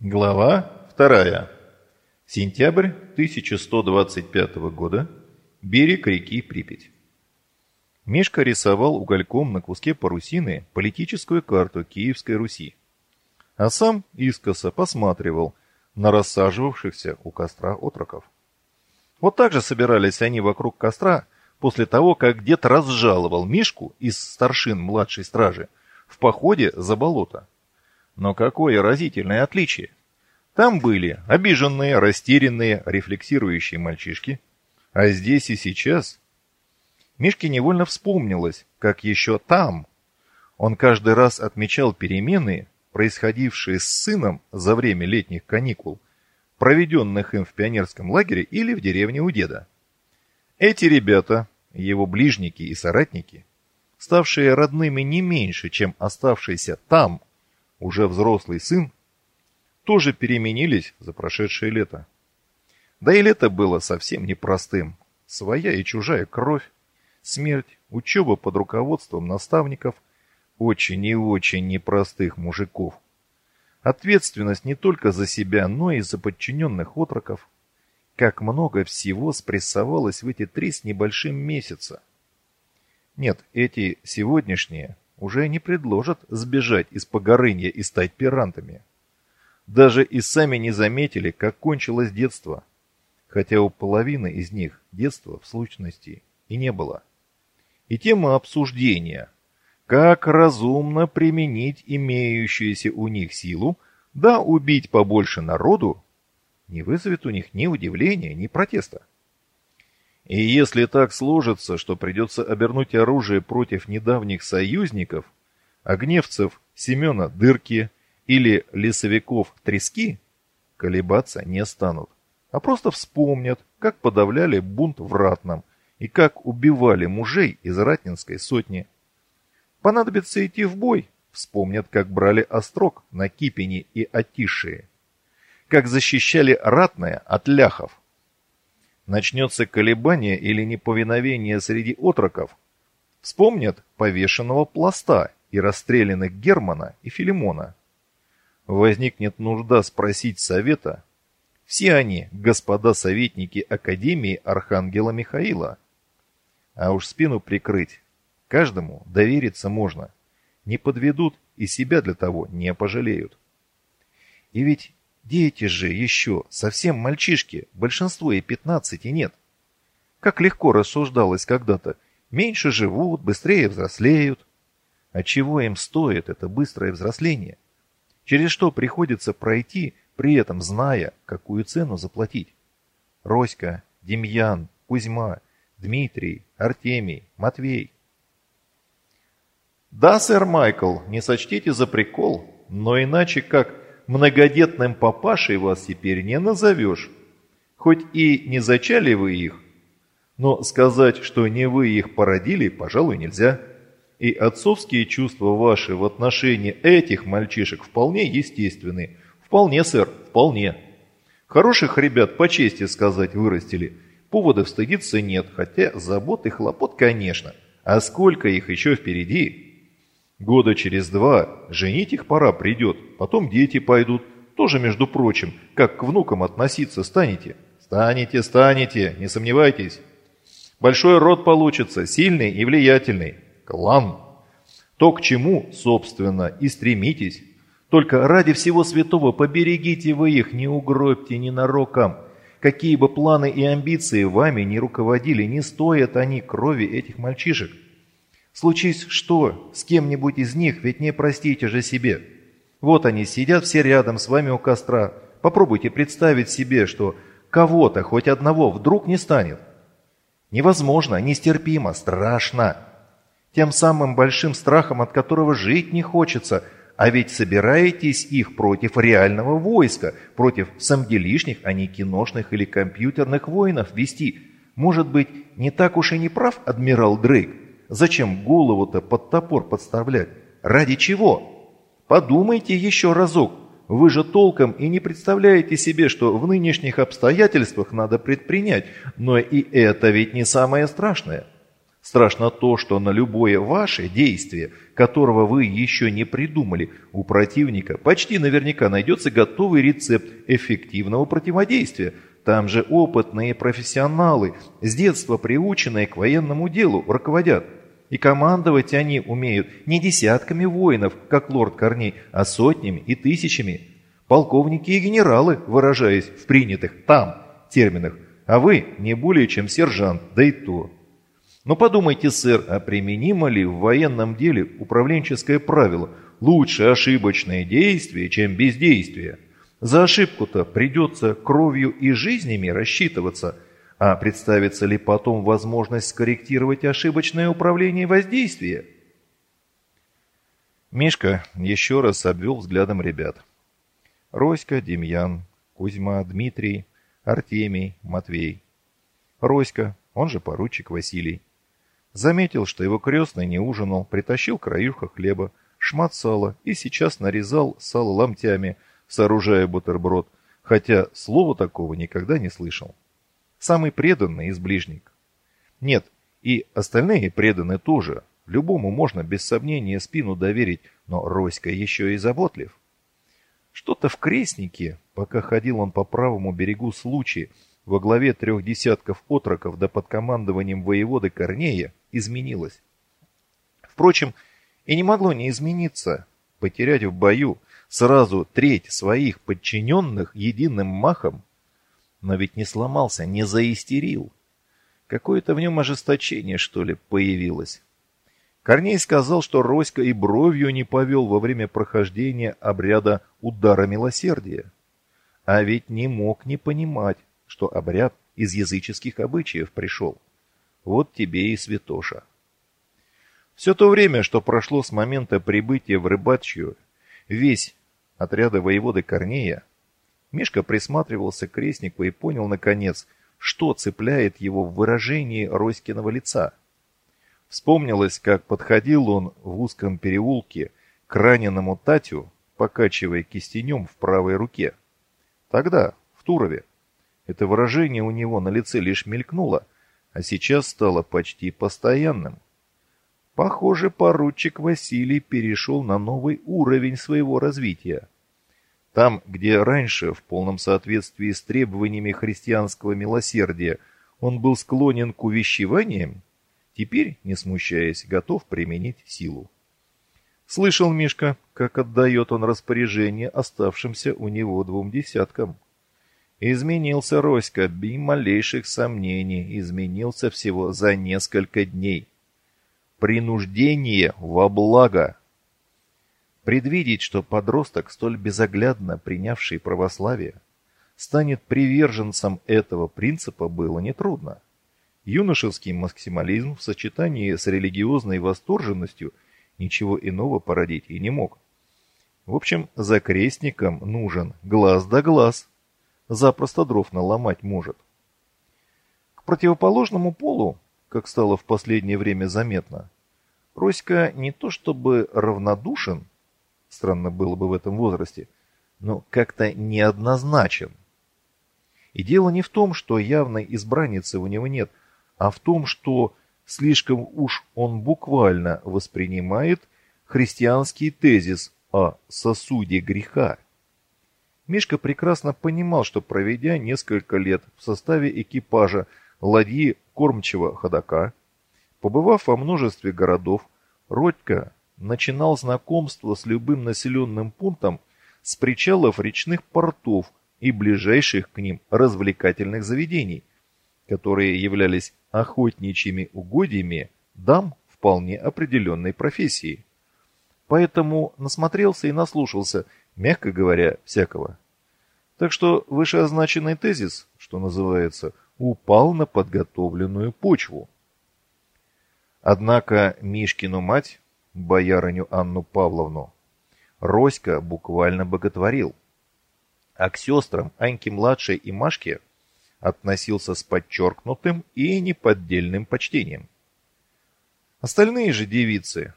Глава 2. Сентябрь 1125 года. Берег реки Припять. Мишка рисовал угольком на куске парусины политическую карту Киевской Руси. А сам искоса посматривал на рассаживавшихся у костра отроков. Вот так же собирались они вокруг костра после того, как дед разжаловал Мишку из старшин младшей стражи в походе за болото. Но какое разительное отличие! Там были обиженные, растерянные, рефлексирующие мальчишки, а здесь и сейчас. Мишке невольно вспомнилось, как еще там. Он каждый раз отмечал перемены, происходившие с сыном за время летних каникул, проведенных им в пионерском лагере или в деревне у деда. Эти ребята, его ближники и соратники, ставшие родными не меньше, чем оставшийся там, уже взрослый сын, тоже переменились за прошедшее лето. Да и лето было совсем непростым. Своя и чужая кровь, смерть, учеба под руководством наставников, очень и очень непростых мужиков. Ответственность не только за себя, но и за подчиненных отроков. Как много всего спрессовалось в эти три с небольшим месяца. Нет, эти сегодняшние уже не предложат сбежать из погорынья и стать пирантами. Даже и сами не заметили, как кончилось детство. Хотя у половины из них детства в случности и не было. И тема обсуждения – как разумно применить имеющуюся у них силу, да убить побольше народу, не вызовет у них ни удивления, ни протеста. И если так сложится, что придется обернуть оружие против недавних союзников, огневцев Семена Дырки или лесовиков Трески, колебаться не станут, а просто вспомнят, как подавляли бунт в Ратном и как убивали мужей из Ратнинской сотни. Понадобится идти в бой, вспомнят, как брали Острог на Кипени и Атишии, как защищали Ратное от ляхов, Начнется колебание или неповиновение среди отроков. Вспомнят повешенного пласта и расстрелянных Германа и Филимона. Возникнет нужда спросить совета. Все они, господа советники Академии Архангела Михаила. А уж спину прикрыть. Каждому довериться можно. Не подведут и себя для того не пожалеют. И ведь Дети же еще, совсем мальчишки, большинство и пятнадцати нет. Как легко рассуждалось когда-то, меньше живут, быстрее взрослеют. А чего им стоит это быстрое взросление? Через что приходится пройти, при этом зная, какую цену заплатить? Роська, Демьян, Кузьма, Дмитрий, Артемий, Матвей. Да, сэр Майкл, не сочтите за прикол, но иначе как многодетным папашей вас теперь не назовешь. Хоть и не зачали вы их, но сказать, что не вы их породили, пожалуй, нельзя. И отцовские чувства ваши в отношении этих мальчишек вполне естественны. Вполне, сэр, вполне. Хороших ребят, по чести сказать, вырастили. Поводов стыдиться нет, хотя забот и хлопот, конечно. А сколько их еще впереди? Года через два женить их пора придет, потом дети пойдут. Тоже, между прочим, как к внукам относиться станете? Станете, станете, не сомневайтесь. Большой род получится, сильный и влиятельный. Клан. То, к чему, собственно, и стремитесь. Только ради всего святого поберегите вы их, не угробьте ненароком. Какие бы планы и амбиции вами не руководили, не стоят они крови этих мальчишек. Случись что, с кем-нибудь из них, ведь не простите же себе. Вот они сидят все рядом с вами у костра. Попробуйте представить себе, что кого-то, хоть одного, вдруг не станет. Невозможно, нестерпимо, страшно. Тем самым большим страхом, от которого жить не хочется, а ведь собираетесь их против реального войска, против самделишних, а не киношных или компьютерных воинов вести. Может быть, не так уж и не прав адмирал Дрейк? Зачем голову-то под топор подставлять? Ради чего? Подумайте еще разок. Вы же толком и не представляете себе, что в нынешних обстоятельствах надо предпринять. Но и это ведь не самое страшное. Страшно то, что на любое ваше действие, которого вы еще не придумали, у противника почти наверняка найдется готовый рецепт эффективного противодействия. Там же опытные профессионалы, с детства приученные к военному делу, руководят. И командовать они умеют не десятками воинов, как лорд Корней, а сотнями и тысячами. Полковники и генералы, выражаясь в принятых там терминах, а вы не более чем сержант, да и то. Но подумайте, сэр, а применимо ли в военном деле управленческое правило «лучше ошибочное действие, чем бездействие»? За ошибку-то придется кровью и жизнями рассчитываться, а представится ли потом возможность скорректировать ошибочное управление воздействия? Мишка еще раз обвел взглядом ребят. Роська, Демьян, Кузьма, Дмитрий, Артемий, Матвей. Роська, он же поручик Василий. Заметил, что его крестный не ужинал, притащил краюха хлеба, шмат сала и сейчас нарезал сало ломтями, сооружая бутерброд, хотя слова такого никогда не слышал. Самый преданный из ближних. Нет, и остальные преданы тоже. Любому можно без сомнения спину доверить, но Роська еще и заботлив. Что-то в крестнике, пока ходил он по правому берегу случая, во главе трех десятков отроков да под командованием воеводы Корнея, изменилось. Впрочем, и не могло не измениться. Потерять в бою сразу треть своих подчиненных единым махом. Но ведь не сломался, не заистерил. Какое-то в нем ожесточение, что ли, появилось. Корней сказал, что Роська и бровью не повел во время прохождения обряда удара милосердия. А ведь не мог не понимать, что обряд из языческих обычаев пришел. Вот тебе и святоша. Все то время, что прошло с момента прибытия в Рыбачью, весь отряда воеводы Корнея, Мишка присматривался к крестнику и понял, наконец, что цепляет его в выражении Роськиного лица. Вспомнилось, как подходил он в узком переулке к раненому Татю, покачивая кистенем в правой руке. Тогда, в Турове. Это выражение у него на лице лишь мелькнуло, а сейчас стало почти постоянным. Похоже, поручик Василий перешел на новый уровень своего развития. Там, где раньше, в полном соответствии с требованиями христианского милосердия, он был склонен к увещеваниям, теперь, не смущаясь, готов применить силу. Слышал Мишка, как отдает он распоряжение оставшимся у него двум десяткам. Изменился Роська, без малейших сомнений, изменился всего за несколько дней. Принуждение во благо. Предвидеть, что подросток, столь безоглядно принявший православие, станет приверженцем этого принципа, было нетрудно. Юношеский максимализм в сочетании с религиозной восторженностью ничего иного породить и не мог. В общем, за крестником нужен глаз да глаз запросто дров наломать может. К противоположному полу, как стало в последнее время заметно, Роська не то чтобы равнодушен, странно было бы в этом возрасте, но как-то неоднозначен. И дело не в том, что явной избранницы у него нет, а в том, что слишком уж он буквально воспринимает христианский тезис о сосуде греха. Мишка прекрасно понимал, что проведя несколько лет в составе экипажа ладьи кормчего ходока, побывав во множестве городов, Родька начинал знакомство с любым населенным пунктом с причалов речных портов и ближайших к ним развлекательных заведений, которые являлись охотничьими угодьями дам вполне определенной профессии. Поэтому насмотрелся и наслушался мягко говоря, всякого. Так что вышеозначенный тезис, что называется, упал на подготовленную почву. Однако Мишкину мать, боярыню Анну Павловну, Роська буквально боготворил. А к сестрам Аньке-младшей и Машке относился с подчеркнутым и неподдельным почтением. Остальные же девицы,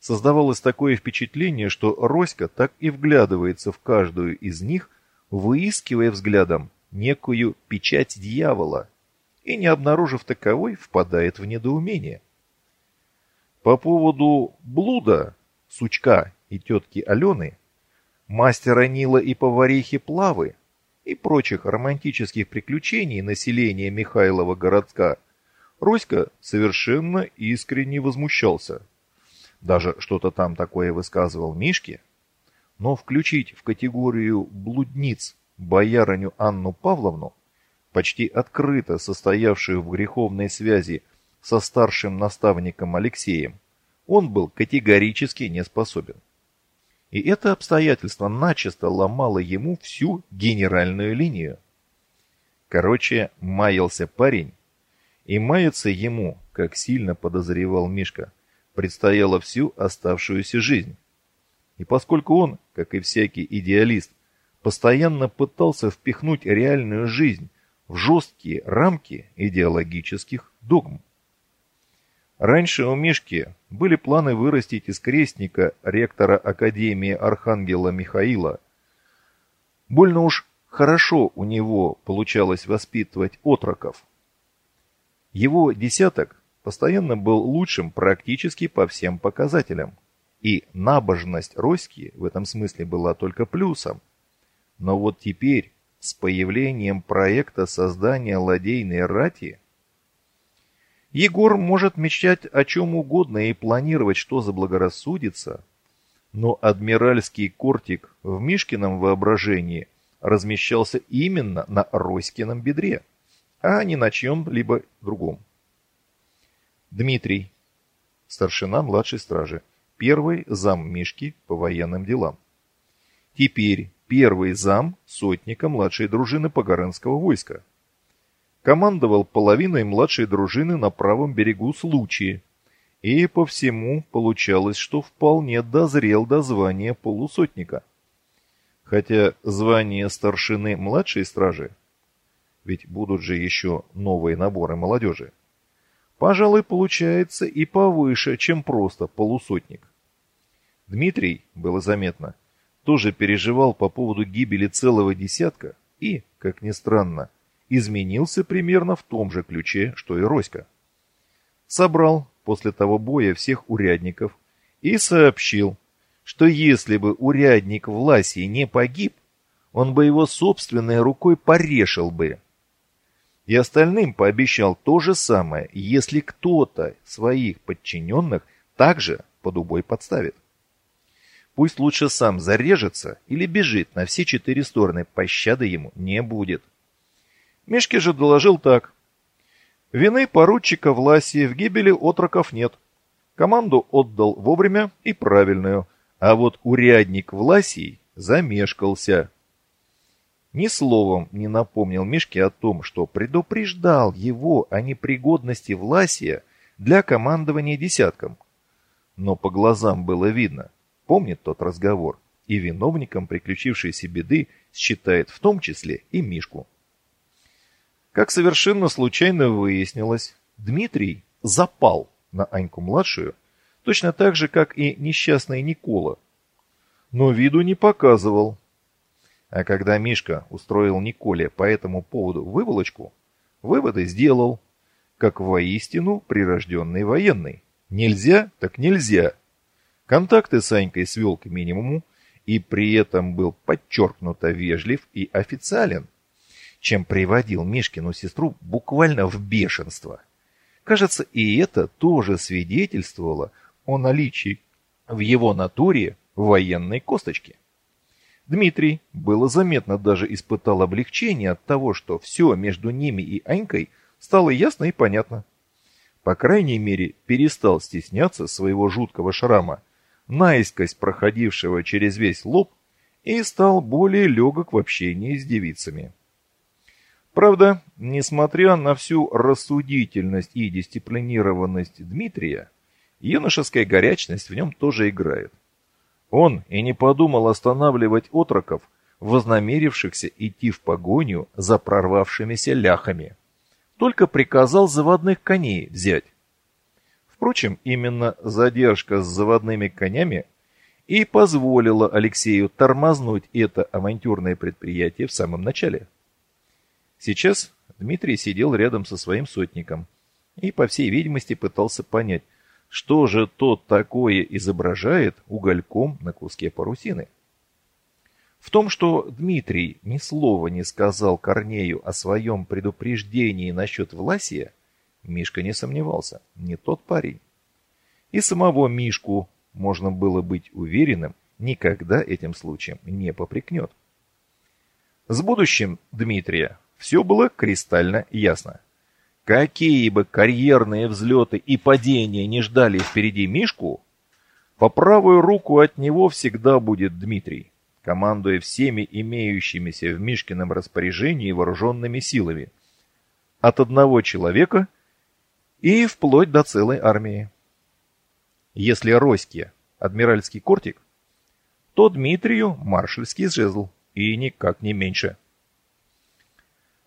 Создавалось такое впечатление, что Роська так и вглядывается в каждую из них, выискивая взглядом некую печать дьявола, и, не обнаружив таковой, впадает в недоумение. По поводу блуда, сучка и тетки Алены, мастера Нила и поварихи Плавы и прочих романтических приключений населения Михайлова городка, Роська совершенно искренне возмущался. Даже что-то там такое высказывал Мишке, но включить в категорию блудниц боярыню Анну Павловну, почти открыто состоявшую в греховной связи со старшим наставником Алексеем, он был категорически не способен. И это обстоятельство начисто ломало ему всю генеральную линию. Короче, маялся парень, и маяться ему, как сильно подозревал Мишка, предстояло всю оставшуюся жизнь. И поскольку он, как и всякий идеалист, постоянно пытался впихнуть реальную жизнь в жесткие рамки идеологических догм. Раньше у Мишки были планы вырастить из крестника ректора Академии Архангела Михаила. Больно уж хорошо у него получалось воспитывать отроков. Его десяток постоянно был лучшим практически по всем показателям. И набожность Роськи в этом смысле была только плюсом. Но вот теперь, с появлением проекта создания ладейной рати, Егор может мечтать о чем угодно и планировать, что заблагорассудится, но адмиральский кортик в Мишкином воображении размещался именно на Роськином бедре, а не на чем-либо другом. Дмитрий, старшина младшей стражи, первый зам Мишки по военным делам. Теперь первый зам сотника младшей дружины Погорынского войска. Командовал половиной младшей дружины на правом берегу случая, и по всему получалось, что вполне дозрел до звания полусотника. Хотя звание старшины младшей стражи, ведь будут же еще новые наборы молодежи, пожалуй, получается и повыше, чем просто полусотник. Дмитрий, было заметно, тоже переживал по поводу гибели целого десятка и, как ни странно, изменился примерно в том же ключе, что и Роська. Собрал после того боя всех урядников и сообщил, что если бы урядник Власий не погиб, он бы его собственной рукой порешил бы. И остальным пообещал то же самое, если кто-то своих подчиненных также под убой подставит. Пусть лучше сам зарежется или бежит на все четыре стороны, пощады ему не будет. Мишки же доложил так. Вины поручика Власии в гибели отроков нет. Команду отдал вовремя и правильную, а вот урядник Власий замешкался. Ни словом не напомнил Мишке о том, что предупреждал его о непригодности Власия для командования десятком. Но по глазам было видно – помнит тот разговор, и виновником приключившейся беды считает в том числе и Мишку. Как совершенно случайно выяснилось, Дмитрий запал на Аньку-младшую, точно так же, как и несчастный Никола, но виду не показывал. А когда Мишка устроил Николе по этому поводу выволочку, выводы сделал, как воистину прирожденный военный. Нельзя, так нельзя. Контакты с Анькой свел к минимуму и при этом был подчеркнуто вежлив и официален, чем приводил Мишкину сестру буквально в бешенство. Кажется, и это тоже свидетельствовало о наличии в его натуре военной косточки. Дмитрий, было заметно, даже испытал облегчение от того, что все между ними и Анькой стало ясно и понятно. По крайней мере, перестал стесняться своего жуткого шрама наискось проходившего через весь лоб, и стал более легок в общении с девицами. Правда, несмотря на всю рассудительность и дисциплинированность Дмитрия, юношеская горячность в нем тоже играет. Он и не подумал останавливать отроков, вознамерившихся идти в погоню за прорвавшимися ляхами. Только приказал заводных коней взять. Впрочем, именно задержка с заводными конями и позволила Алексею тормознуть это авантюрное предприятие в самом начале. Сейчас Дмитрий сидел рядом со своим сотником и, по всей видимости, пытался понять, что же тот такое изображает угольком на куске парусины. В том, что Дмитрий ни слова не сказал Корнею о своем предупреждении насчет Власия, Мишка не сомневался, не тот парень. И самого Мишку, можно было быть уверенным, никогда этим случаем не попрекнет. С будущим Дмитрия все было кристально ясно. Какие бы карьерные взлеты и падения не ждали впереди Мишку, по правую руку от него всегда будет Дмитрий, командуя всеми имеющимися в Мишкином распоряжении вооруженными силами. От одного человека и вплоть до целой армии. Если Роське – адмиральский кортик, то Дмитрию – маршальский жезл, и никак не меньше.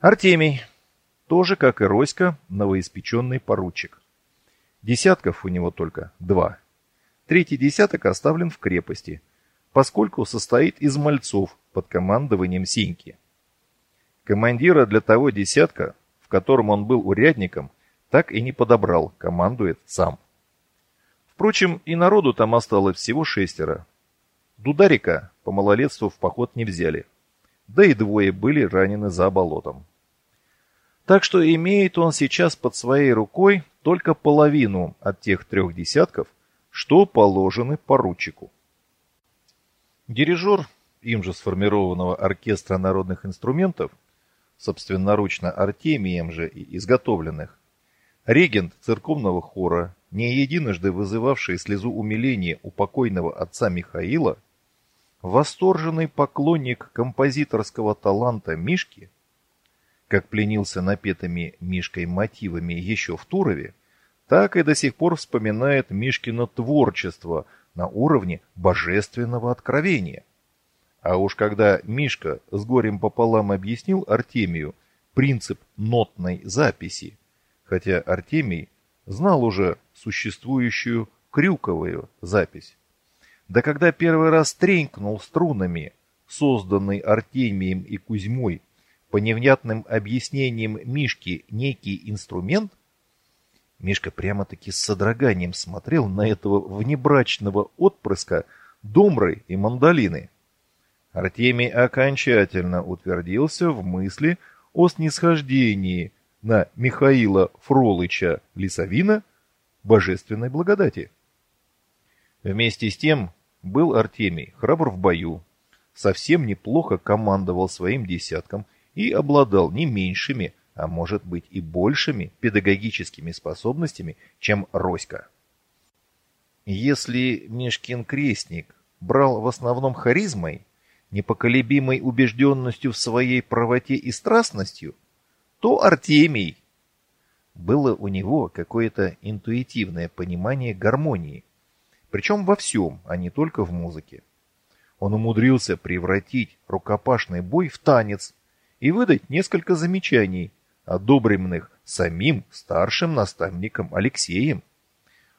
Артемий – тоже, как и Роська, новоиспеченный поручик. Десятков у него только два. Третий десяток оставлен в крепости, поскольку состоит из мальцов под командованием Синьки. Командира для того десятка, в котором он был урядником, так и не подобрал, командует сам. Впрочем, и народу там осталось всего шестеро. Дударика по малолетству в поход не взяли, да и двое были ранены за болотом. Так что имеет он сейчас под своей рукой только половину от тех трех десятков, что положены поручику. Дирижер им же сформированного оркестра народных инструментов, собственноручно Артемием же и изготовленных, регент церковного хора, не единожды вызывавший слезу умиления у покойного отца Михаила, восторженный поклонник композиторского таланта Мишки, как пленился напетыми Мишкой мотивами еще в Турове, так и до сих пор вспоминает Мишкино творчество на уровне божественного откровения. А уж когда Мишка с горем пополам объяснил Артемию принцип нотной записи, хотя Артемий знал уже существующую крюковую запись. Да когда первый раз тренькнул струнами, созданный Артемием и Кузьмой по невнятным объяснениям Мишки некий инструмент, Мишка прямо-таки с содроганием смотрел на этого внебрачного отпрыска домры и мандолины. Артемий окончательно утвердился в мысли о снисхождении на Михаила Фролыча Лисовина божественной благодати. Вместе с тем был Артемий храбр в бою, совсем неплохо командовал своим десятком и обладал не меньшими, а может быть и большими педагогическими способностями, чем Роська. Если Мишкин крестник брал в основном харизмой, непоколебимой убежденностью в своей правоте и страстностью, то Артемий было у него какое-то интуитивное понимание гармонии, причем во всем, а не только в музыке. Он умудрился превратить рукопашный бой в танец, и выдать несколько замечаний, одобренных самим старшим наставником Алексеем.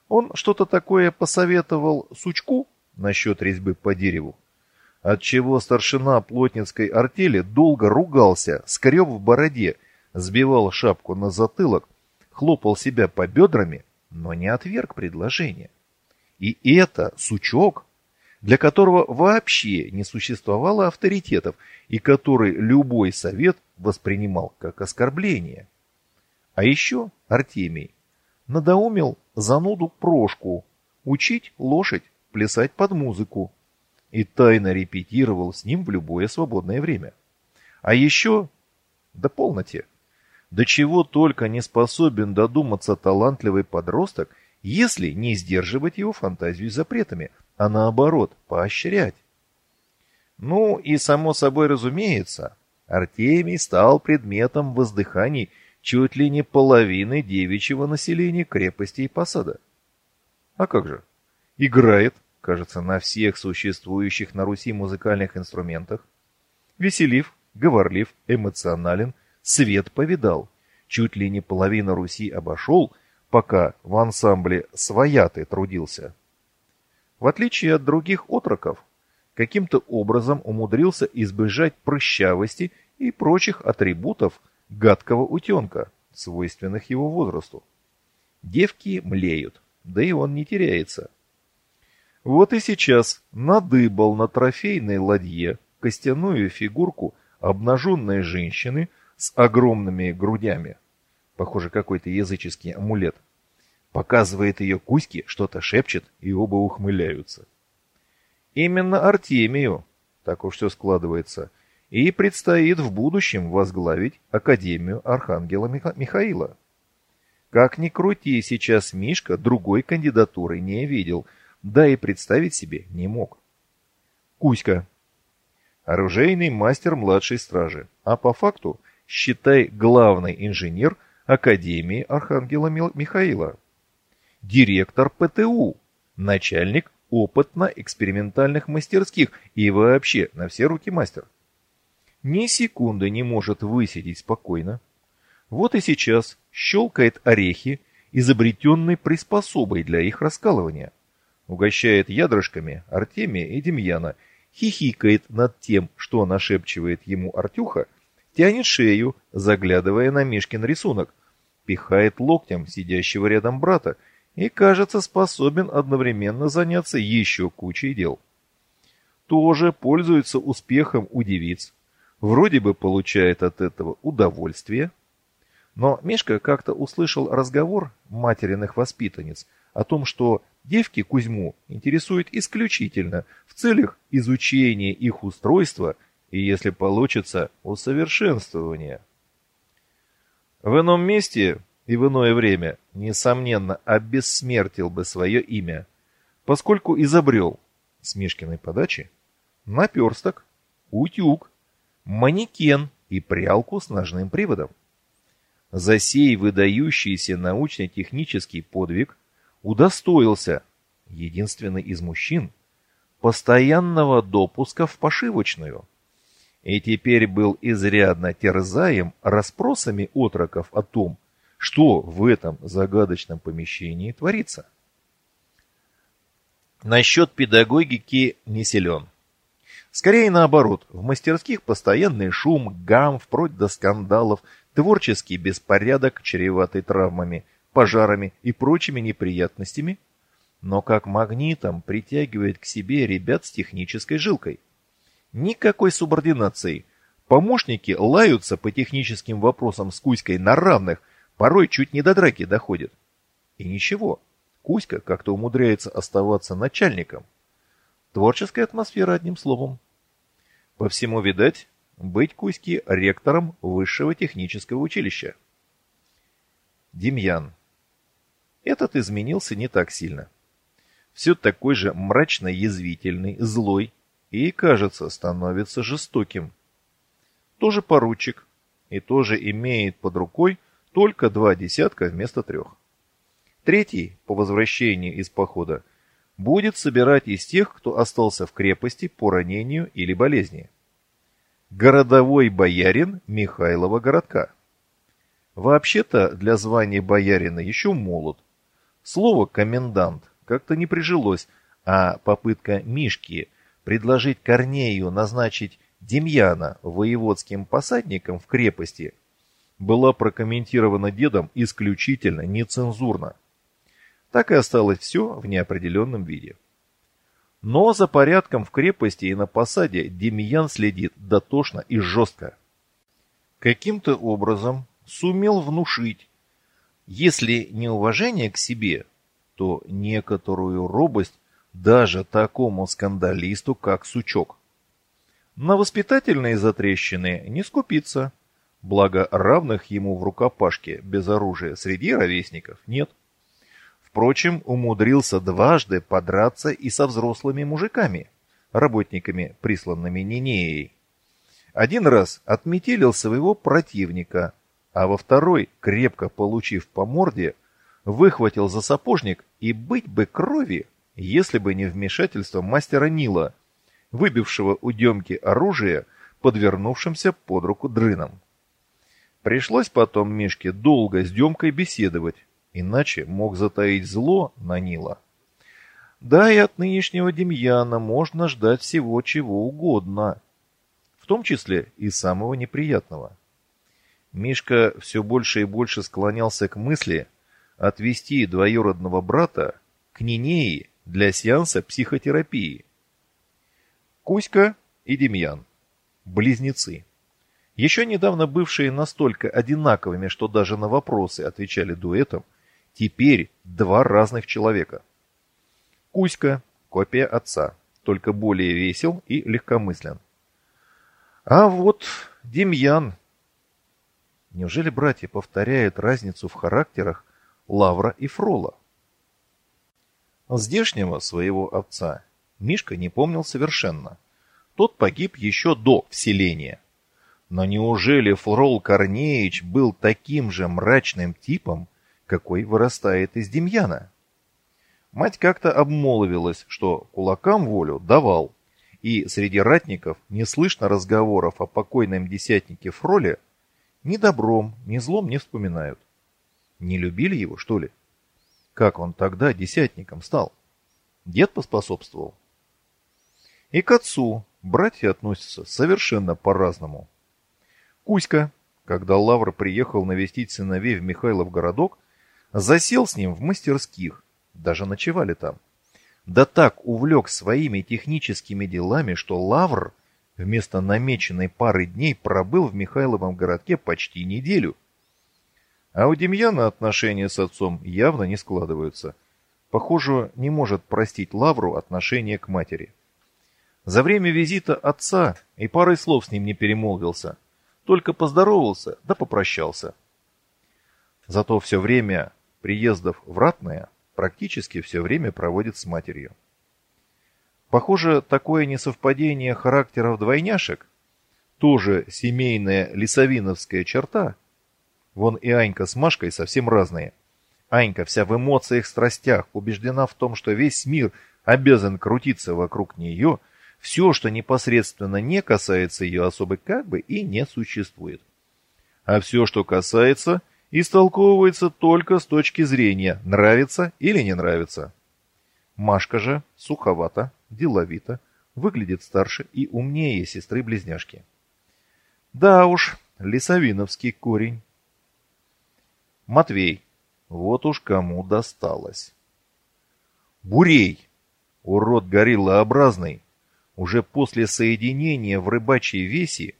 Он что-то такое посоветовал Сучку насчет резьбы по дереву, отчего старшина плотницкой артели долго ругался, скреб в бороде, сбивал шапку на затылок, хлопал себя по бедрами, но не отверг предложение. И это Сучок для которого вообще не существовало авторитетов и который любой совет воспринимал как оскорбление. А еще Артемий надоумил зануду Прошку учить лошадь плясать под музыку и тайно репетировал с ним в любое свободное время. А еще... Да полноте! До чего только не способен додуматься талантливый подросток, если не сдерживать его фантазию запретами – а наоборот, поощрять. Ну и само собой разумеется, Артемий стал предметом воздыханий чуть ли не половины девичьего населения крепости и посада. А как же? Играет, кажется, на всех существующих на Руси музыкальных инструментах. Веселив, говорлив, эмоционален, свет повидал. Чуть ли не половина Руси обошел, пока в ансамбле «Свояты» трудился. В отличие от других отроков, каким-то образом умудрился избежать прыщавости и прочих атрибутов гадкого утенка, свойственных его возрасту. Девки млеют, да и он не теряется. Вот и сейчас надыбал на трофейной ладье костяную фигурку обнаженной женщины с огромными грудями. Похоже, какой-то языческий амулет. Показывает ее Кузьке, что-то шепчет, и оба ухмыляются. Именно Артемию, так уж все складывается, и предстоит в будущем возглавить Академию Архангела Михаила. Как ни крути, сейчас Мишка другой кандидатуры не видел, да и представить себе не мог. Кузька. Оружейный мастер младшей стражи, а по факту, считай, главный инженер Академии Архангела Михаила. Директор ПТУ, начальник опытно-экспериментальных мастерских и вообще на все руки мастер. Ни секунды не может высидеть спокойно. Вот и сейчас щелкает орехи, изобретенной приспособой для их раскалывания. Угощает ядрышками Артемия и Демьяна, хихикает над тем, что нашепчивает ему Артюха, тянет шею, заглядывая на Мишкин рисунок, пихает локтем сидящего рядом брата и, кажется, способен одновременно заняться еще кучей дел. Тоже пользуется успехом у девиц, вроде бы получает от этого удовольствие. Но Мишка как-то услышал разговор материных воспитанниц о том, что девки Кузьму интересуют исключительно в целях изучения их устройства и, если получится, усовершенствования. В ином месте и в иное время, несомненно, обессмертил бы свое имя, поскольку изобрел с Мишкиной подачи наперсток, утюг, манекен и прялку с ножным приводом. За сей выдающийся научно-технический подвиг удостоился, единственный из мужчин, постоянного допуска в пошивочную. И теперь был изрядно терзаем расспросами отроков о том, что в этом загадочном помещении творится. Насчет педагогики не силен. Скорее наоборот, в мастерских постоянный шум, гам, впрочь до скандалов, творческий беспорядок, чреватый травмами, пожарами и прочими неприятностями, но как магнитом притягивает к себе ребят с технической жилкой. Никакой субординации. Помощники лаются по техническим вопросам с Кузькой на равных – Порой чуть не до драки доходит. И ничего, Кузька как-то умудряется оставаться начальником. Творческая атмосфера, одним словом. По всему, видать, быть Кузьке ректором высшего технического училища. Демьян. Этот изменился не так сильно. Все такой же мрачно-язвительный, злой и, кажется, становится жестоким. Тоже поручик и тоже имеет под рукой только два десятка вместо трех. Третий, по возвращении из похода, будет собирать из тех, кто остался в крепости по ранению или болезни. Городовой боярин Михайлова городка. Вообще-то для звания боярина еще молод. Слово «комендант» как-то не прижилось, а попытка Мишки предложить Корнею назначить Демьяна воеводским посадником в крепости – была прокомментирована дедом исключительно нецензурно. Так и осталось все в неопределенном виде. Но за порядком в крепости и на посаде Демьян следит дотошно и жестко. Каким-то образом сумел внушить, если не уважение к себе, то некоторую робость даже такому скандалисту, как Сучок. На воспитательные затрещины не скупиться – Благо, равных ему в рукопашке без оружия среди ровесников нет. Впрочем, умудрился дважды подраться и со взрослыми мужиками, работниками, присланными Нинеей. Один раз отметелил своего противника, а во второй, крепко получив по морде, выхватил за сапожник и быть бы крови, если бы не вмешательство мастера Нила, выбившего у Демки оружие подвернувшимся под руку дрыном. Пришлось потом Мишке долго с Демкой беседовать, иначе мог затаить зло на Нила. Да и от нынешнего Демьяна можно ждать всего чего угодно, в том числе и самого неприятного. Мишка все больше и больше склонялся к мысли отвести двоюродного брата к Нинеи для сеанса психотерапии. Кузька и Демьян. Близнецы. Еще недавно бывшие настолько одинаковыми, что даже на вопросы отвечали дуэтом, теперь два разных человека. Кузька – копия отца, только более весел и легкомыслен. А вот Демьян. Неужели братья повторяют разницу в характерах Лавра и Фрола? Здешнего своего отца Мишка не помнил совершенно. Тот погиб еще до вселения. Но неужели Фрол Корнеич был таким же мрачным типом, какой вырастает из Демьяна? Мать как-то обмолвилась, что кулакам волю давал, и среди ратников не слышно разговоров о покойном десятнике Фроле, ни добром, ни злом не вспоминают. Не любили его, что ли? Как он тогда десятником стал? Дед поспособствовал. И к отцу братья относятся совершенно по-разному. Кузька, когда Лавр приехал навестить сыновей в Михайлов городок, засел с ним в мастерских, даже ночевали там. Да так увлек своими техническими делами, что Лавр вместо намеченной пары дней пробыл в Михайловом городке почти неделю. А у Демьяна отношения с отцом явно не складываются. Похоже, не может простить Лавру отношение к матери. За время визита отца и парой слов с ним не перемолвился – только поздоровался, да попрощался. Зато все время приездов в Ратное практически все время проводит с матерью. Похоже, такое несовпадение характеров двойняшек, тоже семейная лисовиновская черта. Вон и Анька с Машкой совсем разные. Анька вся в эмоциях, страстях, убеждена в том, что весь мир обязан крутиться вокруг нее – все, что непосредственно не касается ее особы, как бы и не существует. А все, что касается, истолковывается только с точки зрения нравится или не нравится. Машка же суховата, деловита, выглядит старше и умнее сестры-близняшки. Да уж, лесовиновский корень. Матвей. Вот уж кому досталось. Бурей. Урод гориллообразный уже после соединения в рыбачьей веси,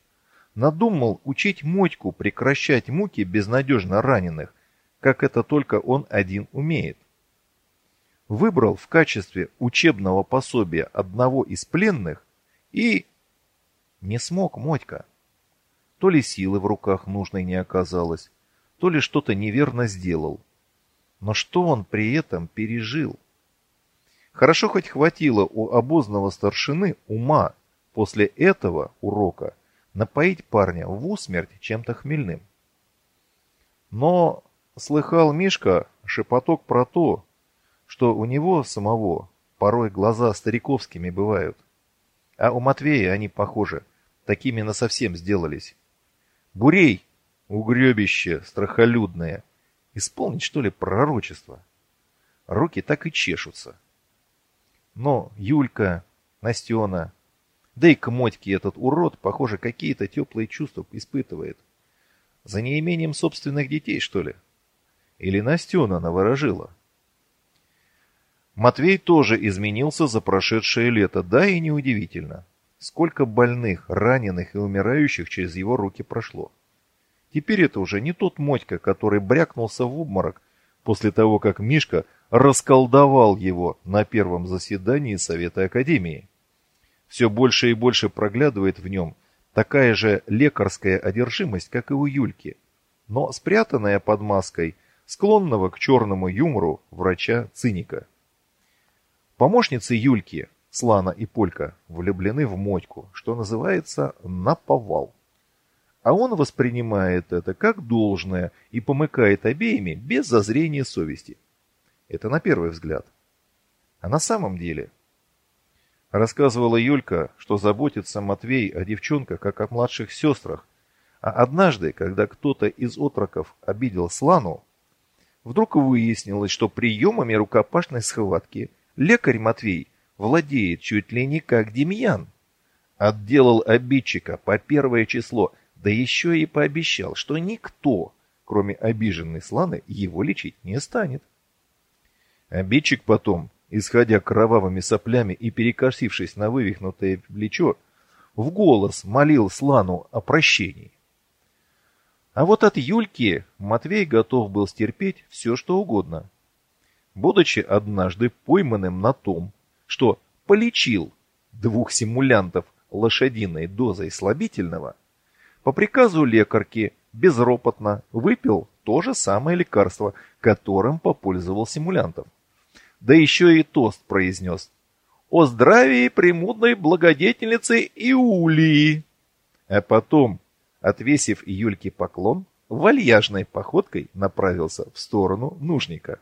надумал учить Мотьку прекращать муки безнадежно раненых, как это только он один умеет. Выбрал в качестве учебного пособия одного из пленных и... Не смог Мотька. То ли силы в руках нужной не оказалось, то ли что-то неверно сделал. Но что он при этом пережил? Хорошо хоть хватило у обозного старшины ума после этого урока напоить парня в усмерть чем-то хмельным. Но слыхал Мишка шепоток про то, что у него самого порой глаза стариковскими бывают. А у Матвея они, похоже, такими насовсем сделались. Бурей, угребище страхолюдное, исполнить, что ли, пророчество? Руки так и чешутся. Но Юлька, Настена, да и к Мотьке этот урод, похоже, какие-то теплые чувства испытывает. За неимением собственных детей, что ли? Или Настена наворожила? Матвей тоже изменился за прошедшее лето, да и неудивительно. Сколько больных, раненых и умирающих через его руки прошло. Теперь это уже не тот Мотька, который брякнулся в обморок после того, как Мишка расколдовал его на первом заседании Совета Академии. Все больше и больше проглядывает в нем такая же лекарская одержимость, как и у Юльки, но спрятанная под маской склонного к черному юмору врача-циника. Помощницы Юльки, Слана и Полька, влюблены в Мотьку, что называется наповал. А он воспринимает это как должное и помыкает обеими без зазрения совести. Это на первый взгляд. А на самом деле... Рассказывала Юлька, что заботится Матвей о девчонках, как о младших сестрах. А однажды, когда кто-то из отроков обидел Слану, вдруг выяснилось, что приемами рукопашной схватки лекарь Матвей владеет чуть ли не как Демьян. Отделал обидчика по первое число, Да еще и пообещал, что никто, кроме обиженной Сланы, его лечить не станет. Обидчик потом, исходя кровавыми соплями и перекосившись на вывихнутое плечо, в голос молил Слану о прощении. А вот от Юльки Матвей готов был стерпеть все, что угодно. Будучи однажды пойманным на том, что полечил двух симулянтов лошадиной дозой слабительного, по приказу лекарки безропотно выпил то же самое лекарство, которым попользовал симулянтов. Да еще и тост произнес. «О здравии премудной благодетельницы Иулии!» А потом, отвесив Юльке поклон, вальяжной походкой направился в сторону нужника.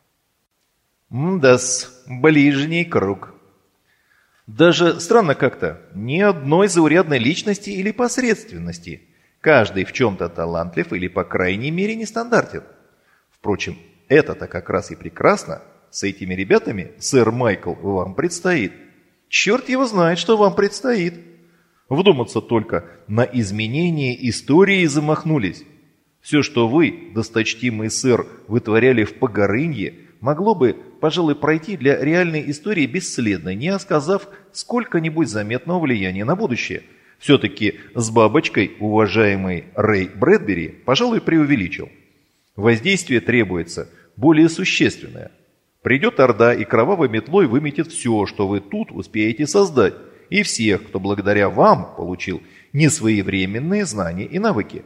Мдас, ближний круг. Даже странно как-то, ни одной заурядной личности или посредственности. Каждый в чем-то талантлив или, по крайней мере, нестандартен. Впрочем, это-то как раз и прекрасно. С этими ребятами, сэр Майкл, вам предстоит. Черт его знает, что вам предстоит. Вдуматься только, на изменение истории замахнулись. Все, что вы, досточтимый сэр, вытворяли в Погорынье, могло бы, пожалуй, пройти для реальной истории бесследно, не оказав сколько-нибудь заметного влияния на будущее – все-таки с бабочкой уважаемый Рэй Брэдбери, пожалуй, преувеличил. Воздействие требуется более существенное. Придет Орда и кровавой метлой выметит все, что вы тут успеете создать, и всех, кто благодаря вам получил несвоевременные знания и навыки.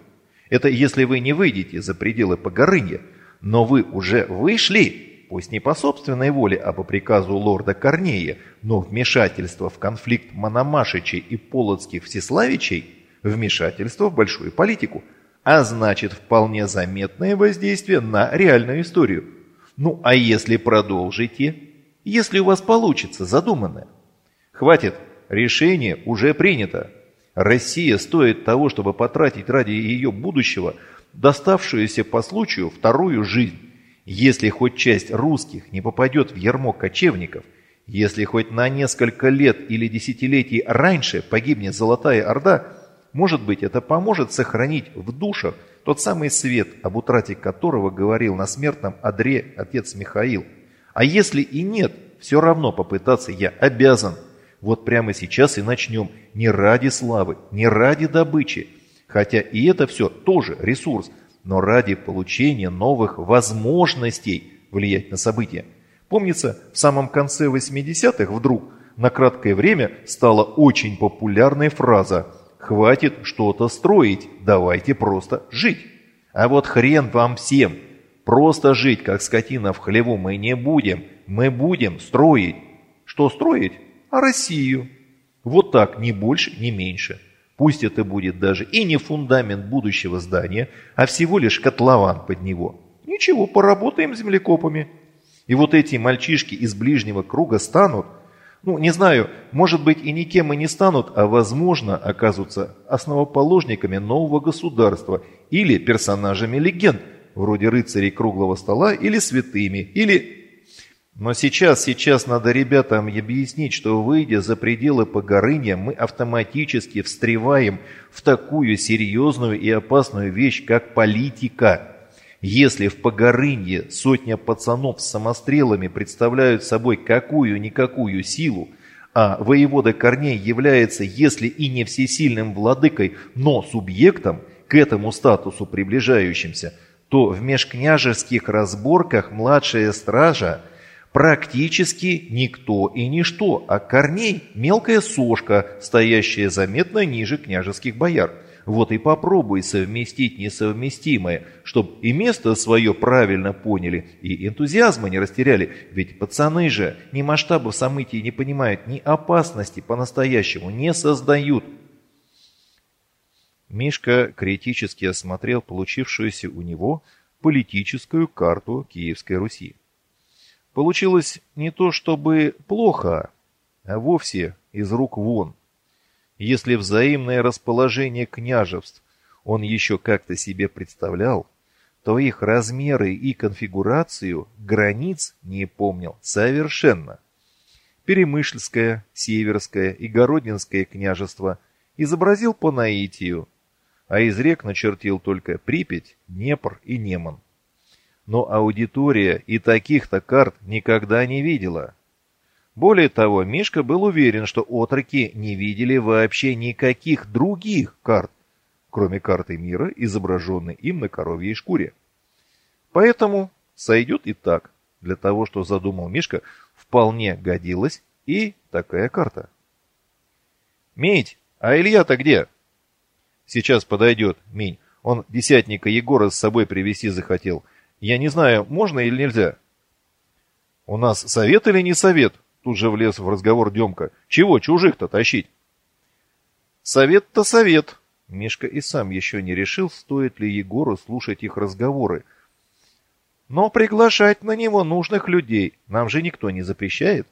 Это если вы не выйдете за пределы Погорынья, но вы уже вышли пусть не по собственной воле, а по приказу лорда Корнея, но вмешательство в конфликт Мономашичей и Полоцких Всеславичей – вмешательство в большую политику, а значит вполне заметное воздействие на реальную историю. Ну а если продолжите? Если у вас получится задуманное? Хватит, решение уже принято. Россия стоит того, чтобы потратить ради ее будущего доставшуюся по случаю вторую жизнь. Если хоть часть русских не попадет в ярмо кочевников, если хоть на несколько лет или десятилетий раньше погибнет Золотая Орда, может быть, это поможет сохранить в душах тот самый свет, об утрате которого говорил на смертном одре отец Михаил. А если и нет, все равно попытаться я обязан. Вот прямо сейчас и начнем. Не ради славы, не ради добычи. Хотя и это все тоже ресурс – но ради получения новых возможностей влиять на события. Помнится, в самом конце 80-х вдруг на краткое время стала очень популярная фраза «Хватит что-то строить, давайте просто жить». А вот хрен вам всем. Просто жить, как скотина в хлеву, мы не будем. Мы будем строить. Что строить? А Россию. Вот так, ни больше, ни меньше. Пусть это будет даже и не фундамент будущего здания, а всего лишь котлован под него. Ничего, поработаем землекопами. И вот эти мальчишки из ближнего круга станут, ну, не знаю, может быть и никем и не станут, а возможно окажутся основоположниками нового государства или персонажами легенд, вроде рыцарей круглого стола или святыми, или но сейчас, сейчас надо ребятам объяснить, что выйдя за пределы Погорыня, мы автоматически встреваем в такую серьезную и опасную вещь, как политика. Если в Погорынье сотня пацанов с самострелами представляют собой какую-никакую силу, а воевода Корней является, если и не всесильным владыкой, но субъектом, к этому статусу приближающимся, то в межкняжеских разборках младшая стража – практически никто и ничто, а Корней – мелкая сошка, стоящая заметно ниже княжеских бояр. Вот и попробуй совместить несовместимое, чтобы и место свое правильно поняли, и энтузиазма не растеряли. Ведь пацаны же ни масштабов событий не понимают, ни опасности по-настоящему не создают. Мишка критически осмотрел получившуюся у него политическую карту Киевской Руси. Получилось не то чтобы плохо, а вовсе из рук вон. Если взаимное расположение княжеств он еще как-то себе представлял, то их размеры и конфигурацию границ не помнил совершенно. Перемышльское, Северское и Городнинское княжество изобразил по наитию. а из рек начертил только Припять, Днепр и Неман. Но аудитория и таких-то карт никогда не видела. Более того, Мишка был уверен, что отроки не видели вообще никаких других карт, кроме карты мира, изображенной им на коровьей шкуре. Поэтому сойдет и так. Для того, что задумал Мишка, вполне годилась и такая карта. «Медь, а Илья-то где?» «Сейчас подойдет, Минь. Он десятника Егора с собой привести захотел. Я не знаю, можно или нельзя?» «У нас совет или не совет?» Тут же влез в разговор Демка. «Чего чужих-то тащить?» «Совет-то совет!» Мишка и сам еще не решил, стоит ли Егору слушать их разговоры. «Но приглашать на него нужных людей нам же никто не запрещает.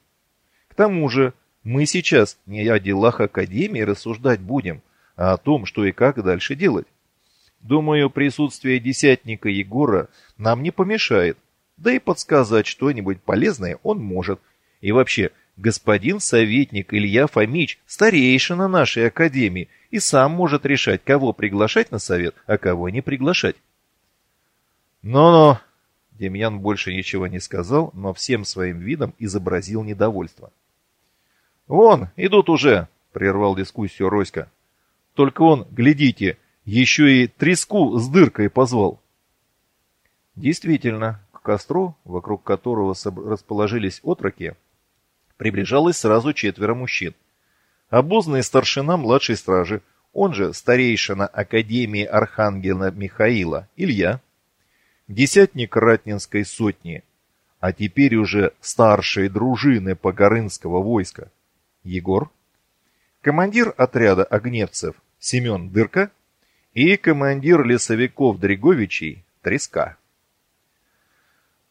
К тому же мы сейчас не о делах Академии рассуждать будем, а о том, что и как дальше делать. Думаю, присутствие десятника Егора нам не помешает, да и подсказать что-нибудь полезное он может. И вообще, господин советник Илья Фомич, старейшина нашей Академии, и сам может решать, кого приглашать на совет, а кого не приглашать. «Ну-ну», Демьян больше ничего не сказал, но всем своим видом изобразил недовольство. «Вон, идут уже!» — прервал дискуссию Роська. «Только он, глядите, еще и треску с дыркой позвал». Действительно, к костру, вокруг которого расположились отроки, приближалось сразу четверо мужчин. Обозный старшина младшей стражи, он же старейшина Академии Архангела Михаила, Илья, десятник Ратнинской сотни, а теперь уже старшие дружины Погорынского войска, Егор, командир отряда огневцев Семен Дырка и командир лесовиков Дреговичей Треска.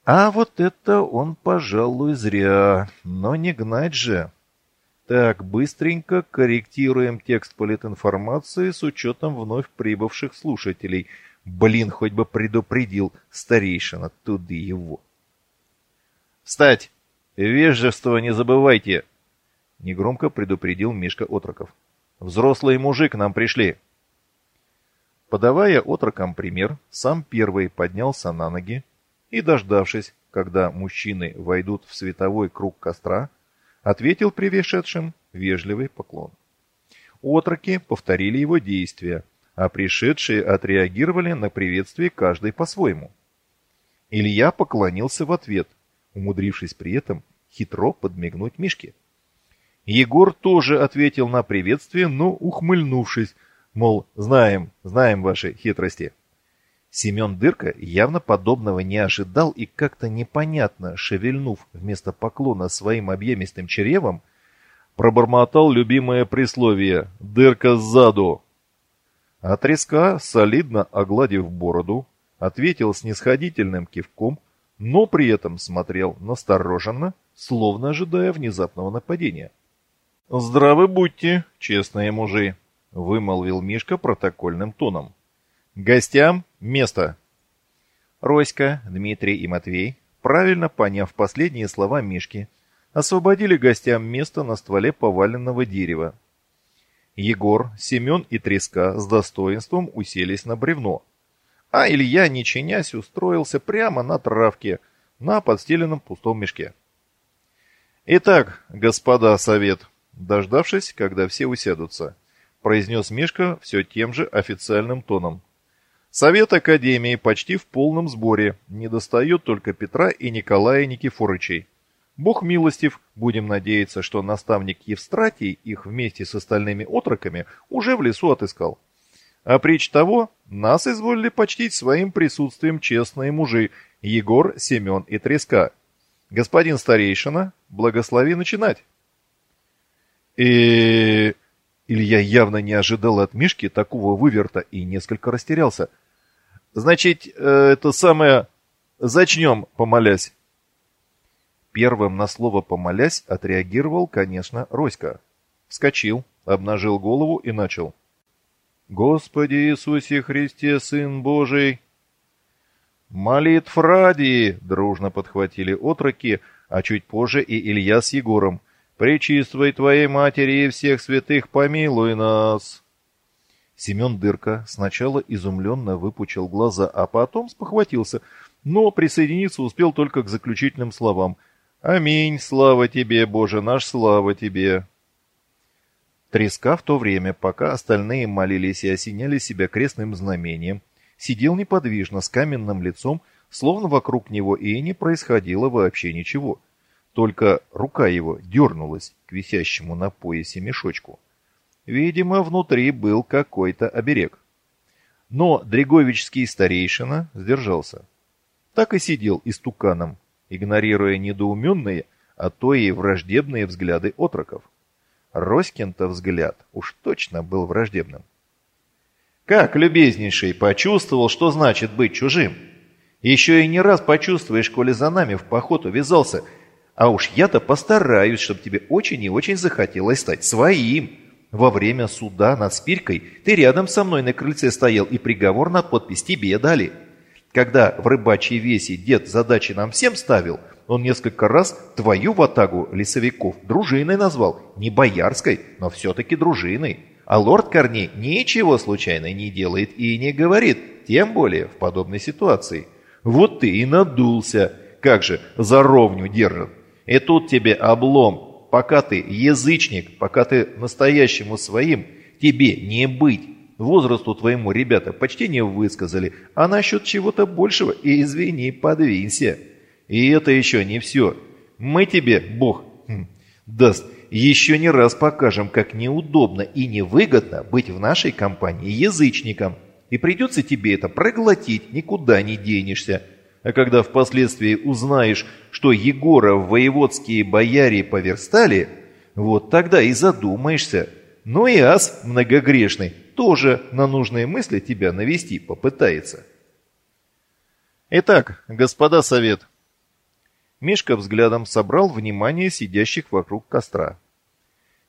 А вот это он, пожалуй, зря, но не гнать же. Так, быстренько корректируем текст политинформации с учетом вновь прибывших слушателей. Блин, хоть бы предупредил старейшина, туды его. «Встать! Вежество не забывайте!» Негромко предупредил Мишка отроков. «Взрослый мужик нам пришли!» Подавая отрокам пример, сам первый поднялся на ноги и, дождавшись, когда мужчины войдут в световой круг костра, ответил привешедшим вежливый поклон. Отроки повторили его действия, а пришедшие отреагировали на приветствие каждый по-своему. Илья поклонился в ответ, умудрившись при этом хитро подмигнуть Мишке. Егор тоже ответил на приветствие, но ухмыльнувшись, мол, знаем, знаем ваши хитрости. Семен Дырка явно подобного не ожидал и как-то непонятно, шевельнув вместо поклона своим объемистым чревом, пробормотал любимое присловие «Дырка сзаду». А треска, солидно огладив бороду, ответил снисходительным кивком, но при этом смотрел настороженно, словно ожидая внезапного нападения. «Здравы будьте, честные мужи», — вымолвил Мишка протокольным тоном. «Гостям место». Роська, Дмитрий и Матвей, правильно поняв последние слова Мишки, освободили гостям место на стволе поваленного дерева. Егор, Семен и Треска с достоинством уселись на бревно, а Илья, не чинясь, устроился прямо на травке, на подстеленном пустом мешке. «Итак, господа совет», Дождавшись, когда все усядутся, произнес Мишка все тем же официальным тоном. Совет Академии почти в полном сборе, не достает только Петра и Николая Никифорычей. Бог милостив, будем надеяться, что наставник Евстратий их вместе с остальными отроками уже в лесу отыскал. А притч того, нас изволили почтить своим присутствием честные мужи Егор, Семен и Треска. Господин старейшина, благослови начинать. И Илья явно не ожидал от Мишки такого выверта и несколько растерялся. «Значит, э, это самое... Зачнем, помолясь». Первым на слово «помолясь» отреагировал, конечно, Роська. Вскочил, обнажил голову и начал. «Господи Иисусе Христе, Сын Божий!» «Молитв ради!» — дружно подхватили отроки, а чуть позже и Илья с Егором — Пречиствой Твоей Матери и всех святых помилуй нас!» Семен Дырка сначала изумленно выпучил глаза, а потом спохватился, но присоединиться успел только к заключительным словам. «Аминь, слава тебе, Боже наш, слава тебе!» Треска в то время, пока остальные молились и осеняли себя крестным знамением, сидел неподвижно с каменным лицом, словно вокруг него и не происходило вообще ничего. Только рука его дернулась к висящему на поясе мешочку. Видимо, внутри был какой-то оберег. Но Дреговичский старейшина сдержался. Так и сидел истуканом, игнорируя недоуменные, а то и враждебные взгляды отроков. Роськин-то взгляд уж точно был враждебным. «Как, любезнейший, почувствовал, что значит быть чужим? Еще и не раз почувствуешь, коли за нами в поход увязался, а уж я-то постараюсь, чтобы тебе очень и очень захотелось стать своим». Во время суда над Спиркой ты рядом со мной на крыльце стоял, и приговор на подпись тебе дали. Когда в рыбачьей весе дед задачи нам всем ставил, он несколько раз твою ватагу лесовиков дружиной назвал. Не боярской, но все-таки дружиной. А лорд Корней ничего случайно не делает и не говорит, тем более в подобной ситуации. Вот ты и надулся. Как же, за ровню держат. И тут тебе облом, пока ты язычник, пока ты настоящему своим, тебе не быть. Возрасту твоему ребята почти не высказали, а насчет чего-то большего, и извини, подвинься. И это еще не все. Мы тебе, Бог, хм, даст, еще не раз покажем, как неудобно и невыгодно быть в нашей компании язычником. И придется тебе это проглотить, никуда не денешься. А когда впоследствии узнаешь, что Егора воеводские бояре поверстали, вот тогда и задумаешься. Ну и ас многогрешный тоже на нужные мысли тебя навести попытается. Итак, господа совет. Мишка взглядом собрал внимание сидящих вокруг костра.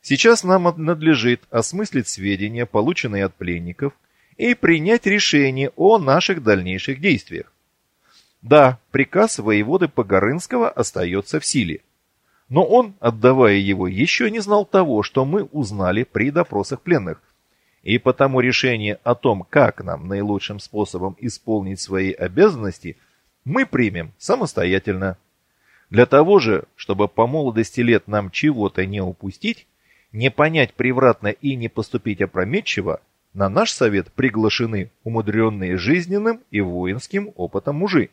Сейчас нам надлежит осмыслить сведения, полученные от пленников, и принять решение о наших дальнейших действиях. Да, приказ воеводы Погорынского остается в силе. Но он, отдавая его, еще не знал того, что мы узнали при допросах пленных. И потому решение о том, как нам наилучшим способом исполнить свои обязанности, мы примем самостоятельно. Для того же, чтобы по молодости лет нам чего-то не упустить, не понять превратно и не поступить опрометчиво, на наш совет приглашены умудренные жизненным и воинским опытом мужи.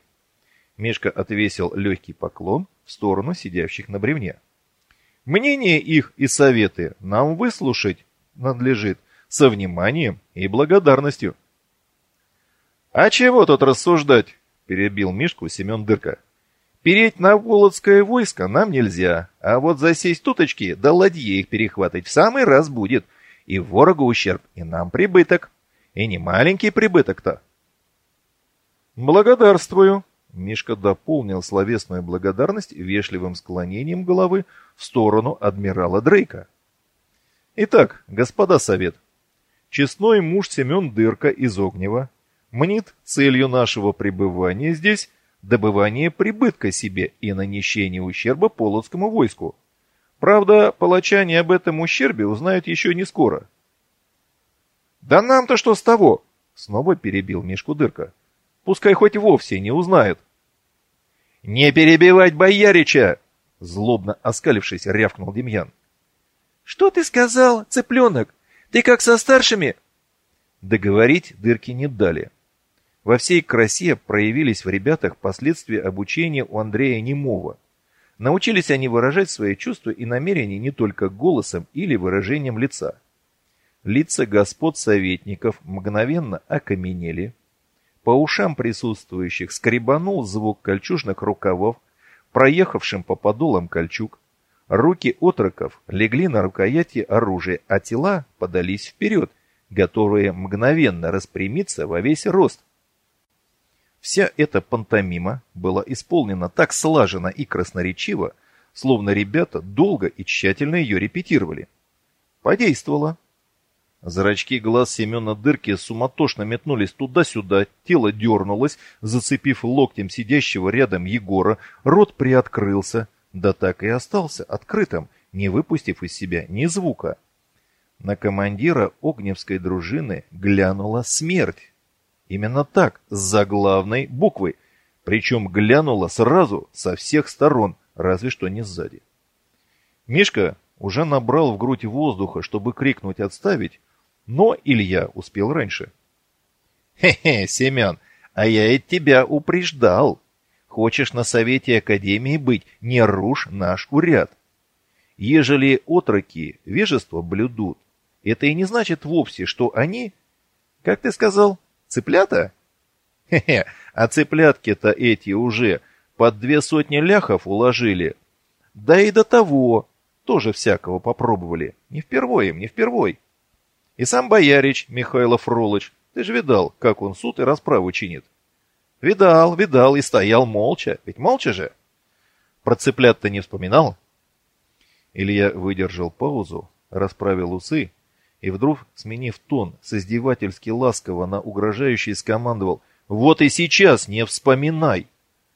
Мишка отвесил легкий поклон в сторону сидящих на бревне. Мнение их и советы нам выслушать надлежит со вниманием и благодарностью. «А чего тут рассуждать?» – перебил Мишку Семен Дырка. «Переть на Володское войско нам нельзя, а вот засесть туточки, да ладье их перехватывать в самый раз будет. И ворогу ущерб, и нам прибыток. И не маленький прибыток-то». «Благодарствую», Мишка дополнил словесную благодарность вежливым склонением головы в сторону адмирала Дрейка. Итак, господа совет, честной муж Семен Дырка из Огнева мнит целью нашего пребывания здесь добывание прибытка себе и нанесение ущерба Полоцкому войску. Правда, палачане об этом ущербе узнают еще не скоро. «Да нам-то что с того?» — снова перебил Мишку Дырка. Пускай хоть вовсе не узнают. «Не перебивать боярича!» Злобно оскалившись, рявкнул Демьян. «Что ты сказал, цыпленок? Ты как со старшими?» Договорить дырки не дали. Во всей красе проявились в ребятах последствия обучения у Андрея Немова. Научились они выражать свои чувства и намерения не только голосом или выражением лица. Лица господ советников мгновенно окаменели, по ушам присутствующих скребанул звук кольчужных рукавов, проехавшим по подолам кольчуг. Руки отроков легли на рукояти оружия, а тела подались вперед, готовые мгновенно распрямиться во весь рост. Вся эта пантомима была исполнена так слаженно и красноречиво, словно ребята долго и тщательно ее репетировали. Подействовало. Зрачки глаз Семена Дырки суматошно метнулись туда-сюда, тело дернулось, зацепив локтем сидящего рядом Егора, рот приоткрылся, да так и остался открытым, не выпустив из себя ни звука. На командира Огневской дружины глянула смерть. Именно так, с заглавной буквой. Причем глянула сразу, со всех сторон, разве что не сзади. Мишка уже набрал в грудь воздуха, чтобы крикнуть «отставить», но Илья успел раньше. «Хе-хе, Семен, а я и тебя упреждал. Хочешь на совете Академии быть, не рушь наш уряд. Ежели отроки вежество блюдут, это и не значит вовсе, что они, как ты сказал, цыплята? Хе-хе, а цыплятки-то эти уже под две сотни ляхов уложили. Да и до того тоже всякого попробовали. Не впервой им, не впервой. И сам боярич Михайло Фролыч, ты же видал, как он суд и расправу чинит. Видал, видал и стоял молча, ведь молча же. Про цыплят-то не вспоминал? Илья выдержал паузу, расправил усы и вдруг, сменив тон, с издевательски ласково на угрожающий скомандовал «Вот и сейчас не вспоминай!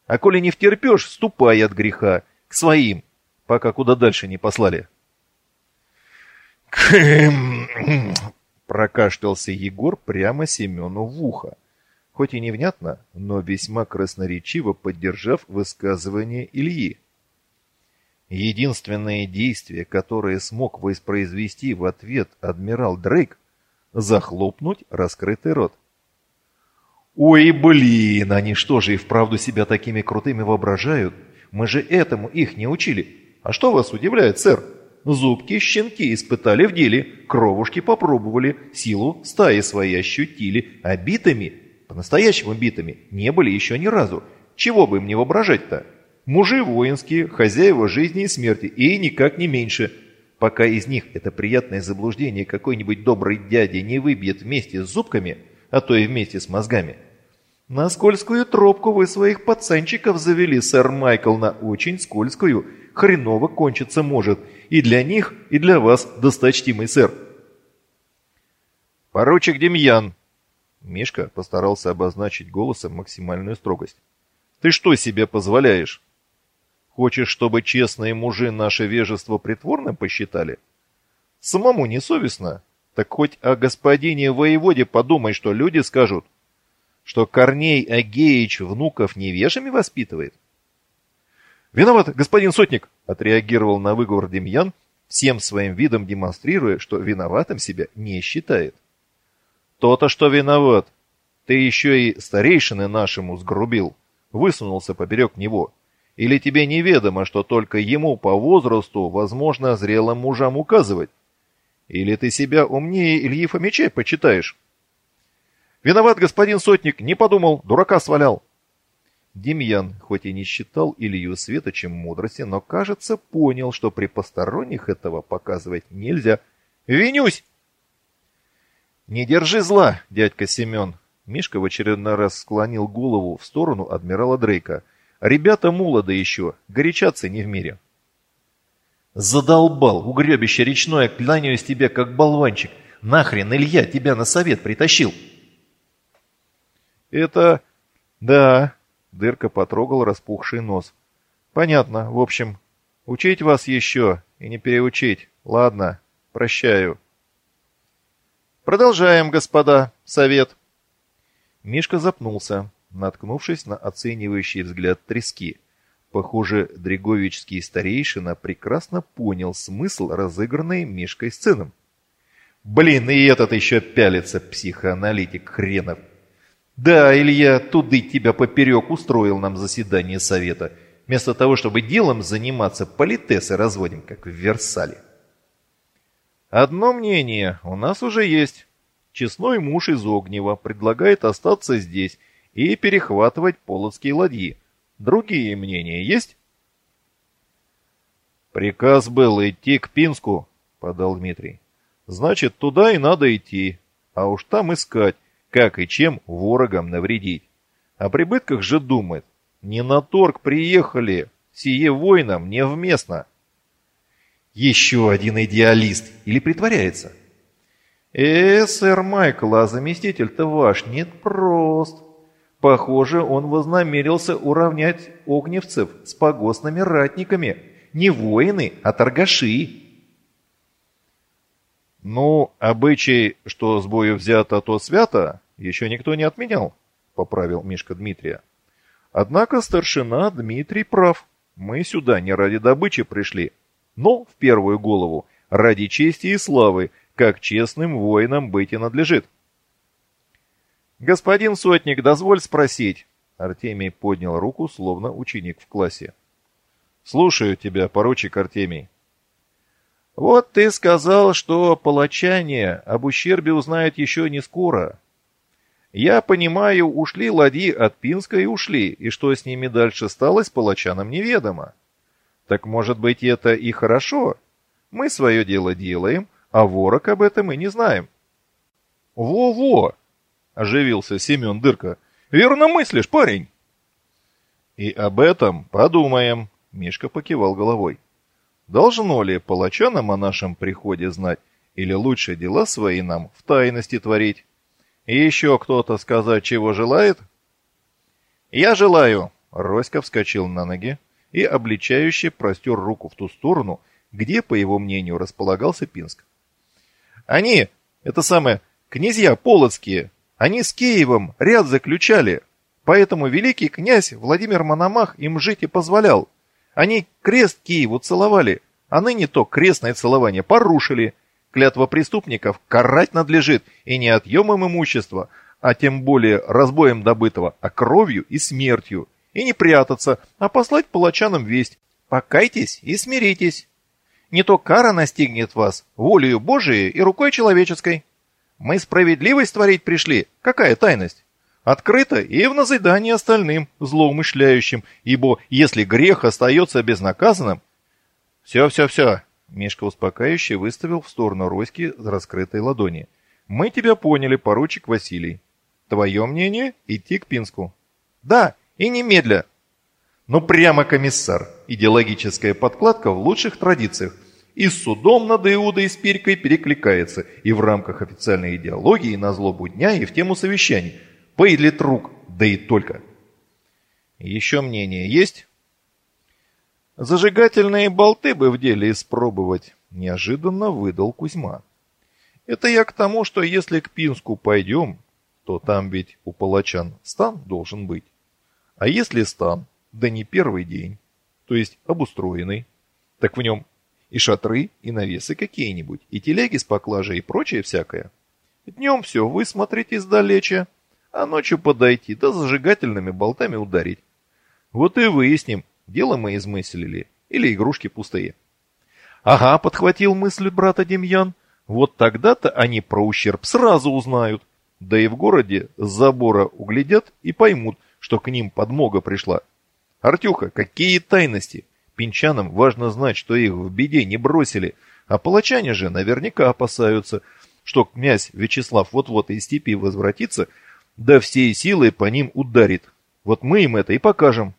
А коли не втерпешь, ступай от греха, к своим, пока куда дальше не послали». Прокашлялся Егор прямо Семену в ухо, хоть и невнятно, но весьма красноречиво поддержав высказывание Ильи. Единственное действие, которое смог воспроизвести в ответ адмирал Дрейк, захлопнуть раскрытый рот. «Ой, блин, они что же и вправду себя такими крутыми воображают? Мы же этому их не учили. А что вас удивляет, сэр? Зубки щенки испытали в деле, кровушки попробовали, силу стаи свои ощутили, а битами, по-настоящему битами, не были еще ни разу. Чего бы им не воображать-то?» Мужи воинские, хозяева жизни и смерти, и никак не меньше. Пока из них это приятное заблуждение какой-нибудь добрый дядя не выбьет вместе с зубками, а то и вместе с мозгами. На скользкую тропку вы своих пацанчиков завели, сэр Майкл, на очень скользкую. Хреново кончиться может. И для них, и для вас, досточтимый сэр. Поручик Демьян. Мишка постарался обозначить голосом максимальную строгость. Ты что себе позволяешь? Хочешь, чтобы честные мужи наше вежество притворным посчитали? Самому не совестно? Так хоть о господине воеводе подумай, что люди скажут, что Корней Агеич внуков невежами воспитывает. «Виноват, господин Сотник!» — отреагировал на выговор Демьян, всем своим видом демонстрируя, что виноватым себя не считает. «То-то, что виноват. Ты еще и старейшины нашему сгрубил, высунулся поперек него. Или тебе неведомо, что только ему по возрасту возможно зрелым мужам указывать? Или ты себя умнее Ильи Фомича почитаешь? Виноват господин Сотник, не подумал, дурака свалял. Демьян, хоть и не считал Илью светочем мудрости, но, кажется, понял, что при посторонних этого показывать нельзя. «Винюсь!» «Не держи зла, дядька Семен!» Мишка в очередной раз склонил голову в сторону адмирала Дрейка – Ребята молоды еще, горячаться не в мире. Задолбал, угребище речное, кланяюсь тебе, как болванчик. Нахрен Илья тебя на совет притащил? Это... да... Дырка потрогал распухший нос. Понятно, в общем, учить вас еще и не переучить. Ладно, прощаю. Продолжаем, господа, совет. Мишка запнулся наткнувшись на оценивающий взгляд трески. Похоже, Дреговичский старейшина прекрасно понял смысл разыгранной Мишкой сцены. «Блин, и этот еще пялится, психоаналитик хренов!» «Да, Илья, туды тебя поперек устроил нам заседание совета. Вместо того, чтобы делом заниматься, политесы разводим, как в Версале». «Одно мнение у нас уже есть. Честной муж из Огнева предлагает остаться здесь и перехватывать полоцкие ладьи. Другие мнения есть? Приказ был идти к Пинску, подал Дмитрий. Значит, туда и надо идти, а уж там искать, как и чем ворогам навредить. О прибытках же думает. Не на торг приехали, сие воинам невместно. Еще один идеалист или притворяется? Э, сэр Майкл, а заместитель-то ваш нет прост. Похоже, он вознамерился уравнять огневцев с погостными ратниками. Не воины, а торгаши. Ну, обычай, что с бою взято, то свято, еще никто не отменял, поправил Мишка Дмитрия. Однако старшина Дмитрий прав. Мы сюда не ради добычи пришли, но в первую голову ради чести и славы, как честным воинам быть и надлежит. «Господин сотник, дозволь спросить». Артемий поднял руку, словно ученик в классе. «Слушаю тебя, поручик Артемий». «Вот ты сказал, что палачане об ущербе узнают еще не скоро. Я понимаю, ушли ладьи от Пинска и ушли, и что с ними дальше стало, с палачанам неведомо. Так может быть это и хорошо? Мы свое дело делаем, а ворог об этом и не знаем». «Во-во!» — оживился Семен Дырка. «Верно мыслишь, парень!» «И об этом подумаем», — Мишка покивал головой. «Должно ли палачанам о нашем приходе знать, или лучше дела свои нам в тайности творить? И еще кто-то сказать, чего желает?» «Я желаю!» — Роська вскочил на ноги и обличающе простер руку в ту сторону, где, по его мнению, располагался Пинск. «Они, это самое, князья полоцкие, они с Киевом ряд заключали, поэтому великий князь Владимир Мономах им жить и позволял. Они крест Киеву целовали, а ныне то крестное целование порушили. Клятва преступников карать надлежит и не отъемом имущества, а тем более разбоем добытого, а кровью и смертью. И не прятаться, а послать палачанам весть. Покайтесь и смиритесь. Не то кара настигнет вас волею Божией и рукой человеческой. Мы справедливость творить пришли. Какая тайность? Открыто и в назидание остальным, злоумышляющим, ибо если грех остается безнаказанным... Все, все, все. Мишка успокаивающе выставил в сторону Роськи раскрытой ладони. Мы тебя поняли, поручик Василий. Твое мнение — идти к Пинску. Да, и немедля. Ну прямо комиссар. Идеологическая подкладка в лучших традициях и с судом над Иудой с Пирькой перекликается и в рамках официальной идеологии на злобу дня и в тему совещаний. Поидлит рук, да и только. Еще мнение есть? Зажигательные болты бы в деле испробовать, неожиданно выдал Кузьма. Это я к тому, что если к Пинску пойдем, то там ведь у палачан стан должен быть. А если стан, да не первый день, то есть обустроенный, так в нем и шатры, и навесы какие-нибудь, и телеги с поклажей, и прочее всякое. Днем все высмотреть издалеча, а ночью подойти, да зажигательными болтами ударить. Вот и выясним, дело мы измыслили, или игрушки пустые. Ага, подхватил мысль брата Демьян. Вот тогда-то они про ущерб сразу узнают. Да и в городе с забора углядят и поймут, что к ним подмога пришла. Артюха, какие тайности! Пинчанам важно знать, что их в беде не бросили, а палачане же наверняка опасаются, что князь Вячеслав вот-вот из степи возвратится, да всей силой по ним ударит. Вот мы им это и покажем.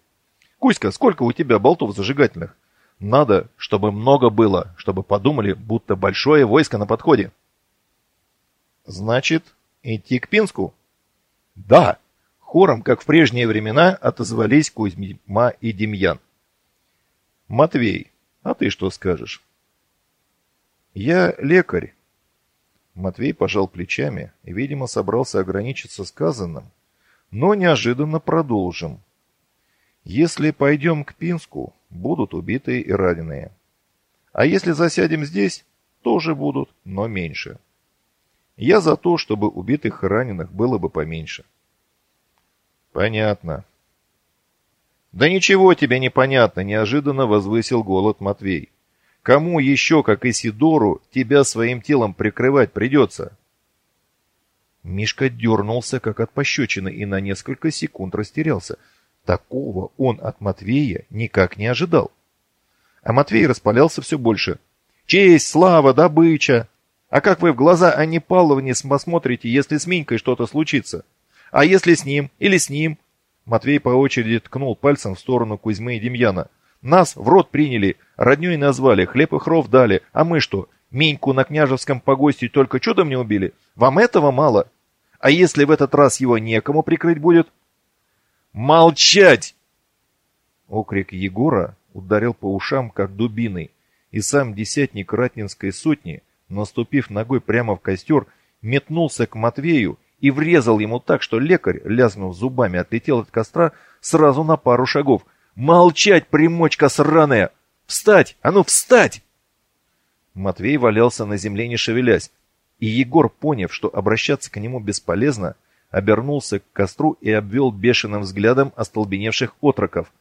Кузька, сколько у тебя болтов зажигательных? Надо, чтобы много было, чтобы подумали, будто большое войско на подходе. Значит, идти к Пинску? Да, хором, как в прежние времена, отозвались Кузьма и Демьян. Матвей, а ты что скажешь? Я лекарь. Матвей пожал плечами и, видимо, собрался ограничиться сказанным, но неожиданно продолжим. Если пойдем к Пинску, будут убитые и раненые. А если засядем здесь, тоже будут, но меньше. Я за то, чтобы убитых и раненых было бы поменьше. Понятно. «Да ничего тебе не понятно», — неожиданно возвысил голод Матвей. «Кому еще, как Исидору, тебя своим телом прикрывать придется?» Мишка дернулся, как от пощечины, и на несколько секунд растерялся. Такого он от Матвея никак не ожидал. А Матвей распалялся все больше. «Честь, слава, добыча! А как вы в глаза Анне Павловне посмотрите, если с Минькой что-то случится? А если с ним или с ним? Матвей по очереди ткнул пальцем в сторону Кузьмы и Демьяна. «Нас в рот приняли, роднёй назвали, хлеб и хров дали, а мы что, Меньку на княжеском погосте только чудом не убили? Вам этого мало? А если в этот раз его некому прикрыть будет?» «Молчать!» Окрик Егора ударил по ушам, как дубиной, и сам десятник Ратнинской сотни наступив ногой прямо в костер, метнулся к Матвею и врезал ему так, что лекарь, лязгнув зубами, отлетел от костра сразу на пару шагов. «Молчать, примочка сраная! Встать! А ну, встать!» Матвей валялся на земле, не шевелясь, и Егор, поняв, что обращаться к нему бесполезно, обернулся к костру и обвел бешеным взглядом остолбеневших отроков.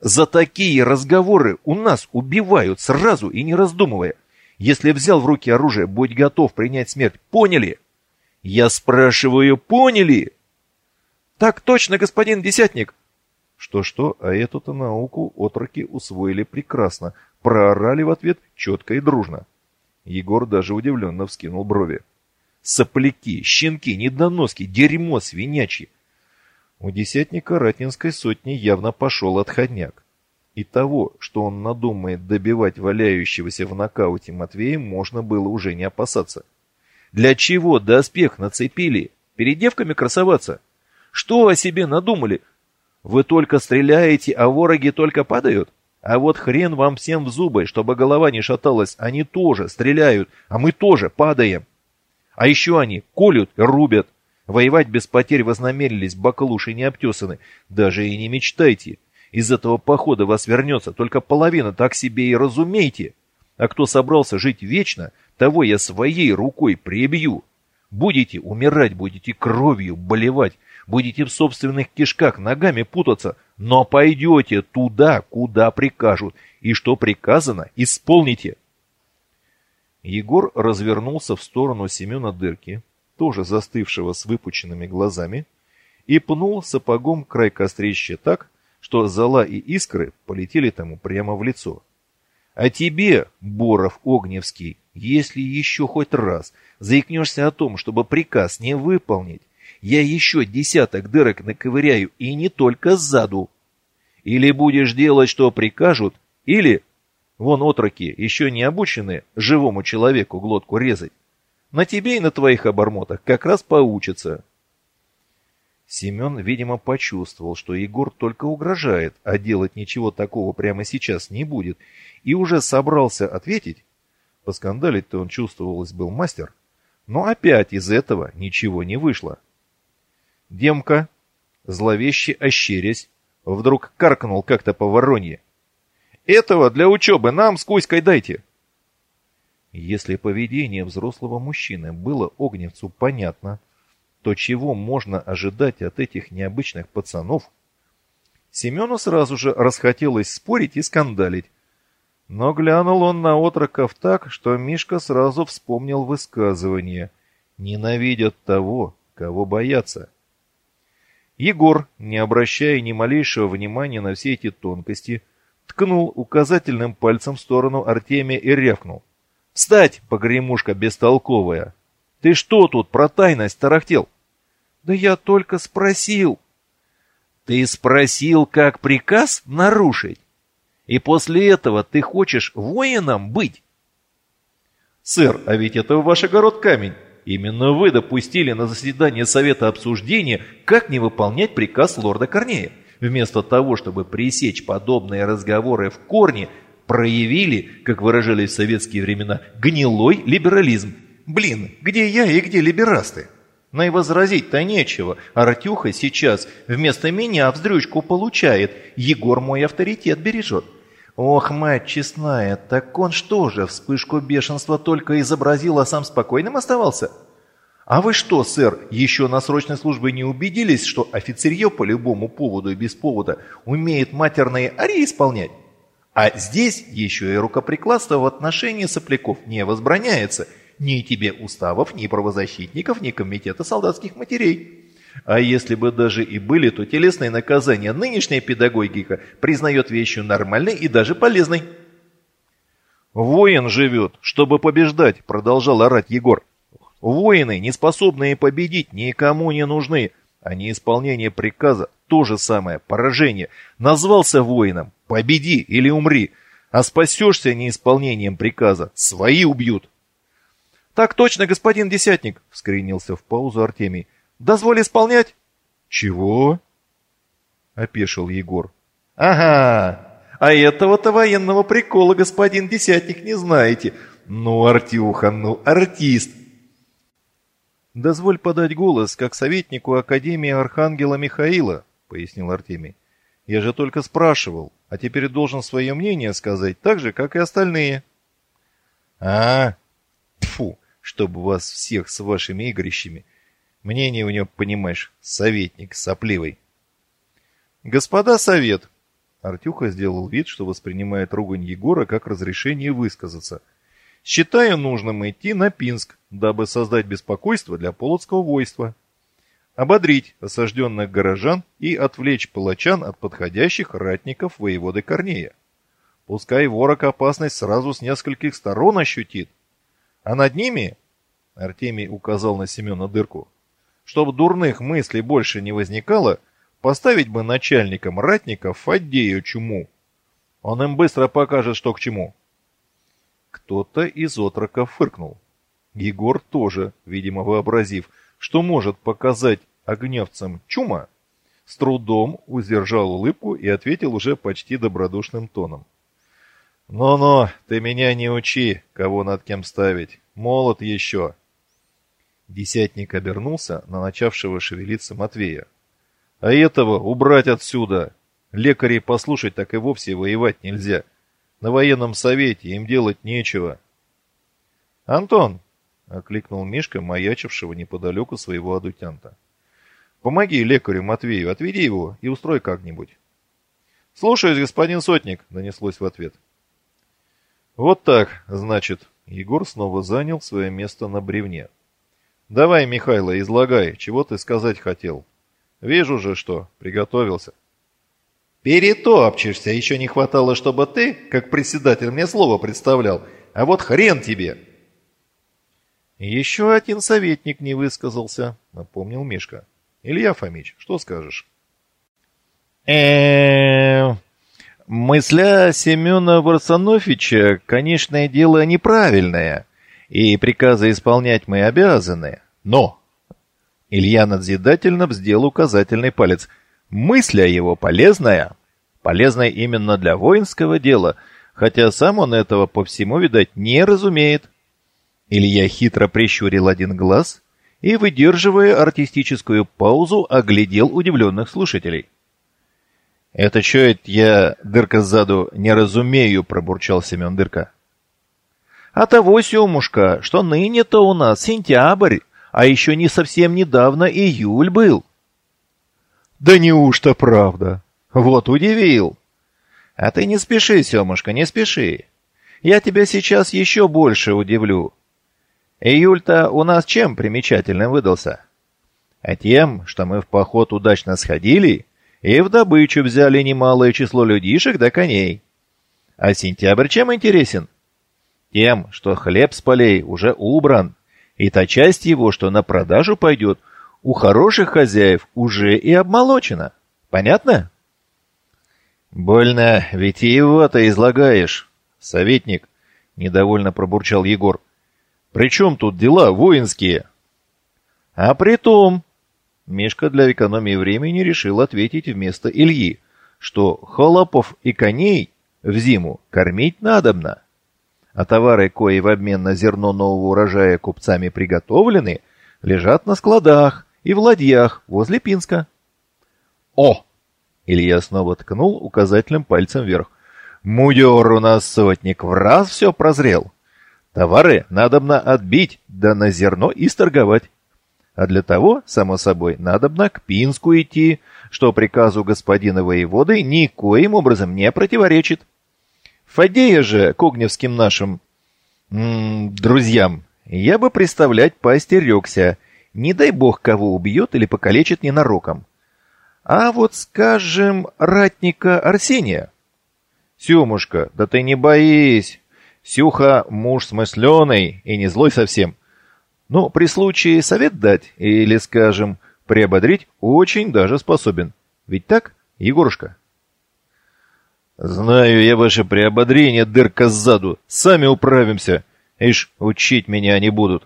«За такие разговоры у нас убивают сразу и не раздумывая. Если взял в руки оружие, будь готов принять смерть. Поняли?» «Я спрашиваю, поняли?» «Так точно, господин Десятник!» Что-что, а эту-то науку отроки усвоили прекрасно, проорали в ответ четко и дружно. Егор даже удивленно вскинул брови. Сопляки, щенки, недоноски, дерьмо свинячье. У десятника Ратнинской сотни явно пошел отходняк. И того, что он надумает добивать валяющегося в нокауте Матвея, можно было уже не опасаться. Для чего доспех нацепили? Перед девками красоваться? Что о себе надумали? Вы только стреляете, а вороги только падают? А вот хрен вам всем в зубы, чтобы голова не шаталась. Они тоже стреляют, а мы тоже падаем. А еще они колют и рубят. Воевать без потерь вознамерились, баклуши не обтесаны. Даже и не мечтайте. Из этого похода вас вернется только половина, так себе и разумейте. А кто собрался жить вечно, того я своей рукой прибью. Будете умирать, будете кровью болевать, будете в собственных кишках ногами путаться, но пойдете туда, куда прикажут, и что приказано, исполните. Егор развернулся в сторону Семена Дырки, тоже застывшего с выпученными глазами, и пнул сапогом край кострища так, что зола и искры полетели тому прямо в лицо. А тебе, Боров Огневский, если еще хоть раз заикнешься о том, чтобы приказ не выполнить, я еще десяток дырок наковыряю, и не только сзаду. Или будешь делать, что прикажут, или... Вон отроки, еще не обучены живому человеку глотку резать. На тебе и на твоих обормотах как раз поучатся. Семен, видимо, почувствовал, что Егор только угрожает, а делать ничего такого прямо сейчас не будет, и уже собрался ответить. Поскандалить-то он чувствовалось был мастер, но опять из этого ничего не вышло. Демка, зловеще ощерясь, вдруг каркнул как-то по воронье. «Этого для учебы нам с Кузькой дайте!» Если поведение взрослого мужчины было Огневцу понятно, то чего можно ожидать от этих необычных пацанов? Семену сразу же расхотелось спорить и скандалить. Но глянул он на отроков так, что Мишка сразу вспомнил высказывание «Ненавидят того, кого боятся». Егор, не обращая ни малейшего внимания на все эти тонкости, ткнул указательным пальцем в сторону Артемия и рявкнул. «Встать, погремушка бестолковая! Ты что тут про тайность тарахтел?» «Да я только спросил». «Ты спросил, как приказ нарушить? И после этого ты хочешь воином быть?» «Сэр, а ведь это в ваш огород камень. Именно вы допустили на заседание Совета обсуждения, как не выполнять приказ лорда Корнея. Вместо того, чтобы пресечь подобные разговоры в корне, проявили, как выражались в советские времена, гнилой либерализм. Блин, где я и где либерасты? Но и возразить-то нечего. Артюха сейчас вместо меня вздрючку получает. Егор мой авторитет бережет. Ох, мать честная, так он что же, вспышку бешенства только изобразил, а сам спокойным оставался? А вы что, сэр, еще на срочной службе не убедились, что офицерье по любому поводу и без повода умеет матерные арии исполнять? А здесь еще и рукоприкладство в отношении сопляков не возбраняется. Ни тебе уставов, ни правозащитников, ни комитета солдатских матерей. А если бы даже и были, то телесные наказания нынешняя педагогика признает вещью нормальной и даже полезной. «Воин живет, чтобы побеждать», — продолжал орать Егор. «Воины, не способные победить, никому не нужны, а неисполнение приказа — то же самое, поражение. Назвался воином — победи или умри, а спасешься неисполнением приказа — свои убьют». «Так точно, господин Десятник!» — вскренился в паузу Артемий. Дозволь исполнять. Чего? Опешил Егор. Ага, а этого-то военного прикола, господин Десятник, не знаете. Ну, Артюха, ну, артист. Дозволь подать голос, как советнику Академии Архангела Михаила, пояснил Артемий. Я же только спрашивал, а теперь должен свое мнение сказать, так же, как и остальные. А, тфу, чтобы вас всех с вашими игрищами. Мнение у него, понимаешь, советник сопливый. Господа совет, Артюха сделал вид, что воспринимает ругань Егора как разрешение высказаться. «Считаю нужным идти на Пинск, дабы создать беспокойство для полоцкого войства, ободрить осажденных горожан и отвлечь палачан от подходящих ратников воеводы Корнея. Пускай ворог опасность сразу с нескольких сторон ощутит, а над ними, Артемий указал на Семена дырку, чтобы дурных мыслей больше не возникало, Поставить бы начальником ратников Фаддею Чуму. Он им быстро покажет, что к чему. Кто-то из отроков фыркнул. Егор тоже, видимо, вообразив, что может показать огневцам Чума, с трудом удержал улыбку и ответил уже почти добродушным тоном. «Ну-ну, ты меня не учи, кого над кем ставить. Молод еще». Десятник обернулся на начавшего шевелиться Матвея. А этого убрать отсюда. Лекарей послушать так и вовсе воевать нельзя. На военном совете им делать нечего. «Антон!» — окликнул Мишка, маячившего неподалеку своего адутянта. «Помоги лекарю Матвею, отведи его и устрой как-нибудь». «Слушаюсь, господин Сотник», — донеслось в ответ. «Вот так, значит». Егор снова занял свое место на бревне. «Давай, Михайло, излагай, чего ты сказать хотел?» Вижу же, что приготовился. Перетопчешься, еще не хватало, чтобы ты, как председатель, мне слово представлял. А вот хрен тебе. Еще один советник не высказался, напомнил Мишка. Илья Фомич, что скажешь? э Мысля Семена Варсонофича, конечно, дело неправильное, и приказы исполнять мы обязаны. Но Илья надзидательно вздел указательный палец. Мысля его полезная. Полезная именно для воинского дела, хотя сам он этого по всему, видать, не разумеет. Илья хитро прищурил один глаз и, выдерживая артистическую паузу, оглядел удивленных слушателей. «Это что это я, дырка сзаду, не разумею?» — пробурчал Семен Дырка. «А того, Семушка, что ныне-то у нас сентябрь, а еще не совсем недавно июль был. Да неужто правда? Вот удивил. А ты не спеши, Семушка, не спеши. Я тебя сейчас еще больше удивлю. Июль-то у нас чем примечательным выдался? А тем, что мы в поход удачно сходили и в добычу взяли немалое число людишек да коней. А сентябрь чем интересен? Тем, что хлеб с полей уже убран, и та часть его, что на продажу пойдет, у хороших хозяев уже и обмолочена. Понятно? Больно, ведь и его-то излагаешь, советник, недовольно пробурчал Егор. При чем тут дела воинские? А при том, Мишка для экономии времени решил ответить вместо Ильи, что холопов и коней в зиму кормить надобно а товары, кои в обмен на зерно нового урожая купцами приготовлены, лежат на складах и в ладьях возле Пинска. О! Илья снова ткнул указательным пальцем вверх. Мудер у нас сотник, в раз все прозрел. Товары надобно отбить, да на зерно и сторговать. А для того, само собой, надобно к Пинску идти, что приказу господина воеводы никоим образом не противоречит. Фадея же когневским нашим м -м, друзьям я бы представлять поостерегся. Не дай бог кого убьет или покалечит ненароком. А вот, скажем, ратника Арсения. Семушка, да ты не боись. Сюха муж смысленый и не злой совсем. Но при случае совет дать или, скажем, приободрить очень даже способен. Ведь так, Егорушка? «Знаю я ваше приободрение, дырка сзаду. Сами управимся. Ишь, учить меня не будут».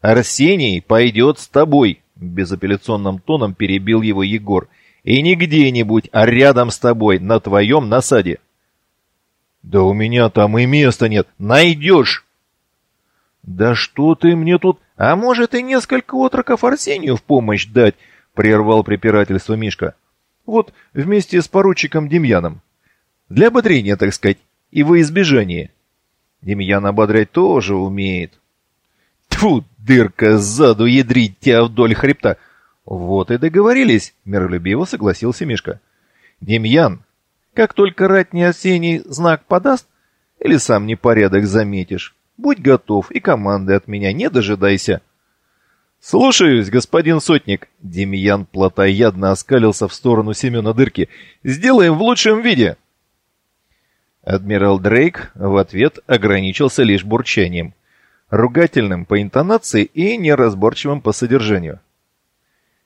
«Арсений пойдет с тобой», — безапелляционным тоном перебил его Егор. «И не где-нибудь, а рядом с тобой, на твоем насаде». Да у меня там и места нет. Найдешь. Да что ты мне тут... А может и несколько отроков Арсению в помощь дать, прервал препирательство Мишка. Вот вместе с поручиком Демьяном. Для ободрения, так сказать, и во избежание. Демьян ободрять тоже умеет. Тьфу, дырка сзаду ядрить тебя вдоль хребта. Вот и договорились, миролюбиво согласился Мишка. Демьян, как только ратний осенний знак подаст, или сам непорядок заметишь, будь готов и команды от меня не дожидайся. «Слушаюсь, господин сотник!» Демьян плотоядно оскалился в сторону Семена Дырки. «Сделаем в лучшем виде!» Адмирал Дрейк в ответ ограничился лишь бурчанием, ругательным по интонации и неразборчивым по содержанию.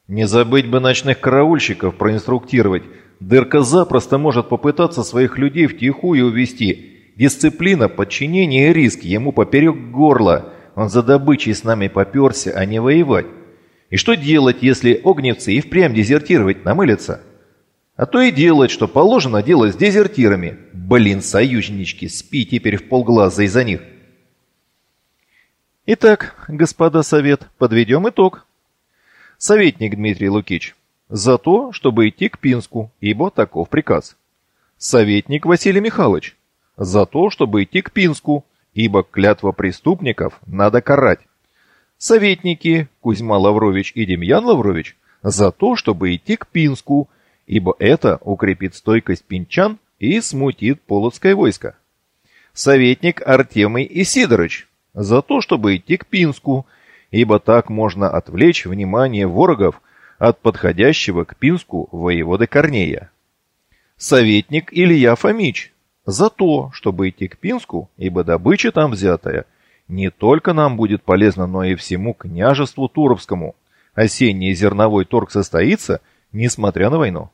«Не забыть бы ночных караульщиков проинструктировать. Дырка запросто может попытаться своих людей втихую увести. Дисциплина, подчинение и риск ему поперек горла». Он за добычей с нами поперся, а не воевать. И что делать, если огневцы и впрямь дезертировать намылятся? А то и делать, что положено делать с дезертирами. Блин, союзнички, спи теперь в полглаза из-за них. Итак, господа совет, подведем итог. Советник Дмитрий Лукич. За то, чтобы идти к Пинску, ибо таков приказ. Советник Василий Михайлович. За то, чтобы идти к Пинску, ибо клятва преступников надо карать. Советники Кузьма Лаврович и Демьян Лаврович за то, чтобы идти к Пинску, ибо это укрепит стойкость пинчан и смутит полоцкое войско. Советник Артемий Исидорович за то, чтобы идти к Пинску, ибо так можно отвлечь внимание ворогов от подходящего к Пинску воеводы Корнея. Советник Илья Фомич за то, чтобы идти к Пинску, ибо добыча там взятая не только нам будет полезна, но и всему княжеству Туровскому. Осенний зерновой торг состоится, несмотря на войну.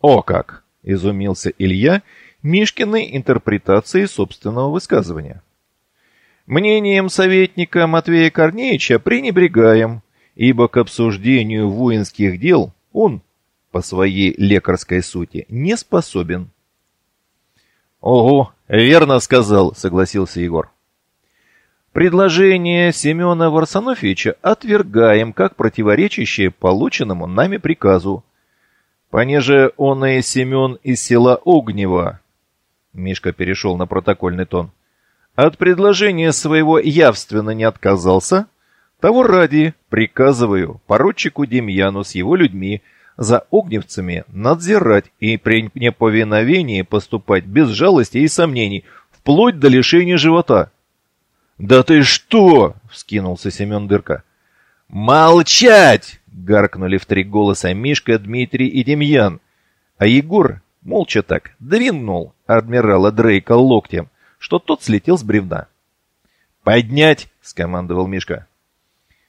О как! Изумился Илья Мишкиной интерпретацией собственного высказывания. Мнением советника Матвея Корнеевича пренебрегаем, ибо к обсуждению воинских дел он, по своей лекарской сути, не способен. «Ого, верно сказал», — согласился Егор. Предложение Семена Варсонофьевича отвергаем как противоречащее полученному нами приказу. Понеже он и Семен из села Огнева, Мишка перешел на протокольный тон, от предложения своего явственно не отказался, того ради приказываю поручику Демьяну с его людьми за огневцами надзирать и при неповиновении поступать без жалости и сомнений, вплоть до лишения живота. «Да ты что!» — вскинулся Семен Дырка. «Молчать!» — гаркнули в три голоса Мишка, Дмитрий и Демьян. А Егор молча так двинул адмирала Дрейка локтем, что тот слетел с бревна. «Поднять!» — скомандовал Мишка.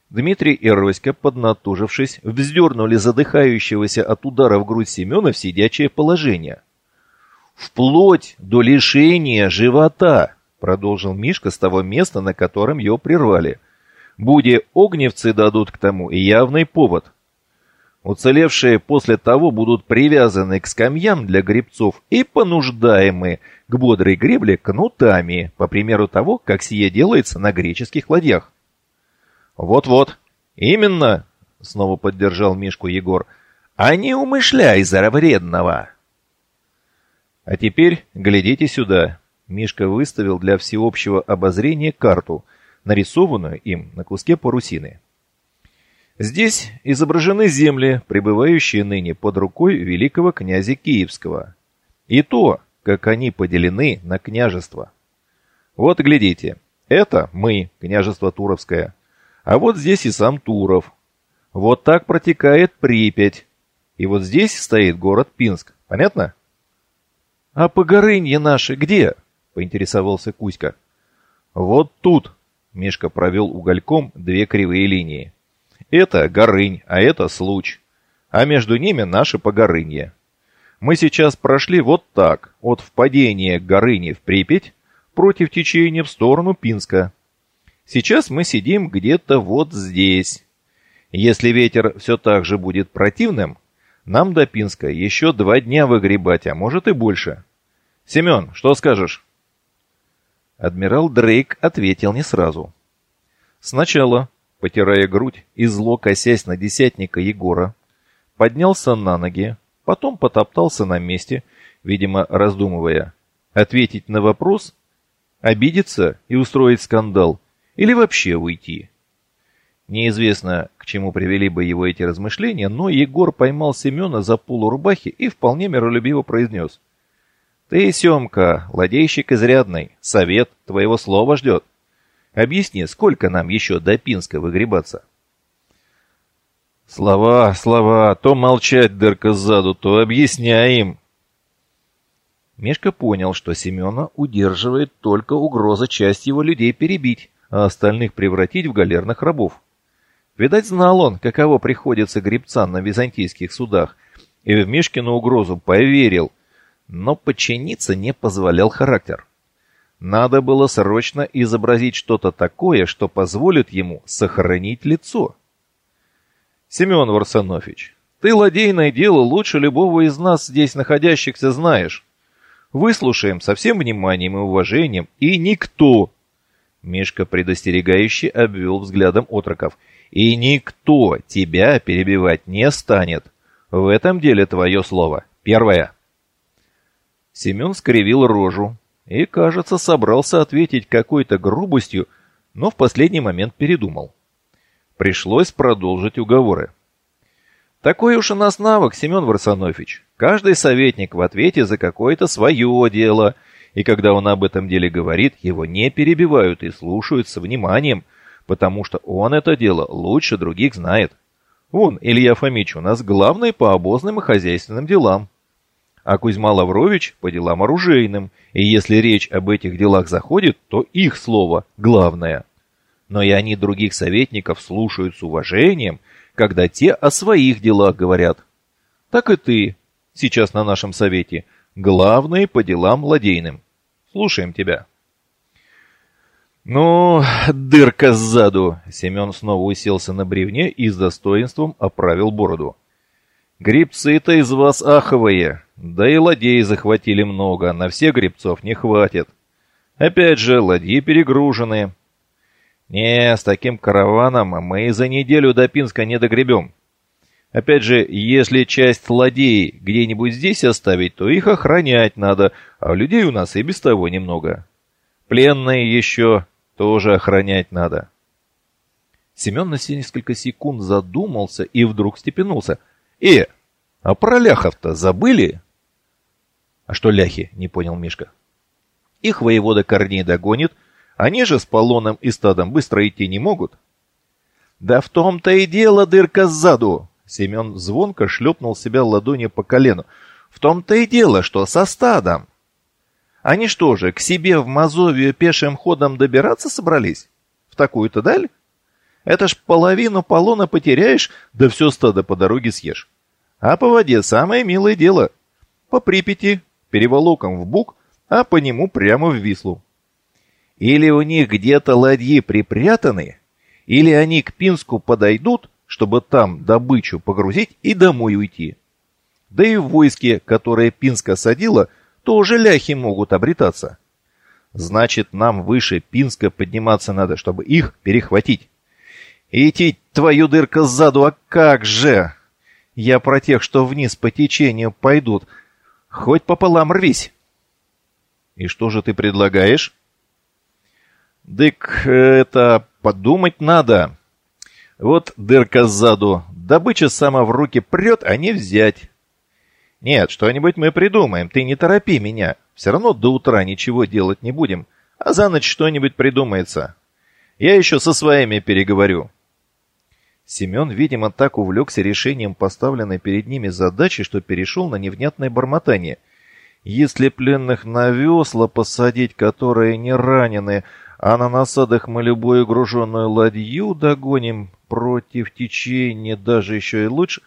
Дмитрий и Роська, поднатужившись, вздернули задыхающегося от удара в грудь Семена в сидячее положение. «Вплоть до лишения живота!» — продолжил Мишка с того места, на котором его прервали. «Буди огневцы дадут к тому и явный повод. Уцелевшие после того будут привязаны к скамьям для гребцов и понуждаемы к бодрой гребле кнутами, по примеру того, как сие делается на греческих ладьях. «Вот-вот, именно!» — снова поддержал Мишку Егор. «А не умышляй, заровредного!» «А теперь глядите сюда!» Мишка выставил для всеобщего обозрения карту, нарисованную им на куске парусины. Здесь изображены земли, пребывающие ныне под рукой великого князя Киевского. И то, как они поделены на княжества. Вот глядите, это мы, княжество Туровское, а вот здесь и сам Туров. Вот так протекает Припять. И вот здесь стоит город Пинск. Понятно? А Погорынье наши где? Поинтересовался Кузька. Вот тут. Мишка провел угольком две кривые линии. Это Горынь, а это Случ. А между ними наше Погорынье. Мы сейчас прошли вот так, от впадения Горыни в Припять против течения в сторону Пинска. Сейчас мы сидим где-то вот здесь. Если ветер все так же будет противным, нам до Пинска еще два дня выгребать, а может и больше. Семен, что скажешь?» Адмирал Дрейк ответил не сразу. Сначала, потирая грудь и зло косясь на десятника Егора, поднялся на ноги, потом потоптался на месте, видимо, раздумывая, ответить на вопрос, обидеться и устроить скандал, или вообще уйти. Неизвестно, к чему привели бы его эти размышления, но Егор поймал Семена за полу рубахи и вполне миролюбиво произнес. «Ты, Семка, ладейщик изрядный, совет твоего слова ждет. Объясни, сколько нам еще до Пинска выгребаться?» «Слова, слова, то молчать дырка сзаду, то объясняй им!» Мишка понял, что Семена удерживает только угроза часть его людей перебить, а остальных превратить в галерных рабов. Видать, знал он, каково приходится гребцам на византийских судах, и в Мишкину угрозу поверил, но подчиниться не позволял характер. Надо было срочно изобразить что-то такое, что позволит ему сохранить лицо. «Семен Варсонофич, ты ладейное дело лучше любого из нас здесь находящихся знаешь. Выслушаем со всем вниманием и уважением, и никто...» Мишка предостерегающе обвел взглядом отроков – и никто тебя перебивать не станет. В этом деле твое слово. Первое. Семен скривил рожу и, кажется, собрался ответить какой-то грубостью, но в последний момент передумал. Пришлось продолжить уговоры. Такой уж у нас навык, Семен Варсонофич. Каждый советник в ответе за какое-то свое дело, и когда он об этом деле говорит, его не перебивают и слушают с вниманием – потому что он это дело лучше других знает. Вон, Илья Фомич у нас главный по обозным и хозяйственным делам. А Кузьма Лаврович по делам оружейным, и если речь об этих делах заходит, то их слово главное. Но и они других советников слушают с уважением, когда те о своих делах говорят. Так и ты, сейчас на нашем совете, главный по делам ладейным. Слушаем тебя. «Ну, дырка сзаду!» Семен снова уселся на бревне и с достоинством оправил бороду. «Грибцы-то из вас аховые, да и ладей захватили много, на всех грибцов не хватит. Опять же, ладьи перегружены. Не, с таким караваном мы за неделю до Пинска не догребем. Опять же, если часть ладей где-нибудь здесь оставить, то их охранять надо, а людей у нас и без того немного. Пленные еще тоже охранять надо. Семен на несколько секунд задумался и вдруг степенулся. «Э, а про ляхов-то забыли?» «А что ляхи?» — не понял Мишка. «Их воевода Корней догонит, они же с полоном и стадом быстро идти не могут». «Да в том-то и дело дырка сзаду!» Семен звонко шлепнул себя ладонью по колену. «В том-то и дело, что со стадом!» Они что же, к себе в Мазовию пешим ходом добираться собрались? В такую-то даль? Это ж половину полона потеряешь, да все стадо по дороге съешь. А по воде самое милое дело. По Припяти, переволоком в Буг, а по нему прямо в Вислу. Или у них где-то ладьи припрятаны, или они к Пинску подойдут, чтобы там добычу погрузить и домой уйти. Да и в войске, которое Пинска садило, тоже ляхи могут обретаться. Значит, нам выше Пинска подниматься надо, чтобы их перехватить. Идти твою дырка сзаду, а как же? Я про тех, что вниз по течению пойдут. Хоть пополам рвись. И что же ты предлагаешь? Дык, это подумать надо. Вот дырка сзаду. Добыча сама в руки прет, а не взять. «Нет, что-нибудь мы придумаем, ты не торопи меня. Все равно до утра ничего делать не будем, а за ночь что-нибудь придумается. Я еще со своими переговорю». Семен, видимо, так увлекся решением поставленной перед ними задачи, что перешел на невнятное бормотание. «Если пленных на весла посадить, которые не ранены, а на насадах мы любую груженную ладью догоним против течения, даже еще и лучше...»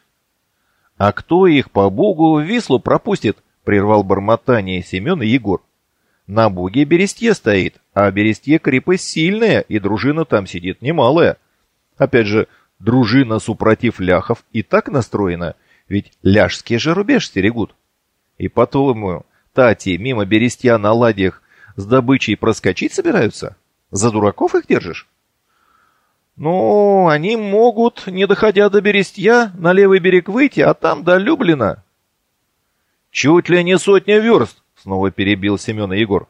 «А кто их, по богу, в Вислу пропустит?» — прервал бормотание Семен и Егор. «На буге Берестье стоит, а Берестье крепость сильная, и дружина там сидит немалая. Опять же, дружина супротив ляхов и так настроена, ведь ляжские же рубеж стерегут. И по-твоему, стати мимо Берестья на ладьях с добычей проскочить собираются? За дураков их держишь? Ну, они могут, не доходя до Берестья, на левый берег выйти, а там до Люблина. Чуть ли не сотня верст, снова перебил Семена Егор.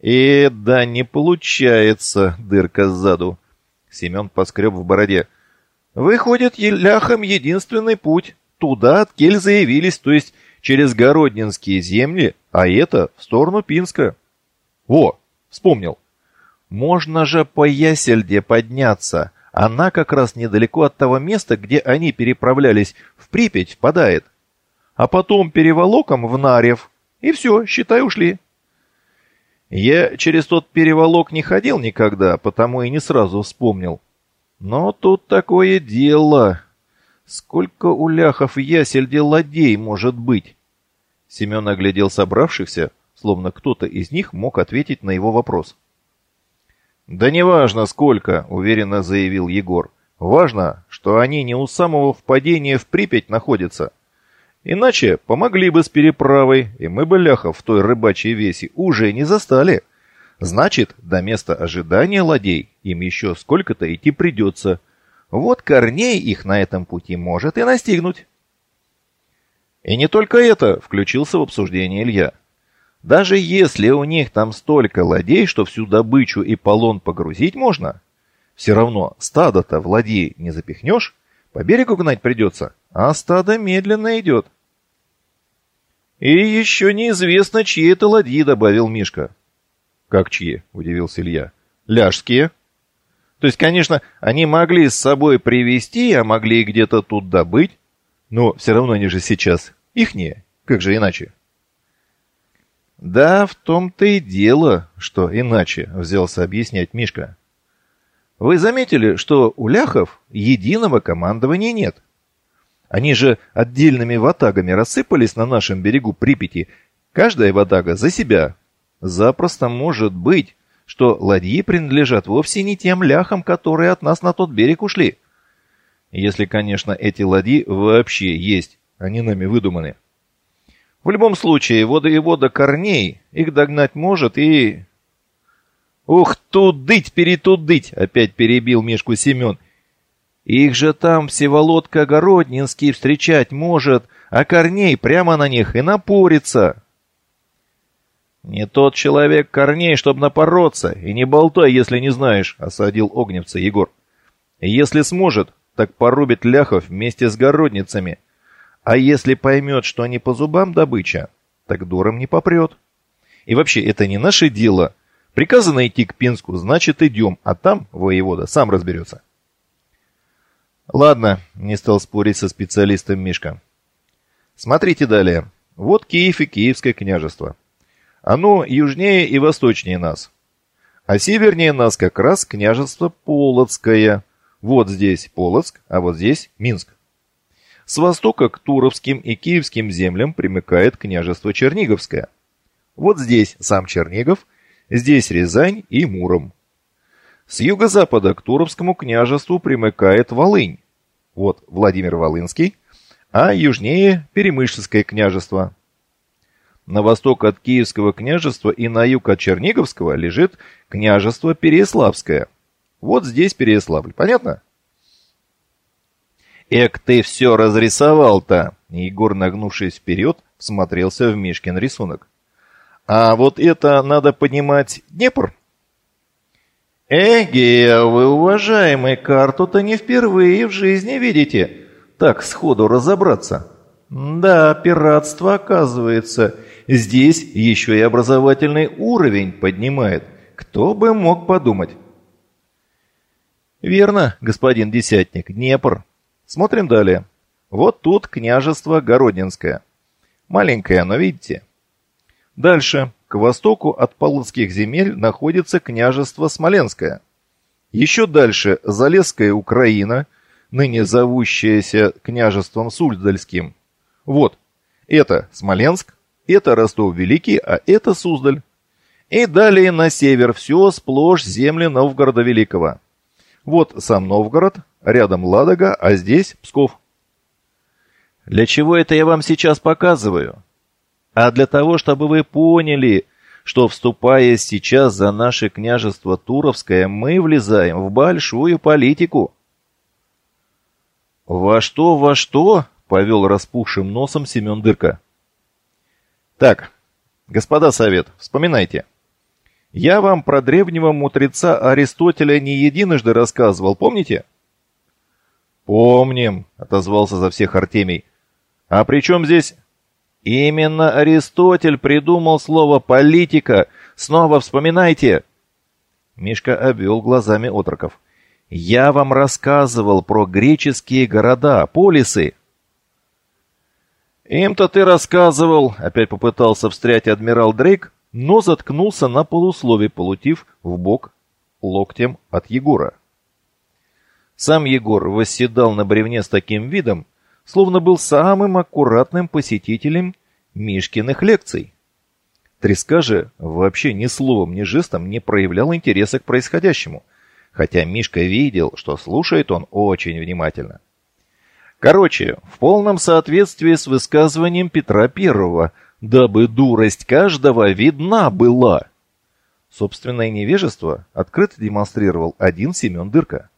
И да, не получается, дырка сзаду. Семен поскреб в бороде. Выходит, ляхам единственный путь. Туда от Кель заявились, то есть через Городнинские земли, а это в сторону Пинска. Во, вспомнил. Можно же по Ясельде подняться. Она как раз недалеко от того места, где они переправлялись в Припять, впадает. А потом переволоком в Нарев. И все, считай, ушли. Я через тот переволок не ходил никогда, потому и не сразу вспомнил. Но тут такое дело. Сколько у ляхов ясельде ладей может быть? Семен оглядел собравшихся, словно кто-то из них мог ответить на его вопрос. «Да неважно сколько», — уверенно заявил Егор. «Важно, что они не у самого впадения в Припять находятся. Иначе помогли бы с переправой, и мы бы ляхов в той рыбачьей весе уже не застали. Значит, до места ожидания ладей им еще сколько-то идти придется. Вот Корней их на этом пути может и настигнуть». «И не только это», — включился в обсуждение Илья. Даже если у них там столько ладей, что всю добычу и полон погрузить можно, все равно стадо-то в ладьи не запихнешь, по берегу гнать придется, а стадо медленно идет. «И еще неизвестно, чьи это ладьи», — добавил Мишка. «Как чьи?» — удивился Илья. «Ляжские». То есть, конечно, они могли с собой привезти, а могли где-то тут добыть, но все равно они же сейчас ихние, как же иначе? «Да, в том-то и дело, что иначе», — взялся объяснять Мишка. «Вы заметили, что у ляхов единого командования нет? Они же отдельными ватагами рассыпались на нашем берегу Припяти, каждая ватага за себя. Запросто может быть, что ладьи принадлежат вовсе не тем ляхам, которые от нас на тот берег ушли. Если, конечно, эти ладьи вообще есть, они нами выдуманы». В любом случае, водоевода Корней их догнать может и... «Ух, тудыть, перетудыть!» — опять перебил Мишку Семен. «Их же там Всеволодка Огороднинский встречать может, а Корней прямо на них и напорится!» «Не тот человек Корней, чтобы напороться, и не болтай, если не знаешь», — осадил огневца Егор. «Если сможет, так порубит ляхов вместе с городницами, а если поймет, что не по зубам добыча, так дуром не попрет. И вообще, это не наше дело. Приказано идти к Пинску, значит идем, а там воевода сам разберется. Ладно, не стал спорить со специалистом Мишка. Смотрите далее. Вот Киев и Киевское княжество. Оно южнее и восточнее нас. А севернее нас как раз княжество Полоцкое. Вот здесь Полоцк, а вот здесь Минск. С востока к Туровским и Киевским землям примыкает княжество Черниговское. Вот здесь сам Чернигов, здесь Рязань и Муром. С юго-запада к Туровскому княжеству примыкает Волынь. Вот Владимир Волынский, а южнее Перемышльское княжество. На восток от Киевского княжества и на юг от Черниговского лежит княжество Переславское. Вот здесь Переславль, понятно? «Эк, ты все разрисовал-то!» Егор, нагнувшись вперед, всмотрелся в Мишкин рисунок. «А вот это, надо понимать, Днепр?» «Эге, вы, уважаемый, карту-то не впервые в жизни видите. Так сходу разобраться». «Да, пиратство, оказывается, здесь еще и образовательный уровень поднимает. Кто бы мог подумать?» «Верно, господин Десятник, Днепр», Смотрим далее. Вот тут княжество Городнинское. Маленькое, но видите. Дальше, к востоку от Полоцких земель находится княжество Смоленское. Еще дальше Залесская Украина, ныне зовущаяся княжеством Суздальским. Вот, это Смоленск, это Ростов-Великий, а это Суздаль. И далее на север все сплошь земли Новгорода Великого. Вот сам Новгород, рядом Ладога, а здесь Псков. Для чего это я вам сейчас показываю? а для того, чтобы вы поняли, что, вступая сейчас за наше княжество Туровское, мы влезаем в большую политику. «Во что, во что?» — повел распухшим носом Семен Дырка. «Так, господа совет, вспоминайте. Я вам про древнего мудреца Аристотеля не единожды рассказывал, помните?» «Помним», — отозвался за всех Артемий. «А при чем здесь...» «Именно Аристотель придумал слово «политика». Снова вспоминайте!» Мишка обвел глазами отроков. «Я вам рассказывал про греческие города, полисы». «Им-то ты рассказывал», — опять попытался встрять адмирал Дрейк, но заткнулся на полуслове, полутив в бок локтем от Егора. Сам Егор восседал на бревне с таким видом, словно был самым аккуратным посетителем Мишкиных лекций. Треска же вообще ни словом, ни жестом не проявлял интереса к происходящему, хотя Мишка видел, что слушает он очень внимательно. Короче, в полном соответствии с высказыванием Петра Первого, дабы дурость каждого видна была. Собственное невежество открыто демонстрировал один Семен Дырка.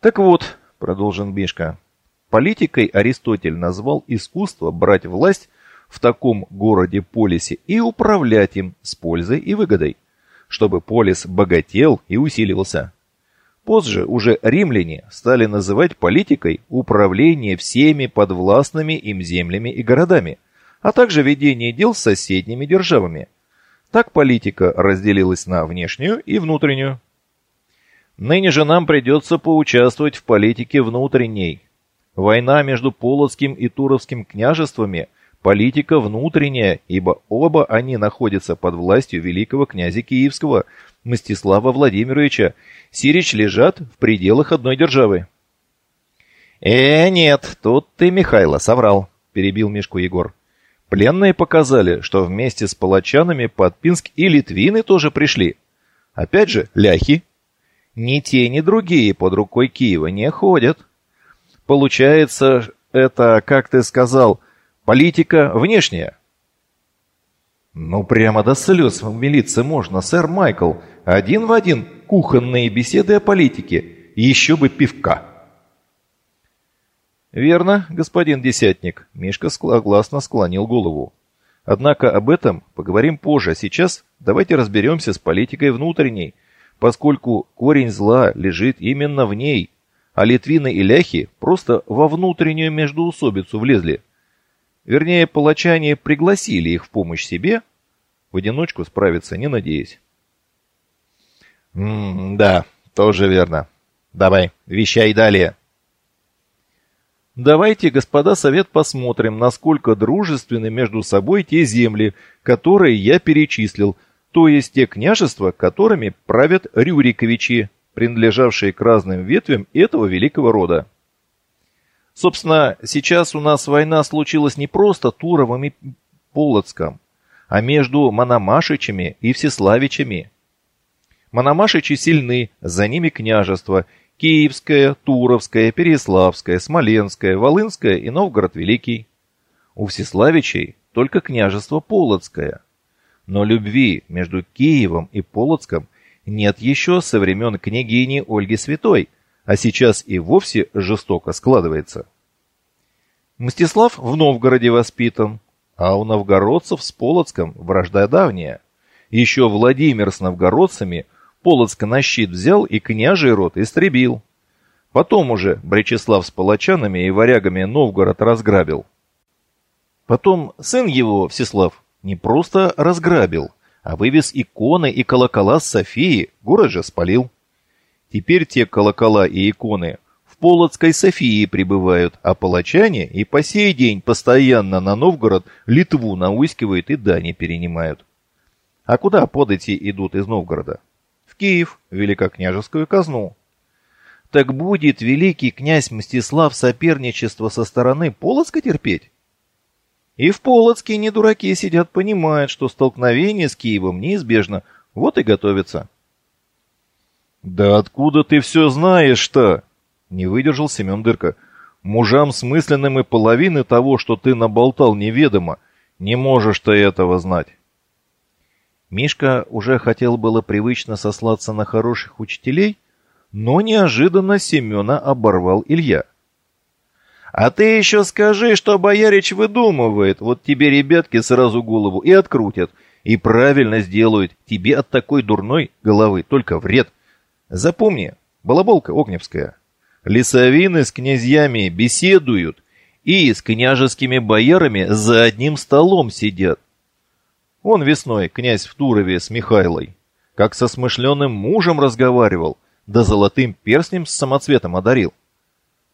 «Так вот», — продолжил Мишка, — политикой Аристотель назвал искусство брать власть в таком городе-полисе и управлять им с пользой и выгодой, чтобы полис богател и усиливался. Позже уже римляне стали называть политикой управление всеми подвластными им землями и городами, а также ведение дел с соседними державами. Так политика разделилась на внешнюю и внутреннюю. Ныне же нам придется поучаствовать в политике внутренней. Война между Полоцким и Туровским княжествами – политика внутренняя, ибо оба они находятся под властью великого князя Киевского – Мстислава Владимировича, Сирич лежат в пределах одной державы. «Э, нет, тут ты, Михайло, соврал», — перебил Мишку Егор. «Пленные показали, что вместе с палачанами под Пинск и литвины тоже пришли. Опять же, ляхи. Ни те, ни другие под рукой Киева не ходят. Получается, это, как ты сказал, политика внешняя». «Ну, прямо до слез в милиции можно, сэр Майкл», один в один кухонные беседы о политике. Еще бы пивка. Верно, господин Десятник. Мишка согласно склонил голову. Однако об этом поговорим позже. Сейчас давайте разберемся с политикой внутренней, поскольку корень зла лежит именно в ней, а литвины и ляхи просто во внутреннюю междуусобицу влезли. Вернее, палачане пригласили их в помощь себе, в одиночку справиться не надеясь. М да, тоже верно. Давай, вещай далее. Давайте, господа совет, посмотрим, насколько дружественны между собой те земли, которые я перечислил, то есть те княжества, которыми правят Рюриковичи, принадлежавшие к разным ветвям этого великого рода. Собственно, сейчас у нас война случилась не просто Туровым и Полоцком, а между Мономашичами и Всеславичами – Мономашичи сильны, за ними княжества Киевское, Туровское, Переславское, Смоленское, Волынское и Новгород Великий. У Всеславичей только княжество Полоцкое. Но любви между Киевом и Полоцком нет еще со времен княгини Ольги Святой, а сейчас и вовсе жестоко складывается. Мстислав в Новгороде воспитан, а у новгородцев с Полоцком вражда давняя. Еще Владимир с новгородцами Полоцка на щит взял и княжий род истребил. Потом уже Бречеслав с палачанами и варягами Новгород разграбил. Потом сын его, Всеслав, не просто разграбил, а вывез иконы и колокола с Софии, город же спалил. Теперь те колокола и иконы в Полоцкой Софии пребывают, а палачане и по сей день постоянно на Новгород Литву науискивают и дани перенимают. А куда подати идут из Новгорода? Киев, великокняжескую казну. Так будет великий князь Мстислав соперничество со стороны Полоцка терпеть? И в Полоцке не дураки сидят, понимают, что столкновение с Киевом неизбежно, вот и готовятся. «Да откуда ты все знаешь-то?» — не выдержал Семен Дырка. «Мужам смысленным и половины того, что ты наболтал неведомо. Не можешь ты этого знать. Мишка уже хотел было привычно сослаться на хороших учителей, но неожиданно Семена оборвал Илья. «А ты еще скажи, что Боярич выдумывает, вот тебе ребятки сразу голову и открутят, и правильно сделают, тебе от такой дурной головы только вред. Запомни, балаболка огневская, лесовины с князьями беседуют, и с княжескими боярами за одним столом сидят. Он весной, князь в Турове с Михайлой, как со смышленым мужем разговаривал, да золотым перстнем с самоцветом одарил.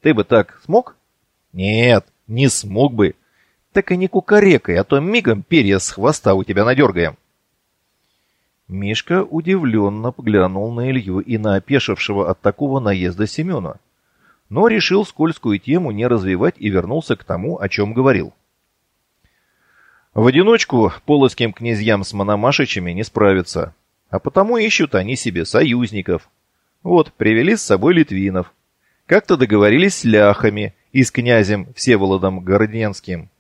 Ты бы так смог? Нет, не смог бы. Так и не кукарекай, а то мигом перья с хвоста у тебя надергаем. Мишка удивленно глянул на Илью и на опешившего от такого наезда Семена но решил скользкую тему не развивать и вернулся к тому, о чем говорил. В одиночку полоцким князьям с Мономашичами не справиться, а потому ищут они себе союзников. Вот, привели с собой литвинов. Как-то договорились с ляхами и с князем Всеволодом Горденским.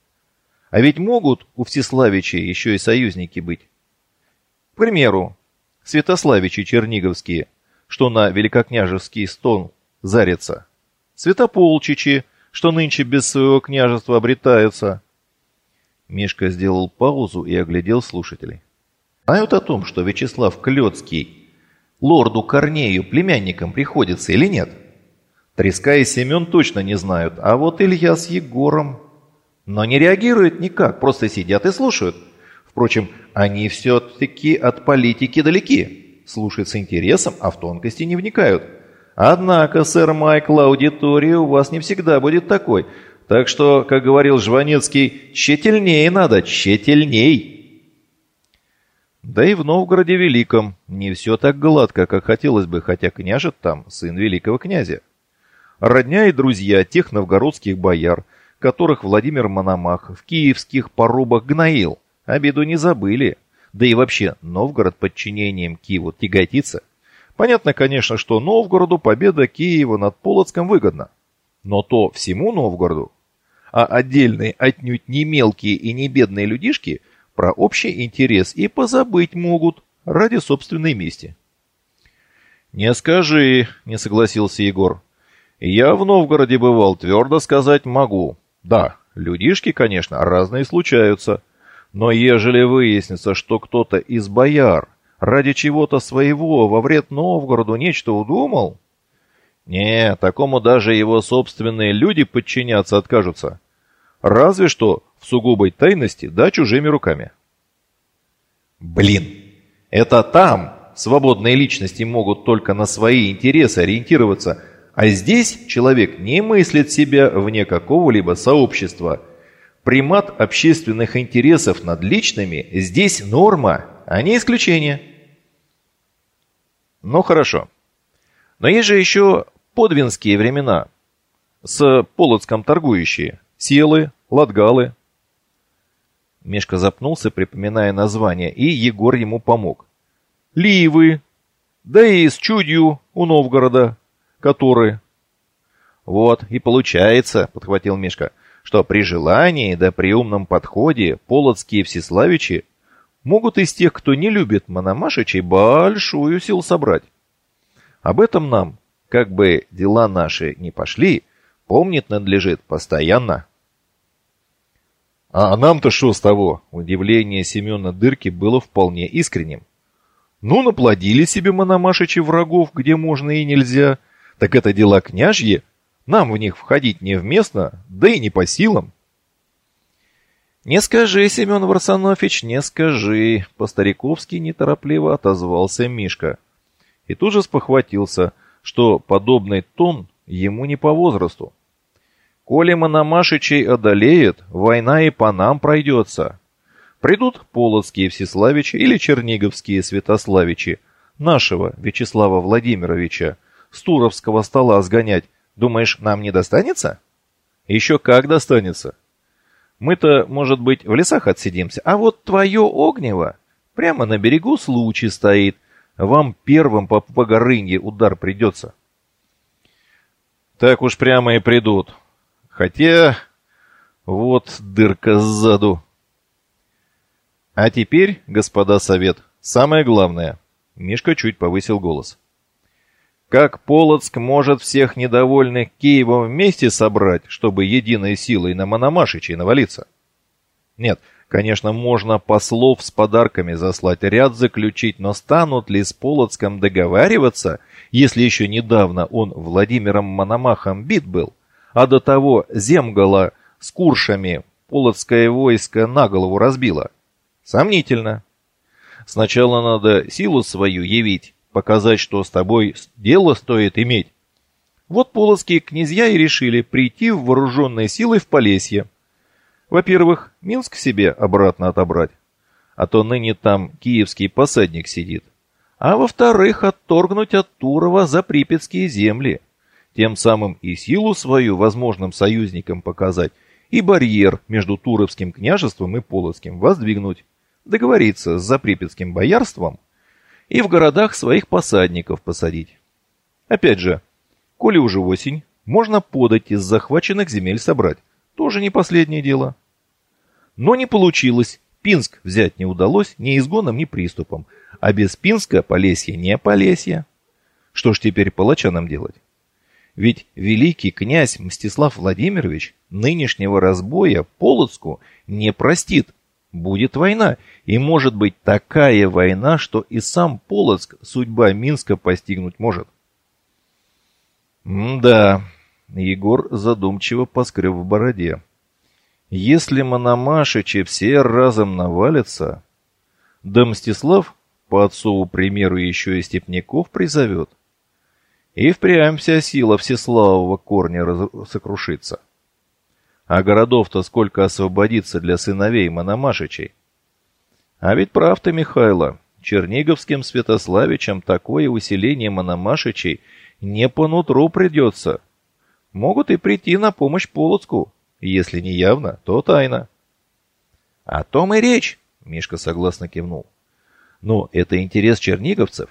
А ведь могут у Всеславичей еще и союзники быть. К примеру, Святославичи Черниговские, что на великокняжеский стол зарятся. Святополчичи, что нынче без своего княжества обретаются. Мишка сделал паузу и оглядел слушателей. Знают о том, что Вячеслав Клёцкий лорду Корнею племянником приходится или нет? Треска и Семен точно не знают, а вот Илья с Егором... Но не реагируют никак, просто сидят и слушают. Впрочем, они все-таки от политики далеки, слушают с интересом, а в тонкости не вникают. Однако, сэр Майкл, аудитория у вас не всегда будет такой. Так что, как говорил Жванецкий, тщательнее надо, тщательней. Да и в Новгороде Великом не все так гладко, как хотелось бы, хотя княжет там сын великого князя. Родня и друзья тех новгородских бояр, которых Владимир Мономах в киевских порубах гноил, обиду не забыли. Да и вообще, Новгород подчинением Киеву тяготится – Понятно, конечно, что Новгороду победа Киева над Полоцком выгодна. Но то всему Новгороду. А отдельные, отнюдь не мелкие и не бедные людишки про общий интерес и позабыть могут ради собственной мести. «Не скажи», — не согласился Егор. «Я в Новгороде бывал, твердо сказать могу. Да, людишки, конечно, разные случаются. Но ежели выяснится, что кто-то из бояр ради чего-то своего во вред Новгороду нечто удумал? Не, такому даже его собственные люди подчиняться откажутся. Разве что в сугубой тайности да чужими руками. Блин, это там свободные личности могут только на свои интересы ориентироваться, а здесь человек не мыслит себя вне какого-либо сообщества. Примат общественных интересов над личными здесь норма, а не исключение. Ну хорошо. Но есть же еще подвинские времена. С Полоцком торгующие. Силы, Латгалы. Мишка запнулся, припоминая название, и Егор ему помог. Ливы. Да и с чудью у Новгорода. Которые. Вот, и получается, подхватил Мишка, что при желании да при умном подходе полоцкие всеславичи могут из тех, кто не любит Мономашичей, большую силу собрать. Об этом нам, как бы дела наши не пошли, помнить надлежит постоянно. А нам-то что с того? Удивление Семена Дырки было вполне искренним. Ну, наплодили себе Мономашичи врагов, где можно и нельзя. Так это дела княжьи, нам в них входить невместно, да и не по силам. «Не скажи, Семен Варсонофич, не скажи!» По-стариковски неторопливо отозвался Мишка. И тут же спохватился, что подобный тон ему не по возрасту. «Коли Мономашичей одолеет, война и по нам пройдется. Придут полоцкие Всеславичи или черниговские Святославичи, нашего Вячеслава Владимировича, с Туровского стола сгонять. Думаешь, нам не достанется?» «Еще как достанется!» Мы-то, может быть, в лесах отсидимся, а вот твое огнево прямо на берегу случай стоит. Вам первым по Погорынье удар придется. Так уж прямо и придут. Хотя... Вот дырка сзаду. А теперь, господа совет, самое главное. Мишка чуть повысил голос. Как Полоцк может всех недовольных Киевом вместе собрать, чтобы единой силой на Мономашичей навалиться? Нет, конечно, можно послов с подарками заслать, ряд заключить, но станут ли с Полоцком договариваться, если еще недавно он Владимиром Мономахом бит был, а до того Земгала с Куршами Полоцкое войско на голову разбило? Сомнительно. Сначала надо силу свою явить, показать, что с тобой дело стоит иметь. Вот полоцкие князья и решили прийти в вооруженной силой в Полесье. Во-первых, Минск себе обратно отобрать, а то ныне там киевский посадник сидит. А во-вторых, отторгнуть от Турова за припятские земли, тем самым и силу свою возможным союзникам показать, и барьер между Туровским княжеством и Полоцким воздвигнуть, договориться с заприпятским боярством – и в городах своих посадников посадить. Опять же, коли уже осень, можно подать из захваченных земель собрать. Тоже не последнее дело. Но не получилось. Пинск взять не удалось ни изгоном, ни приступом. А без Пинска Полесье не Полесье. Что ж теперь палачанам делать? Ведь великий князь Мстислав Владимирович нынешнего разбоя Полоцку не простит Будет война, и может быть такая война, что и сам Полоцк судьба Минска постигнуть может. «Да», — Егор задумчиво поскреб в бороде. «Если Мономашичи все разом навалятся, да Мстислав, по отцову примеру, еще и степняков призовет, и впрямь вся сила всеславого корня сокрушится». А городов-то сколько освободится для сыновей Мономашичей? А ведь прав ты, Михайло. Черниговским Святославичам такое усиление Мономашичей не по нутру придется. Могут и прийти на помощь Полоцку. Если не явно, то тайно. О том и речь, Мишка согласно кивнул. Но это интерес черниговцев.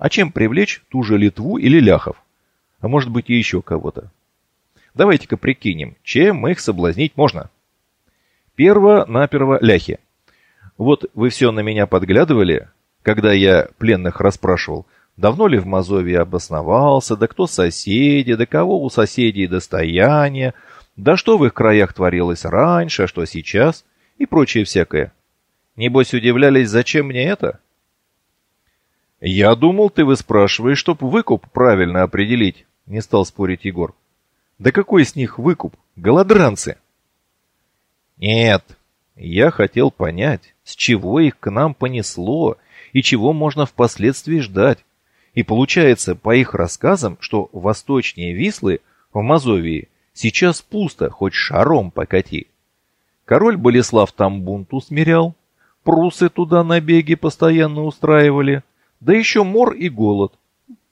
А чем привлечь ту же Литву или ляхов? А может быть и еще кого-то? Давайте-ка прикинем, чем их соблазнить можно. Перво-наперво ляхи. Вот вы все на меня подглядывали, когда я пленных расспрашивал, давно ли в Мазовии обосновался, да кто соседи, да кого у соседей достояние, да что в их краях творилось раньше, а что сейчас, и прочее всякое. Небось удивлялись, зачем мне это? Я думал, ты вы спрашиваешь, чтоб выкуп правильно определить, не стал спорить Егор. Да какой с них выкуп? Голодранцы. Нет, я хотел понять, с чего их к нам понесло и чего можно впоследствии ждать. И получается, по их рассказам, что восточнее Вислы, в Мазовии, сейчас пусто, хоть шаром покати. Король Болеслав там бунт усмирял, прусы туда набеги постоянно устраивали, да еще мор и голод.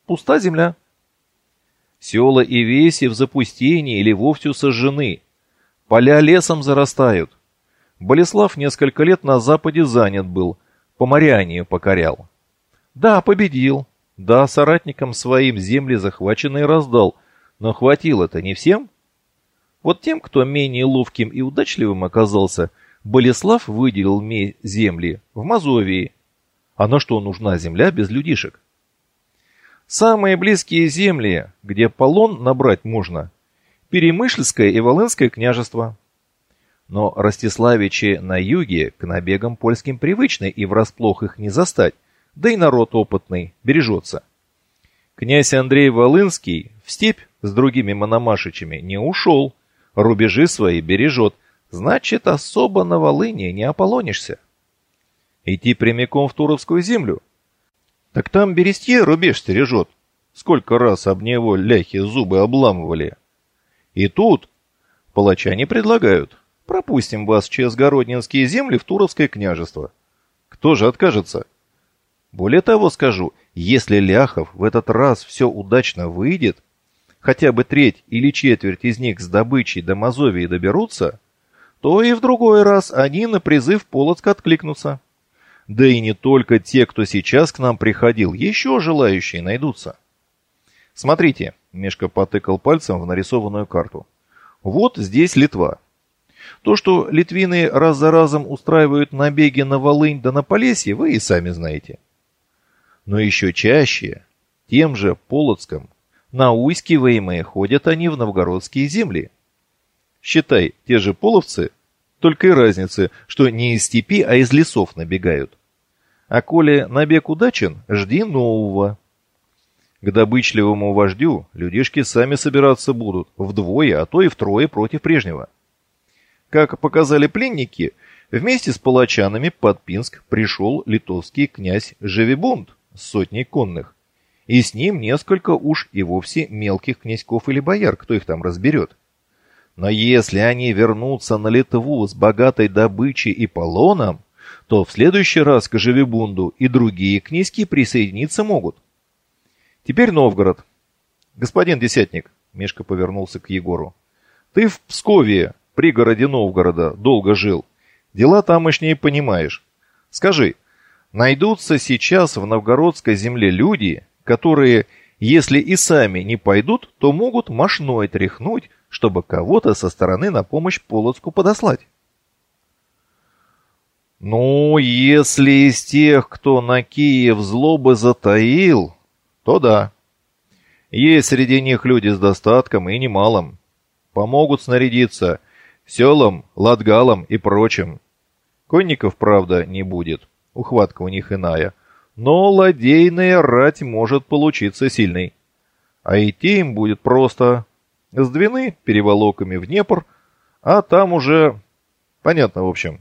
Пуста земля. Села и веси в запустении или вовсе сожжены. Поля лесом зарастают. Болеслав несколько лет на западе занят был, по Морянию покорял. Да, победил. Да, соратникам своим земли захваченные раздал, но хватило-то не всем. Вот тем, кто менее ловким и удачливым оказался, Болеслав выделил земли в Мазовии. А на что нужна земля без людишек? Самые близкие земли, где полон набрать можно, Перемышльское и Волынское княжество. Но Ростиславичи на юге к набегам польским привычны и врасплох их не застать, да и народ опытный, бережется. Князь Андрей Волынский в степь с другими мономашичами не ушел, рубежи свои бережет, значит, особо на Волыне не ополонишься. Идти прямиком в Туровскую землю? Так там Берестье рубеж стережет. Сколько раз об него ляхи зубы обламывали. И тут палачане предлагают. Пропустим вас через Городнинские земли в Туровское княжество. Кто же откажется? Более того скажу, если ляхов в этот раз все удачно выйдет, хотя бы треть или четверть из них с добычей до Мазовии доберутся, то и в другой раз они на призыв Полоцка откликнутся. Да и не только те, кто сейчас к нам приходил, еще желающие найдутся. Смотрите, Мешка потыкал пальцем в нарисованную карту. Вот здесь Литва. То, что литвины раз за разом устраивают набеги на Волынь да на Полесье, вы и сами знаете. Но еще чаще, тем же Полоцком, науискиваемые ходят они в новгородские земли. Считай, те же половцы, только и разницы, что не из степи, а из лесов набегают. А коли набег удачен, жди нового. К добычливому вождю людишки сами собираться будут, вдвое, а то и втрое против прежнего. Как показали пленники, вместе с палачанами под Пинск пришел литовский князь Живебунд с сотней конных. И с ним несколько уж и вовсе мелких князьков или бояр, кто их там разберет. Но если они вернутся на Литву с богатой добычей и полоном, то в следующий раз к Живебунду и другие князьки присоединиться могут. Теперь Новгород. Господин Десятник, Мишка повернулся к Егору. Ты в Пскове, пригороде Новгорода, долго жил. Дела тамошние понимаешь. Скажи, найдутся сейчас в новгородской земле люди, которые, если и сами не пойдут, то могут мошной тряхнуть, чтобы кого-то со стороны на помощь Полоцку подослать. Ну, если из тех, кто на Киев злобы затаил, то да. Есть среди них люди с достатком и немалым. Помогут снарядиться селам, ладгалам и прочим. Конников, правда, не будет. Ухватка у них иная. Но ладейная рать может получиться сильной. А идти им будет просто. С Двины переволоками в Днепр, а там уже... Понятно, в общем.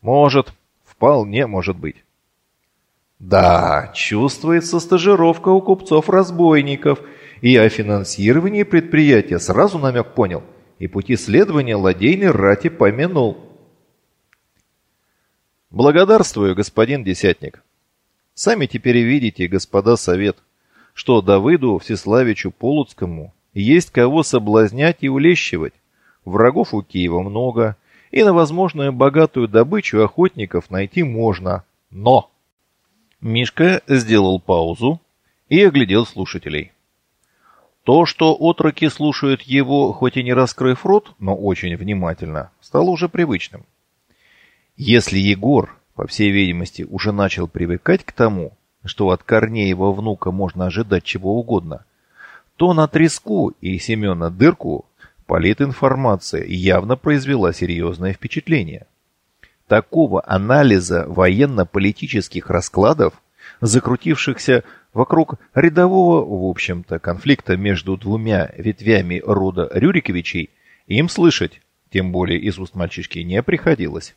Может, вполне может быть. Да, чувствуется стажировка у купцов-разбойников, и о финансировании предприятия сразу намек понял, и пути следования ладейной рати помянул. Благодарствую, господин Десятник. Сами теперь видите, господа совет, что Давыду Всеславичу Полуцкому есть кого соблазнять и улещивать. Врагов у Киева много, и на возможную богатую добычу охотников найти можно. Но... Мишка сделал паузу и оглядел слушателей. То, что отроки слушают его, хоть и не раскрыв рот, но очень внимательно, стало уже привычным. Если Егор, по всей видимости, уже начал привыкать к тому, что от Корнеева внука можно ожидать чего угодно, то на Треску и Семена Дырку политинформация явно произвела серьезное впечатление. Такого анализа военно-политических раскладов, закрутившихся вокруг рядового, в общем-то, конфликта между двумя ветвями рода Рюриковичей, им слышать, тем более из уст мальчишки, не приходилось.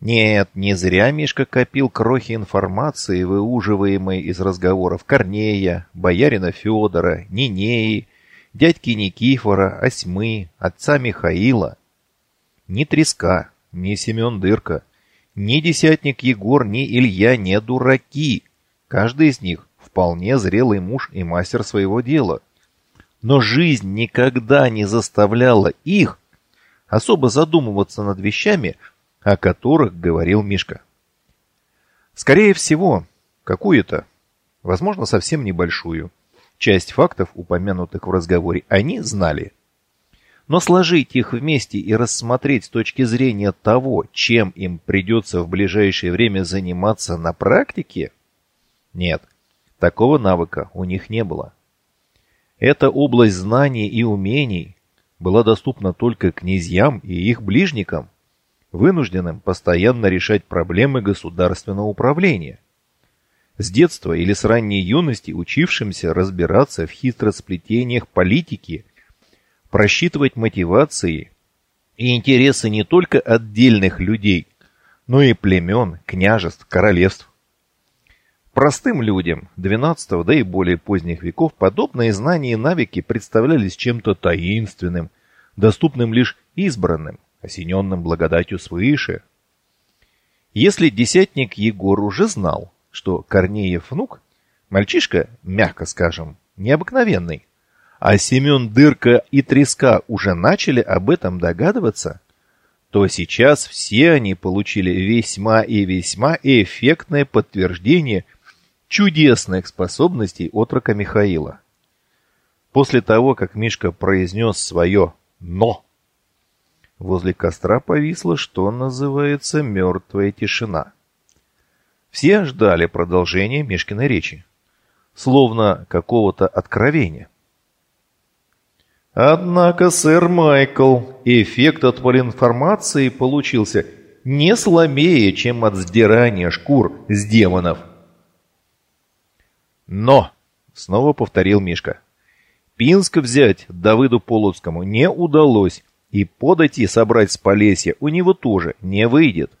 Нет, не зря Мишка копил крохи информации, выуживаемой из разговоров Корнея, боярина Федора, Нинеи, дядьки Никифора, Осьмы, отца Михаила. Ни Треска, ни Семен Дырка, ни Десятник Егор, ни Илья не дураки. Каждый из них вполне зрелый муж и мастер своего дела. Но жизнь никогда не заставляла их особо задумываться над вещами, о которых говорил Мишка. Скорее всего, какую-то, возможно, совсем небольшую, часть фактов, упомянутых в разговоре, они знали. Но сложить их вместе и рассмотреть с точки зрения того, чем им придется в ближайшее время заниматься на практике, нет, такого навыка у них не было. Эта область знаний и умений была доступна только князьям и их ближникам, вынужденным постоянно решать проблемы государственного управления. С детства или с ранней юности учившимся разбираться в хитросплетениях политики, просчитывать мотивации и интересы не только отдельных людей, но и племен, княжеств, королевств. Простым людям XII, да и более поздних веков подобные знания и навыки представлялись чем-то таинственным, доступным лишь избранным – осененным благодатью свыше. Если десятник Егор уже знал, что Корнеев внук, мальчишка, мягко скажем, необыкновенный, а Семен Дырка и Треска уже начали об этом догадываться, то сейчас все они получили весьма и весьма эффектное подтверждение чудесных способностей отрока Михаила. После того, как Мишка произнес свое «но», Возле костра повисла, что называется, мертвая тишина. Все ждали продолжения Мишкиной речи, словно какого-то откровения. Однако, сэр Майкл, эффект от полинформации получился не слабее, чем от сдирания шкур с демонов. Но, снова повторил Мишка, Пинск взять Давыду Полоцкому не удалось, и подойти собрать с Полесья у него тоже не выйдет.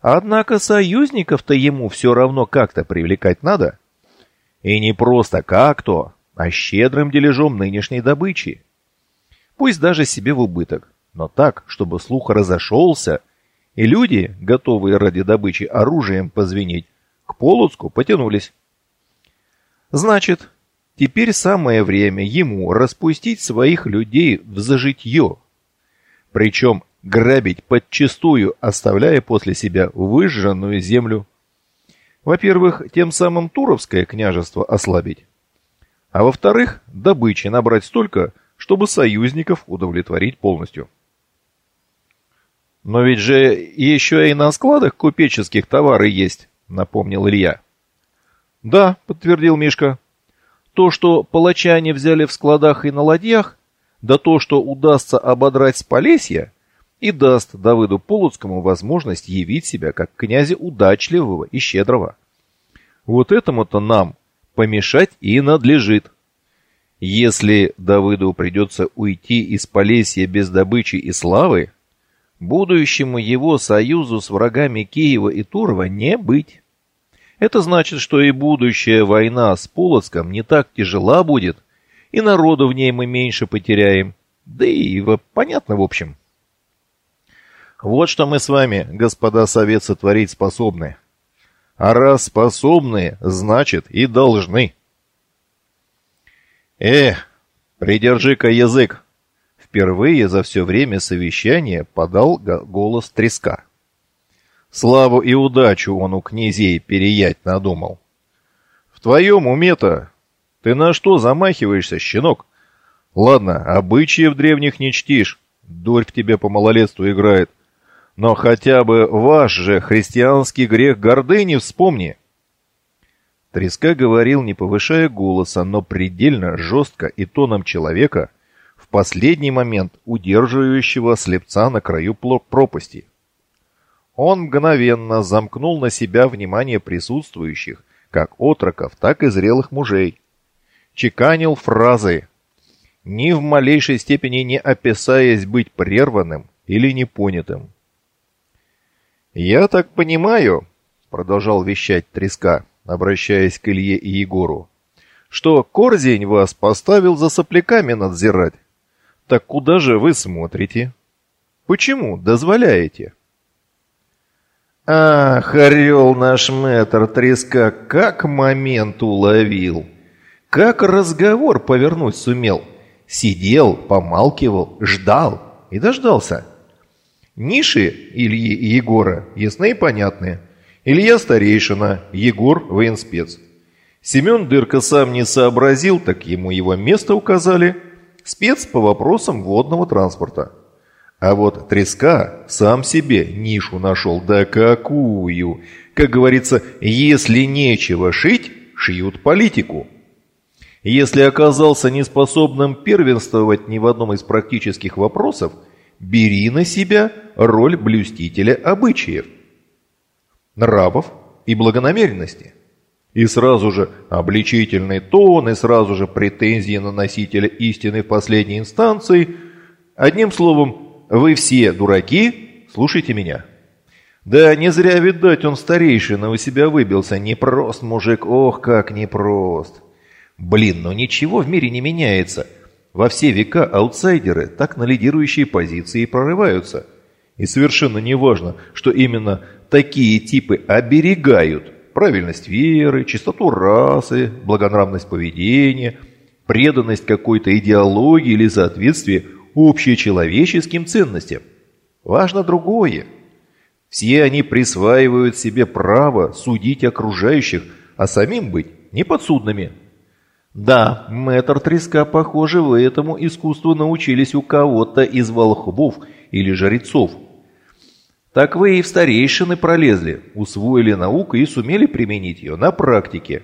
Однако союзников-то ему все равно как-то привлекать надо. И не просто как-то, а щедрым дележом нынешней добычи. Пусть даже себе в убыток, но так, чтобы слух разошелся, и люди, готовые ради добычи оружием позвенеть, к Полоцку потянулись. Значит, теперь самое время ему распустить своих людей в зажитье. Причем грабить подчистую, оставляя после себя выжженную землю. Во-первых, тем самым Туровское княжество ослабить. А во-вторых, добычи набрать столько, чтобы союзников удовлетворить полностью. «Но ведь же еще и на складах купеческих товары есть», — напомнил Илья. «Да», — подтвердил Мишка. «То, что палачане взяли в складах и на ладьях, да то, что удастся ободрать с Полесья, и даст Давыду Полоцкому возможность явить себя как князя удачливого и щедрого. Вот этому-то нам помешать и надлежит. Если Давыду придется уйти из Полесья без добычи и славы, будущему его союзу с врагами Киева и Турова не быть. Это значит, что и будущая война с Полоцком не так тяжела будет, и народу в ней мы меньше потеряем. Да и понятно, в общем. Вот что мы с вами, господа совет, сотворить способны. А раз способны, значит и должны. Э, придержи-ка язык. Впервые за все время совещания подал голос треска. Славу и удачу он у князей переять надумал. В твоем уме-то ты на что замахиваешься, щенок? Ладно, обычаев древних не чтишь. Дурь в тебе по малолетству играет. Но хотя бы ваш же христианский грех гордыни вспомни. Треска говорил, не повышая голоса, но предельно жестко и тоном человека, в последний момент удерживающего слепца на краю пропасти. Он мгновенно замкнул на себя внимание присутствующих, как отроков, так и зрелых мужей чеканил фразы, ни в малейшей степени не опасаясь быть прерванным или непонятым. «Я так понимаю», — продолжал вещать треска, обращаясь к Илье и Егору, «что Корзень вас поставил за сопляками надзирать. Так куда же вы смотрите? Почему дозволяете?» «Ах, орел наш мэтр треска, как момент уловил!» Как разговор повернуть сумел? Сидел, помалкивал, ждал и дождался. Ниши Ильи и Егора ясны и понятны. Илья старейшина, Егор военспец. Семен Дырка сам не сообразил, так ему его место указали. Спец по вопросам водного транспорта. А вот Треска сам себе нишу нашел. Да какую! Как говорится, если нечего шить, шьют политику. Если оказался неспособным первенствовать ни в одном из практических вопросов, бери на себя роль блюстителя обычаев, нравов и благонамеренности. И сразу же обличительный тон, и сразу же претензии на носителя истины в последней инстанции. Одним словом, вы все дураки, слушайте меня. Да не зря, видать, он старейшина у себя выбился. Непрост мужик, ох, как непрост. Блин, но ничего в мире не меняется. Во все века аутсайдеры так на лидирующие позиции прорываются. И совершенно не важно, что именно такие типы оберегают правильность веры, чистоту расы, благонравность поведения, преданность какой-то идеологии или соответствие общечеловеческим ценностям. Важно другое. Все они присваивают себе право судить окружающих, а самим быть неподсудными – Да, мэтр Треска, похоже, вы этому искусству научились у кого-то из волхвов или жрецов. Так вы и в старейшины пролезли, усвоили науку и сумели применить ее на практике.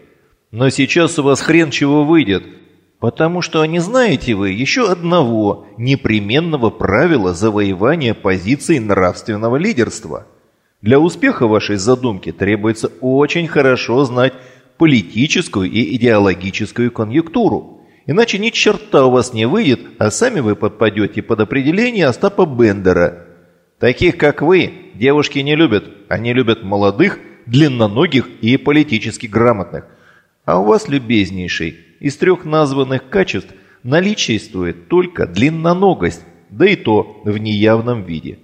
Но сейчас у вас хрен чего выйдет, потому что не знаете вы еще одного непременного правила завоевания позиций нравственного лидерства. Для успеха вашей задумки требуется очень хорошо знать политическую и идеологическую конъюнктуру. Иначе ни черта у вас не выйдет, а сами вы подпадете под определение Остапа Бендера. Таких, как вы, девушки не любят. Они любят молодых, длинноногих и политически грамотных. А у вас, любезнейший, из трех названных качеств наличествует только длинноногость, да и то в неявном виде.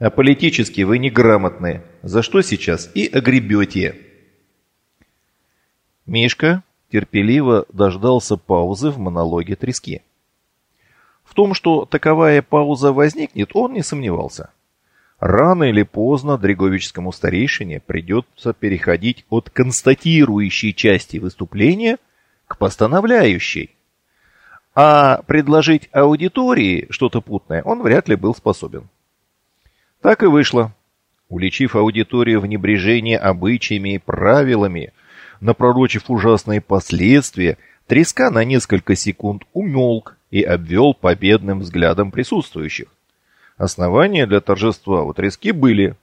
А политически вы неграмотные, за что сейчас и огребете. Мишка терпеливо дождался паузы в монологе трески. В том, что таковая пауза возникнет, он не сомневался. Рано или поздно Дреговичскому старейшине придется переходить от констатирующей части выступления к постановляющей. А предложить аудитории что-то путное он вряд ли был способен. Так и вышло. Уличив аудиторию в небрежении обычаями и правилами – напророчив ужасные последствия, треска на несколько секунд умолк и обвел победным взглядом присутствующих. Основания для торжества у трески были.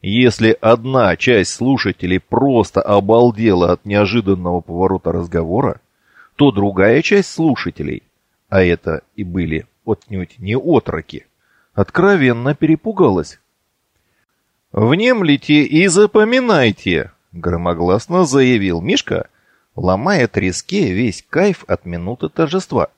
Если одна часть слушателей просто обалдела от неожиданного поворота разговора, то другая часть слушателей, а это и были отнюдь не отроки, откровенно перепугалась. «Внемлите и запоминайте!» Громогласно заявил Мишка, ломая треске весь кайф от минуты торжества.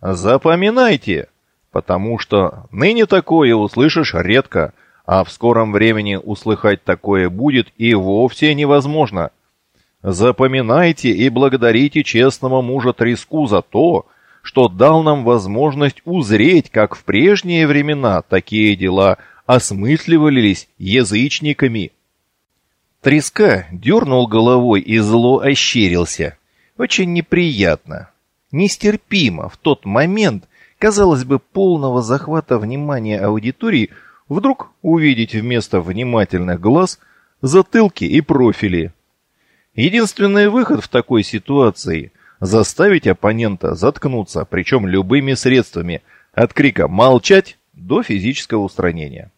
«Запоминайте, потому что ныне такое услышишь редко, а в скором времени услыхать такое будет и вовсе невозможно. Запоминайте и благодарите честного мужа Треску за то, что дал нам возможность узреть, как в прежние времена такие дела осмысливались язычниками». Треска дернул головой и зло ощерился. Очень неприятно. Нестерпимо в тот момент, казалось бы, полного захвата внимания аудитории, вдруг увидеть вместо внимательных глаз затылки и профили. Единственный выход в такой ситуации – заставить оппонента заткнуться, причем любыми средствами, от крика «молчать» до физического устранения.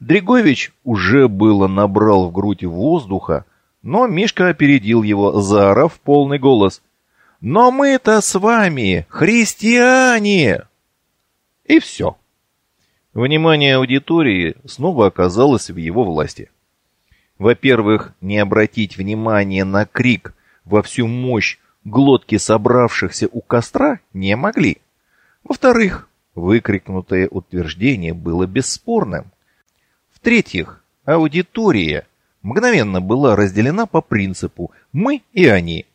Дригович уже было набрал в грудь воздуха, но Мишка опередил его, заорав полный голос. «Но мы-то с вами христиане!» И все. Внимание аудитории снова оказалось в его власти. Во-первых, не обратить внимание на крик во всю мощь глотки собравшихся у костра не могли. Во-вторых, выкрикнутое утверждение было бесспорным. В-третьих, аудитория мгновенно была разделена по принципу «мы» и «они».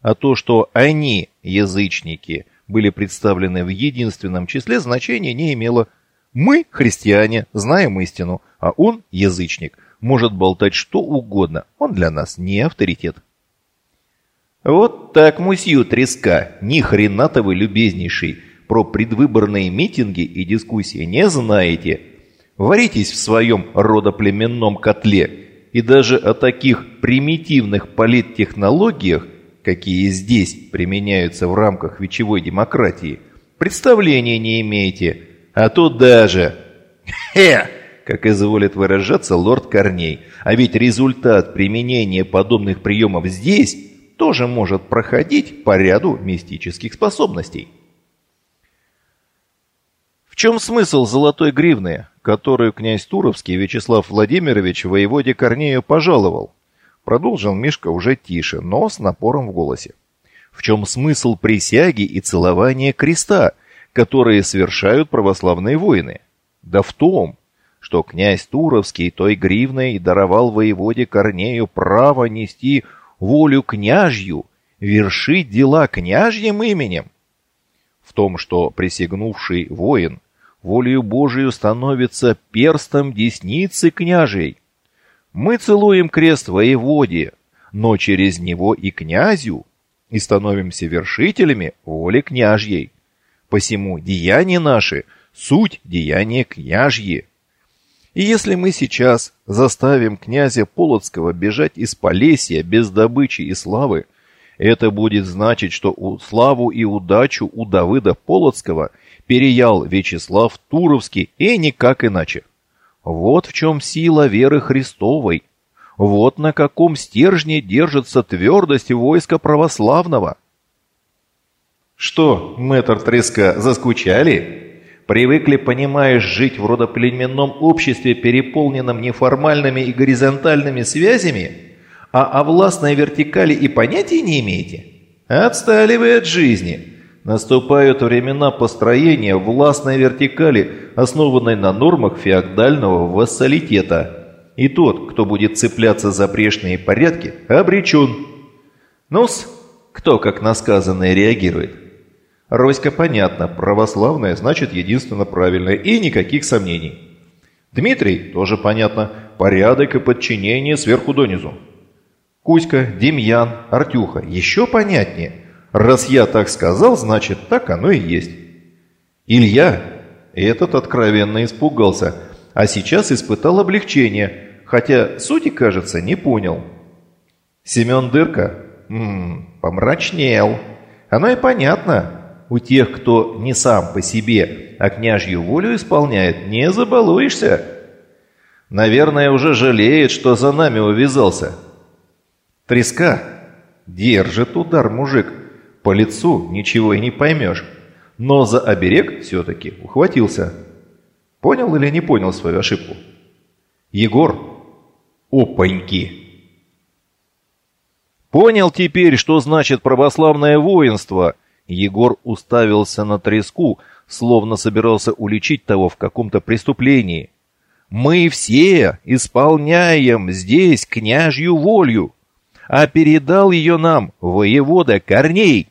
А то, что «они» язычники были представлены в единственном числе, значения не имело. Мы, христиане, знаем истину, а он, язычник, может болтать что угодно, он для нас не авторитет. Вот так, мусью треска, ни хрена-то вы, любезнейший, про предвыборные митинги и дискуссии не знаете – Варитесь в своем родоплеменном котле, и даже о таких примитивных политтехнологиях, какие здесь применяются в рамках вечевой демократии, представления не имеете, а то даже... Хе! Как изволит выражаться лорд Корней. А ведь результат применения подобных приемов здесь тоже может проходить по ряду мистических способностей. В чем смысл золотой гривны, которую князь Туровский Вячеслав Владимирович воеводе Корнею пожаловал? Продолжил Мишка уже тише, но с напором в голосе. В чем смысл присяги и целования креста, которые совершают православные воины? Да в том, что князь Туровский той гривной даровал воеводе Корнею право нести волю княжью, вершить дела княжьим именем в том, что присягнувший воин волею Божию становится перстом десницы княжей. Мы целуем крест воеводе, но через него и князю, и становимся вершителями воли княжьей. Посему деяния наши – суть деяния княжьи. И если мы сейчас заставим князя Полоцкого бежать из Полесья без добычи и славы, это будет значить, что у славу и удачу у Давыда Полоцкого переял Вячеслав Туровский и никак иначе. Вот в чем сила веры Христовой. Вот на каком стержне держится твердость войска православного. Что, мэтр Треска, заскучали? Привыкли, понимаешь, жить в родоплеменном обществе, переполненном неформальными и горизонтальными связями? А о властной вертикали и понятия не имеете? Отстали вы от жизни. Наступают времена построения властной вертикали, основанной на нормах феодального вассалитета. И тот, кто будет цепляться за прежние порядки, обречен. Ну-с, кто как на сказанное реагирует? Роська понятно, православная значит единственно правильное и никаких сомнений. Дмитрий тоже понятно, порядок и подчинение сверху донизу. Кузька, Демьян, Артюха еще понятнее. Раз я так сказал, значит так оно и есть. Илья, этот откровенно испугался, а сейчас испытал облегчение, хотя сути, кажется, не понял. Семен Дырка, м помрачнел. Оно и понятно. У тех, кто не сам по себе, а княжью волю исполняет, не забалуешься. Наверное, уже жалеет, что за нами увязался. Треска. Держит удар мужик. По лицу ничего и не поймешь. Но за оберег все-таки ухватился. Понял или не понял свою ошибку? Егор. Опаньки. Понял теперь, что значит православное воинство, Егор уставился на треску, словно собирался уличить того в каком-то преступлении. «Мы все исполняем здесь княжью волю, а передал ее нам воевода Корней.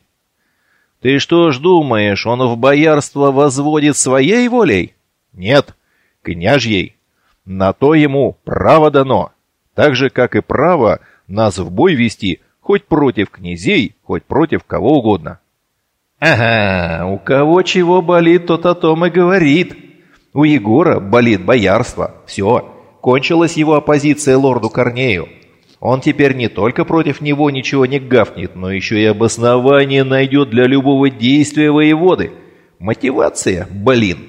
Ты что ж думаешь, он в боярство возводит своей волей? Нет, княжьей. На то ему право дано, так же, как и право нас в бой вести хоть против князей, хоть против кого угодно. Ага, у кого чего болит, тот о том и говорит. У Егора болит боярство. Все, кончилась его оппозиция лорду Корнею. Он теперь не только против него ничего не гафнет, но еще и обоснование найдет для любого действия воеводы. Мотивация, блин.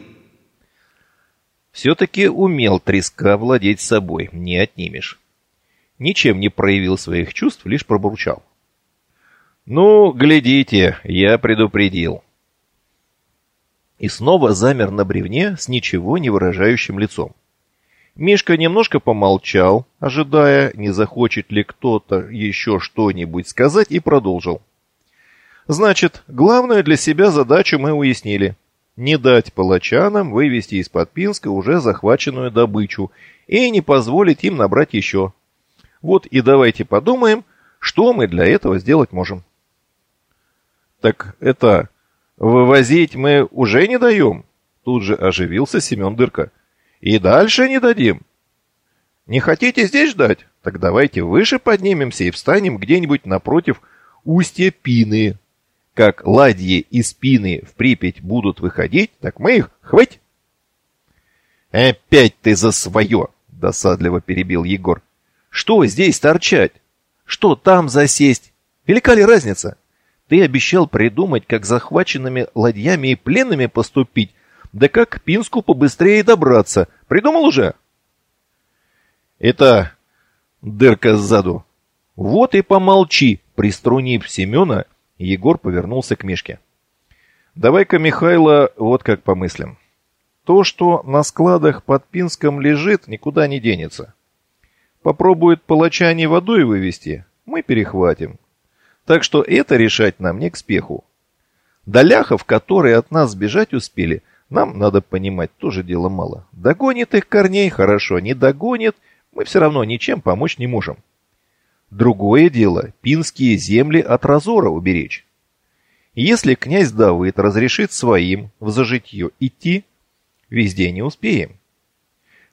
Все-таки умел треска владеть собой, не отнимешь. Ничем не проявил своих чувств, лишь пробурчал. «Ну, глядите, я предупредил». И снова замер на бревне с ничего не выражающим лицом. Мишка немножко помолчал, ожидая, не захочет ли кто-то еще что-нибудь сказать, и продолжил. «Значит, главную для себя задачу мы уяснили. Не дать палачанам вывести из-под Пинска уже захваченную добычу и не позволить им набрать еще. Вот и давайте подумаем, что мы для этого сделать можем». «Так это, вывозить мы уже не даем?» Тут же оживился Семен Дырка. «И дальше не дадим. Не хотите здесь ждать? Так давайте выше поднимемся и встанем где-нибудь напротив устья Пины. Как ладьи из Пины в Припять будут выходить, так мы их хвать!» «Опять ты за свое!» — досадливо перебил Егор. «Что здесь торчать? Что там засесть? Велика ли разница?» Ты обещал придумать, как захваченными ладьями и пленными поступить, да как к Пинску побыстрее добраться. Придумал уже? Это дырка сзаду. Вот и помолчи, приструнив Семена, Егор повернулся к Мишке. Давай-ка, Михайло, вот как помыслим. То, что на складах под Пинском лежит, никуда не денется. Попробует палача водой вывести, мы перехватим. Так что это решать нам не к спеху. Доляхов, которые от нас сбежать успели, нам, надо понимать, тоже дело мало. Догонит их корней, хорошо, не догонит, мы все равно ничем помочь не можем. Другое дело, пинские земли от разора уберечь. Если князь Давыд разрешит своим в зажитье идти, везде не успеем.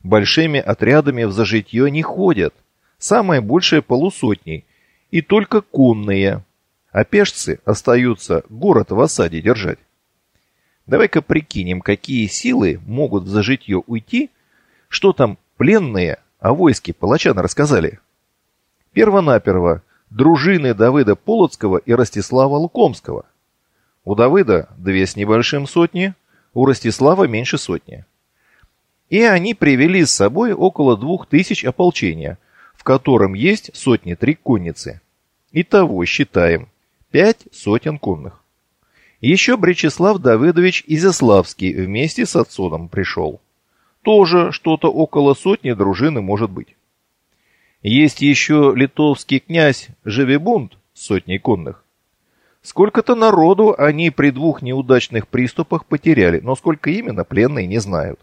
Большими отрядами в зажитье не ходят, самое большее полусотней, и только конные. а пешцы остаются город в осаде держать. Давай-ка прикинем, какие силы могут в зажитье уйти, что там пленные о войске палачана рассказали. Первонаперво дружины Давыда Полоцкого и Ростислава Лукомского. У Давыда две с небольшим сотни, у Ростислава меньше сотни. И они привели с собой около двух тысяч ополчения, в котором есть сотни три конницы. Итого считаем пять сотен конных. Еще Бречеслав Давыдович Изяславский вместе с отцом пришел. Тоже что-то около сотни дружины может быть. Есть еще литовский князь Живебунд с сотней конных. Сколько-то народу они при двух неудачных приступах потеряли, но сколько именно пленные не знают.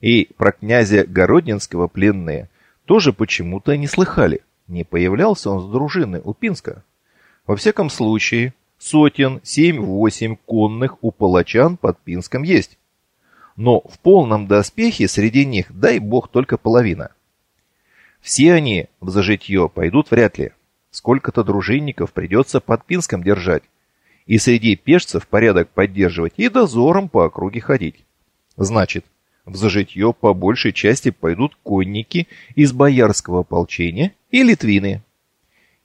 И про князя Городнинского пленные тоже почему-то не слыхали. Не появлялся он с дружины у Пинска. Во всяком случае, сотен семь-восемь конных у палачан под Пинском есть. Но в полном доспехе среди них, дай бог, только половина. Все они в зажитье пойдут вряд ли. Сколько-то дружинников придется под Пинском держать. И среди пешцев порядок поддерживать и дозором по округе ходить. Значит, в зажитье по большей части пойдут конники из боярского ополчения и литвины.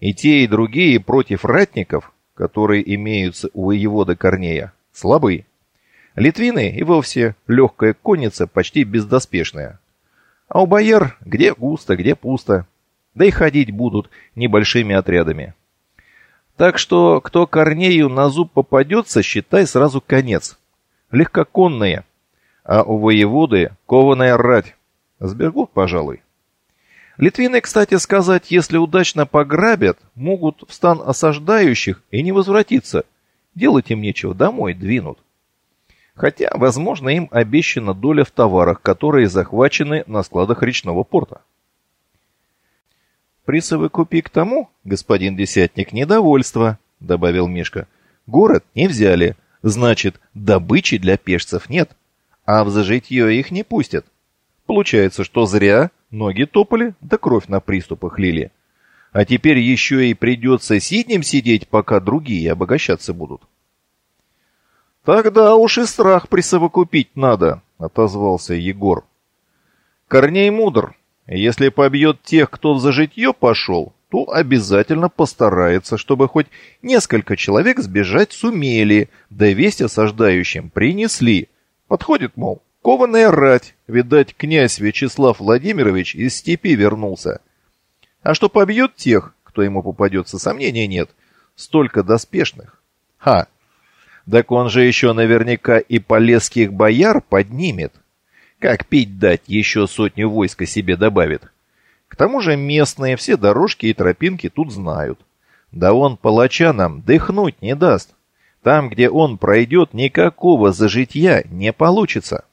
И те, и другие против ратников, которые имеются у воевода Корнея, слабы. Литвины и вовсе легкая конница, почти бездоспешная. А у бояр где густо, где пусто. Да и ходить будут небольшими отрядами. Так что, кто Корнею на зуб попадется, считай сразу конец. Легкоконные. А у воеводы кованая рать. Сбегут, пожалуй. Литвины, кстати сказать, если удачно пограбят, могут в стан осаждающих и не возвратиться. Делать им нечего, домой двинут. Хотя, возможно, им обещана доля в товарах, которые захвачены на складах речного порта. «Присовокупи к тому, господин Десятник, недовольство», — добавил Мишка. «Город не взяли, значит, добычи для пешцев нет, а в зажитье их не пустят. Получается, что зря ноги топали, да кровь на приступах лили. А теперь еще и придется сиднем сидеть, пока другие обогащаться будут». «Тогда уж и страх присовокупить надо», — отозвался Егор. «Корней мудр. Если побьет тех, кто в зажитье пошел, то обязательно постарается, чтобы хоть несколько человек сбежать сумели, да весть осаждающим принесли. Подходит, мол, кованая рать, видать, князь Вячеслав Владимирович из степи вернулся. А что побьет тех, кто ему попадется, сомнений нет. Столько доспешных. Ха, так он же еще наверняка и полесских бояр поднимет. Как пить дать, еще сотню войска себе добавит. К тому же местные все дорожки и тропинки тут знают. Да он палачанам дыхнуть не даст. Там, где он пройдет, никакого зажитья не получится.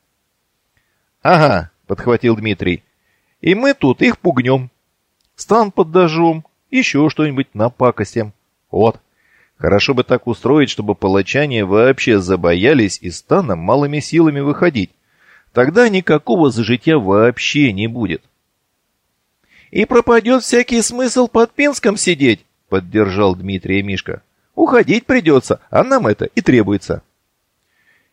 «Ага», — подхватил Дмитрий, — «и мы тут их пугнем. Стан под дожом, еще что-нибудь напакостим. Вот, Хорошо бы так устроить, чтобы палачане вообще забоялись из стана малыми силами выходить. Тогда никакого зажития вообще не будет. «И пропадет всякий смысл под Пинском сидеть», — поддержал Дмитрий Мишка. «Уходить придется, а нам это и требуется».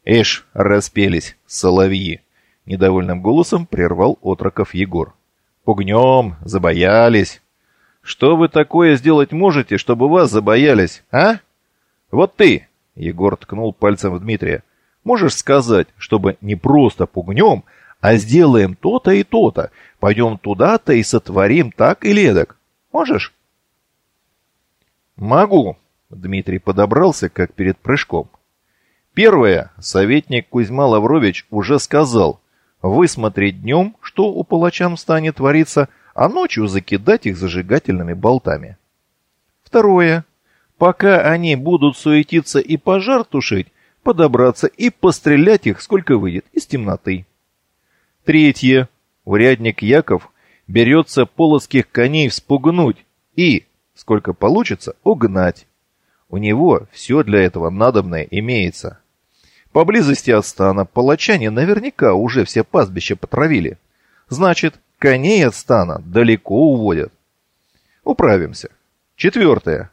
«Эш, распелись, соловьи!» — недовольным голосом прервал отроков Егор. «Пугнем, забоялись. Что вы такое сделать можете, чтобы вас забоялись, а? Вот ты, Егор ткнул пальцем в Дмитрия, можешь сказать, чтобы не просто пугнем, а сделаем то-то и то-то, пойдем туда-то и сотворим так или эдак. Можешь? Могу. Дмитрий подобрался, как перед прыжком. Первое, советник Кузьма Лаврович уже сказал, высмотреть днем, что у палачан в стане творится, а ночью закидать их зажигательными болтами. Второе. Пока они будут суетиться и пожар тушить, подобраться и пострелять их, сколько выйдет, из темноты. Третье. Урядник Яков берется полоских коней вспугнуть и, сколько получится, угнать. У него все для этого надобное имеется. Поблизости от стана палачане наверняка уже все пастбища потравили. Значит, Коней от стана далеко уводят. Управимся. Четвертое.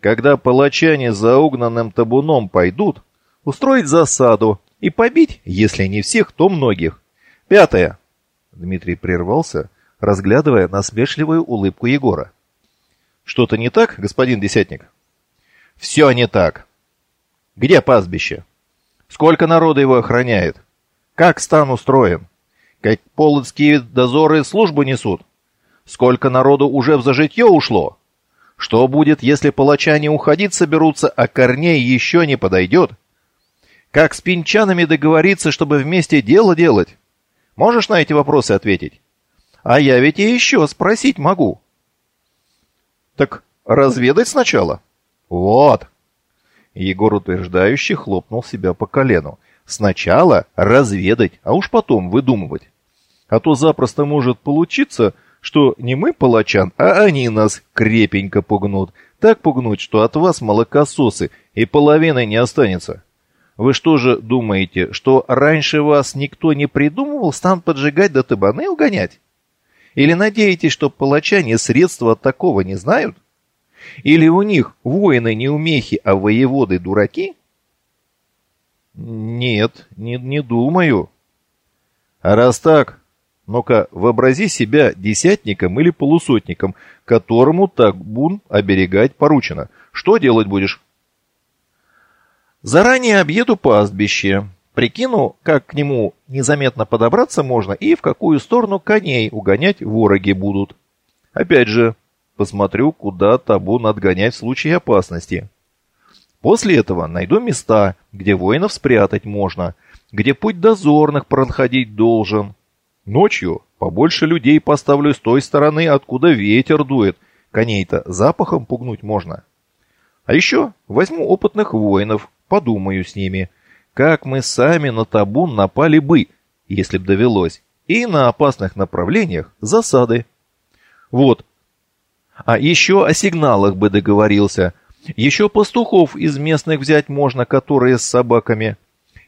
когда палачане за угнанным табуном пойдут, устроить засаду и побить, если не всех, то многих. Пятое. Дмитрий прервался, разглядывая насмешливую улыбку Егора. Что-то не так, господин Десятник? Все не так. Где пастбище? Сколько народа его охраняет? Как стан устроен? Как полоцкие дозоры службу несут? Сколько народу уже в зажитье ушло? Что будет, если палачане уходить соберутся, а Корней еще не подойдет? Как с пинчанами договориться, чтобы вместе дело делать? Можешь на эти вопросы ответить? А я ведь и еще спросить могу. Так разведать сначала? Вот. Егор утверждающе хлопнул себя по колену. Сначала разведать, а уж потом выдумывать. А то запросто может получиться, что не мы палачан, а они нас крепенько пугнут. Так пугнуть, что от вас молокососы и половины не останется. Вы что же думаете, что раньше вас никто не придумывал стан поджигать да табаны угонять? Или надеетесь, что палачане средства от такого не знают? Или у них воины не умехи, а воеводы дураки? Нет, не, не думаю. А раз так, ну-ка, вообрази себя десятником или полусотником, которому так бун оберегать поручено. Что делать будешь? Заранее объеду пастбище, прикину, как к нему незаметно подобраться можно и в какую сторону коней угонять вороги будут. Опять же, посмотрю, куда табун отгонять в случае опасности. После этого найду места, где воинов спрятать можно, где путь дозорных проходить должен. Ночью побольше людей поставлю с той стороны, откуда ветер дует. Коней-то запахом пугнуть можно. А еще возьму опытных воинов, подумаю с ними, как мы сами на табун напали бы, если б довелось, и на опасных направлениях засады. Вот, а еще о сигналах бы договорился. Еще пастухов из местных взять можно, которые с собаками.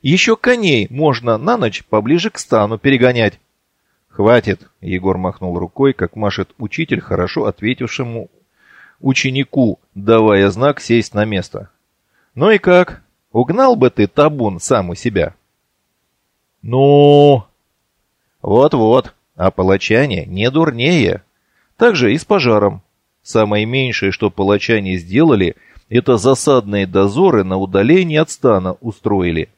Еще коней можно на ночь поближе к стану перегонять. «Хватит!» — Егор махнул рукой, как машет учитель, хорошо ответившему ученику, давая знак сесть на место. «Ну и как? Угнал бы ты табун сам у себя?» «Ну...» «Вот-вот, а палачане не дурнее. Так же и с пожаром. Самое меньшее, что палачане сделали, это засадные дозоры на удаление от стана устроили.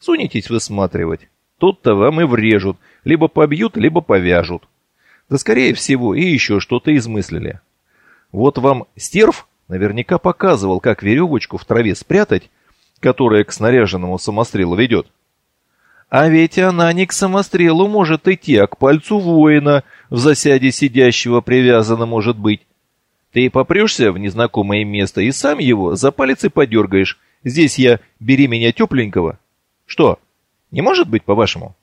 Сунетесь высматривать. Тут-то вам и врежут, либо побьют, либо повяжут. Да скорее всего и еще что-то измыслили. Вот вам стерв наверняка показывал, как веревочку в траве спрятать, которая к снаряженному самострелу ведет. А ведь она не к самострелу может идти, а к пальцу воина, в засяде сидящего привязана может быть. Ты попрешься в незнакомое место и сам его за палец и подергаешь. Здесь я «бери меня тепленького». Что, не может быть, по-вашему?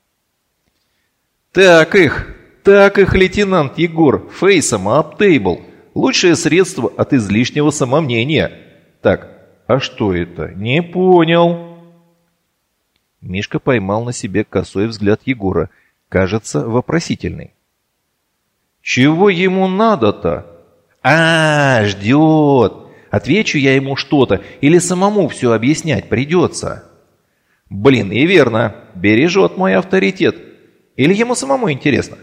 Так их, так их, лейтенант Егор, фейсом аптейбл. Лучшее средство от излишнего самомнения. Так, а что это? Не понял. Мишка поймал на себе косой взгляд Егора, кажется, вопросительный. «Чего ему надо-то?» А, ждет. Отвечу я ему что-то или самому все объяснять придется. Блин, и верно. Бережет мой авторитет. Или ему самому интересно?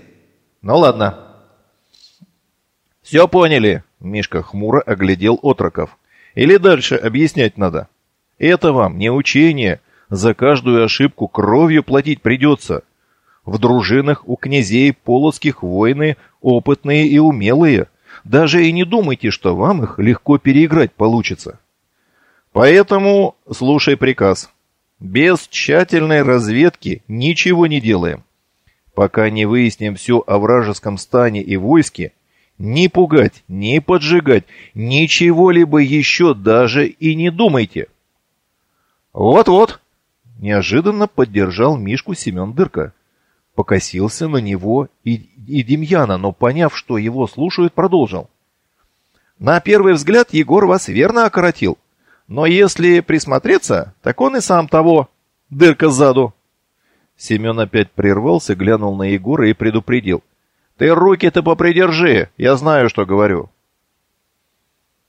Ну ладно. Все поняли. Мишка хмуро оглядел отроков. Или дальше объяснять надо? Это вам не учение. За каждую ошибку кровью платить придется. В дружинах у князей полоцких воины опытные и умелые. Даже и не думайте, что вам их легко переиграть получится. Поэтому слушай приказ. Без тщательной разведки ничего не делаем. Пока не выясним все о вражеском стане и войске, ни пугать, ни поджигать, ничего-либо еще даже и не думайте. Вот-вот, неожиданно поддержал Мишку Семен Дырка. Покосился на него и, и Демьяна, но поняв, что его слушают, продолжил. На первый взгляд Егор вас верно окоротил. Но если присмотреться, так он и сам того. Дырка сзаду. Семен опять прервался, глянул на Егора и предупредил. Ты руки-то попридержи, я знаю, что говорю.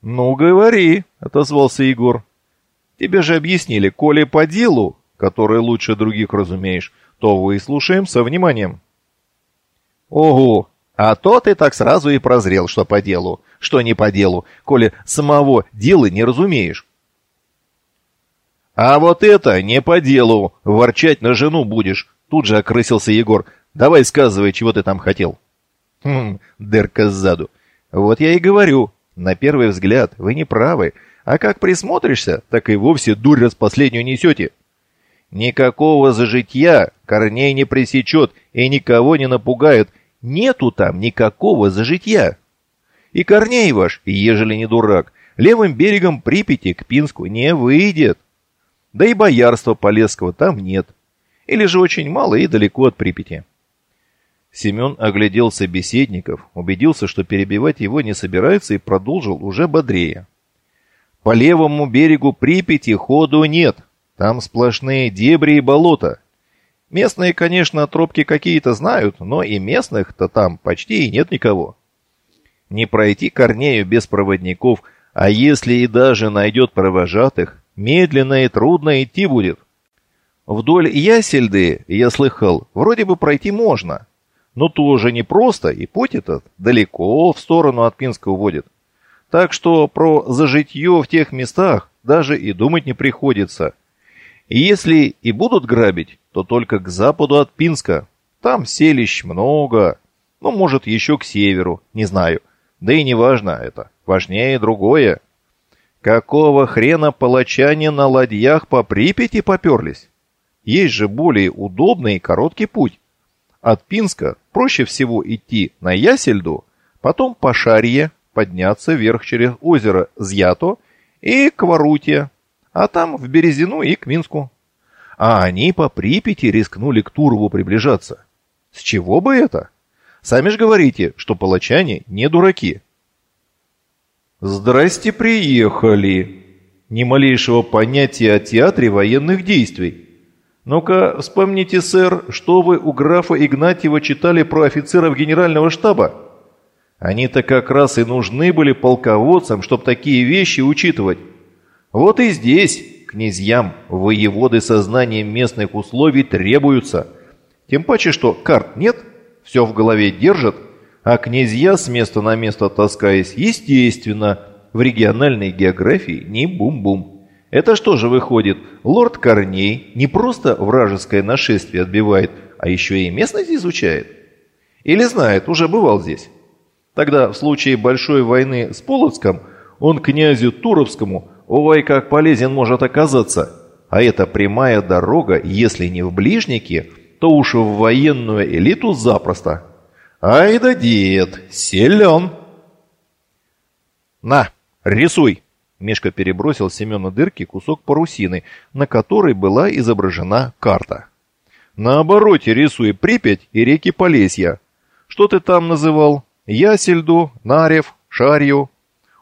Ну, говори, отозвался Егор. Тебе же объяснили, коли по делу, которое лучше других разумеешь, то выслушаем со вниманием. Ого, а то ты так сразу и прозрел, что по делу, что не по делу, коли самого дела не разумеешь. А вот это не по делу, ворчать на жену будешь, тут же окрысился Егор. Давай сказывай, чего ты там хотел. Хм, дырка сзаду. Вот я и говорю, на первый взгляд вы не правы, а как присмотришься, так и вовсе дурь раз последнюю несете. Никакого зажитья корней не пресечет и никого не напугает. Нету там никакого зажитья. И Корней ваш, ежели не дурак, левым берегом Припяти к Пинску не выйдет. Да и боярства Полесского там нет. Или же очень мало и далеко от Припяти. Семен оглядел собеседников, убедился, что перебивать его не собирается и продолжил уже бодрее. По левому берегу Припяти ходу нет. Там сплошные дебри и болота. Местные, конечно, тропки какие-то знают, но и местных-то там почти и нет никого. Не пройти Корнею без проводников, а если и даже найдет провожатых, медленно и трудно идти будет. Вдоль Ясельды, я слыхал, вроде бы пройти можно, но тоже не просто, и путь этот далеко в сторону от Пинска уводит. Так что про зажитье в тех местах даже и думать не приходится. И если и будут грабить, то только к западу от Пинска. Там селищ много. Ну, может, еще к северу, не знаю. Да и не важно это. Важнее другое. Какого хрена палачане на ладьях по Припяти поперлись? Есть же более удобный и короткий путь. От Пинска проще всего идти на Ясельду, потом по Шарье, подняться вверх через озеро Зято и к Варуте, а там в Березину и к Минску. А они по Припяти рискнули к Турову приближаться. С чего бы это? Сами же говорите, что палачане не дураки. Здрасте, приехали. Ни малейшего понятия о театре военных действий. Ну-ка, вспомните, сэр, что вы у графа Игнатьева читали про офицеров генерального штаба? Они-то как раз и нужны были полководцам, чтобы такие вещи учитывать. Вот и здесь князьям воеводы со знанием местных условий требуются. Тем паче, что карт нет, все в голове держат, а князья с места на место таскаясь, естественно, в региональной географии не бум-бум. Это что же выходит, лорд Корней не просто вражеское нашествие отбивает, а еще и местность изучает? Или знает, уже бывал здесь? Тогда в случае большой войны с Полоцком он князю Туровскому ой как полезен может оказаться. А это прямая дорога, если не в ближники, то уж в военную элиту запросто. Ай да дед, силен. На, рисуй. Мишка перебросил Семену дырки кусок парусины, на которой была изображена карта. На обороте рисуй Припять и реки Полесья. Что ты там называл? Ясельду, Нарев, Шарью,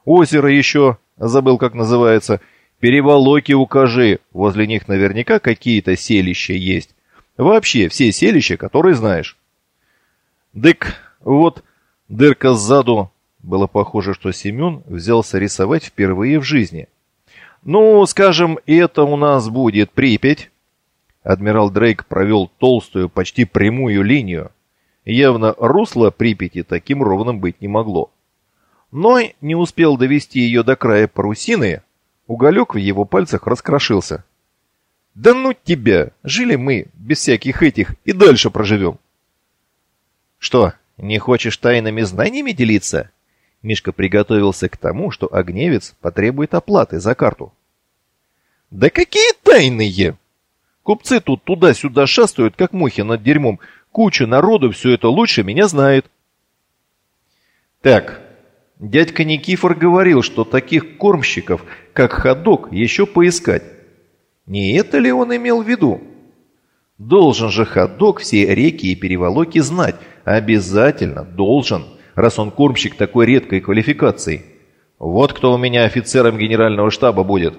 озеро еще, забыл как называется, переволоки укажи, возле них наверняка какие-то селища есть. Вообще все селища, которые знаешь. Дык, вот, дырка сзаду. Было похоже, что Семен взялся рисовать впервые в жизни. Ну, скажем, это у нас будет Припять. Адмирал Дрейк провел толстую, почти прямую линию. Явно русло Припяти таким ровным быть не могло. Но не успел довести ее до края парусины, уголек в его пальцах раскрошился. «Да ну тебя! Жили мы без всяких этих и дальше проживем!» «Что, не хочешь тайными знаниями делиться?» Мишка приготовился к тому, что огневец потребует оплаты за карту. «Да какие тайные!» Купцы тут туда-сюда шастают, как мухи над дерьмом, Куча народу все это лучше меня знает. Так, дядька Никифор говорил, что таких кормщиков, как ходок, еще поискать. Не это ли он имел в виду? Должен же ходок все реки и переволоки знать. Обязательно должен, раз он кормщик такой редкой квалификации. Вот кто у меня офицером генерального штаба будет.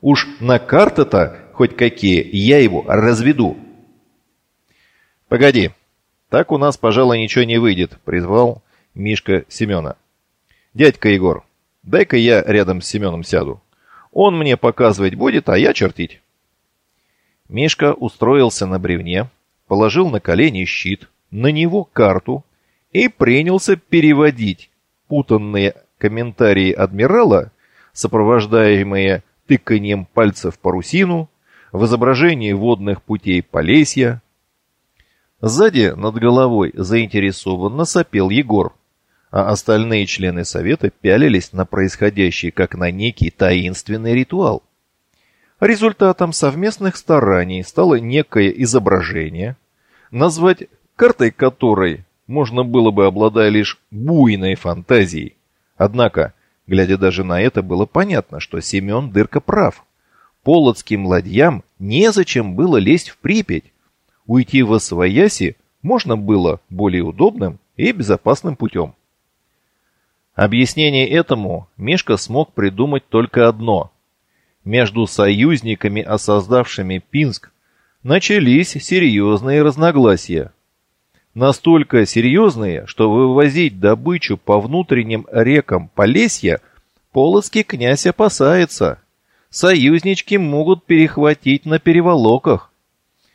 Уж на карты-то хоть какие, я его разведу. «Погоди, так у нас, пожалуй, ничего не выйдет», — призвал Мишка Семена. «Дядька Егор, дай-ка я рядом с Семеном сяду. Он мне показывать будет, а я чертить. Мишка устроился на бревне, положил на колени щит, на него карту и принялся переводить путанные комментарии адмирала, сопровождаемые тыканием пальцев в парусину, в изображении водных путей Полесья. Сзади над головой заинтересованно сопел Егор, а остальные члены совета пялились на происходящий как на некий таинственный ритуал. Результатом совместных стараний стало некое изображение, назвать картой которой можно было бы, обладая лишь буйной фантазией. Однако, глядя даже на это, было понятно, что Семен Дырка прав. Полоцким ладьям незачем было лезть в Припять. Уйти в Освояси можно было более удобным и безопасным путем. Объяснение этому Мишка смог придумать только одно. Между союзниками, осоздавшими Пинск, начались серьезные разногласия. Настолько серьезные, что вывозить добычу по внутренним рекам Полесья Полоцкий князь опасается. Союзнички могут перехватить на переволоках.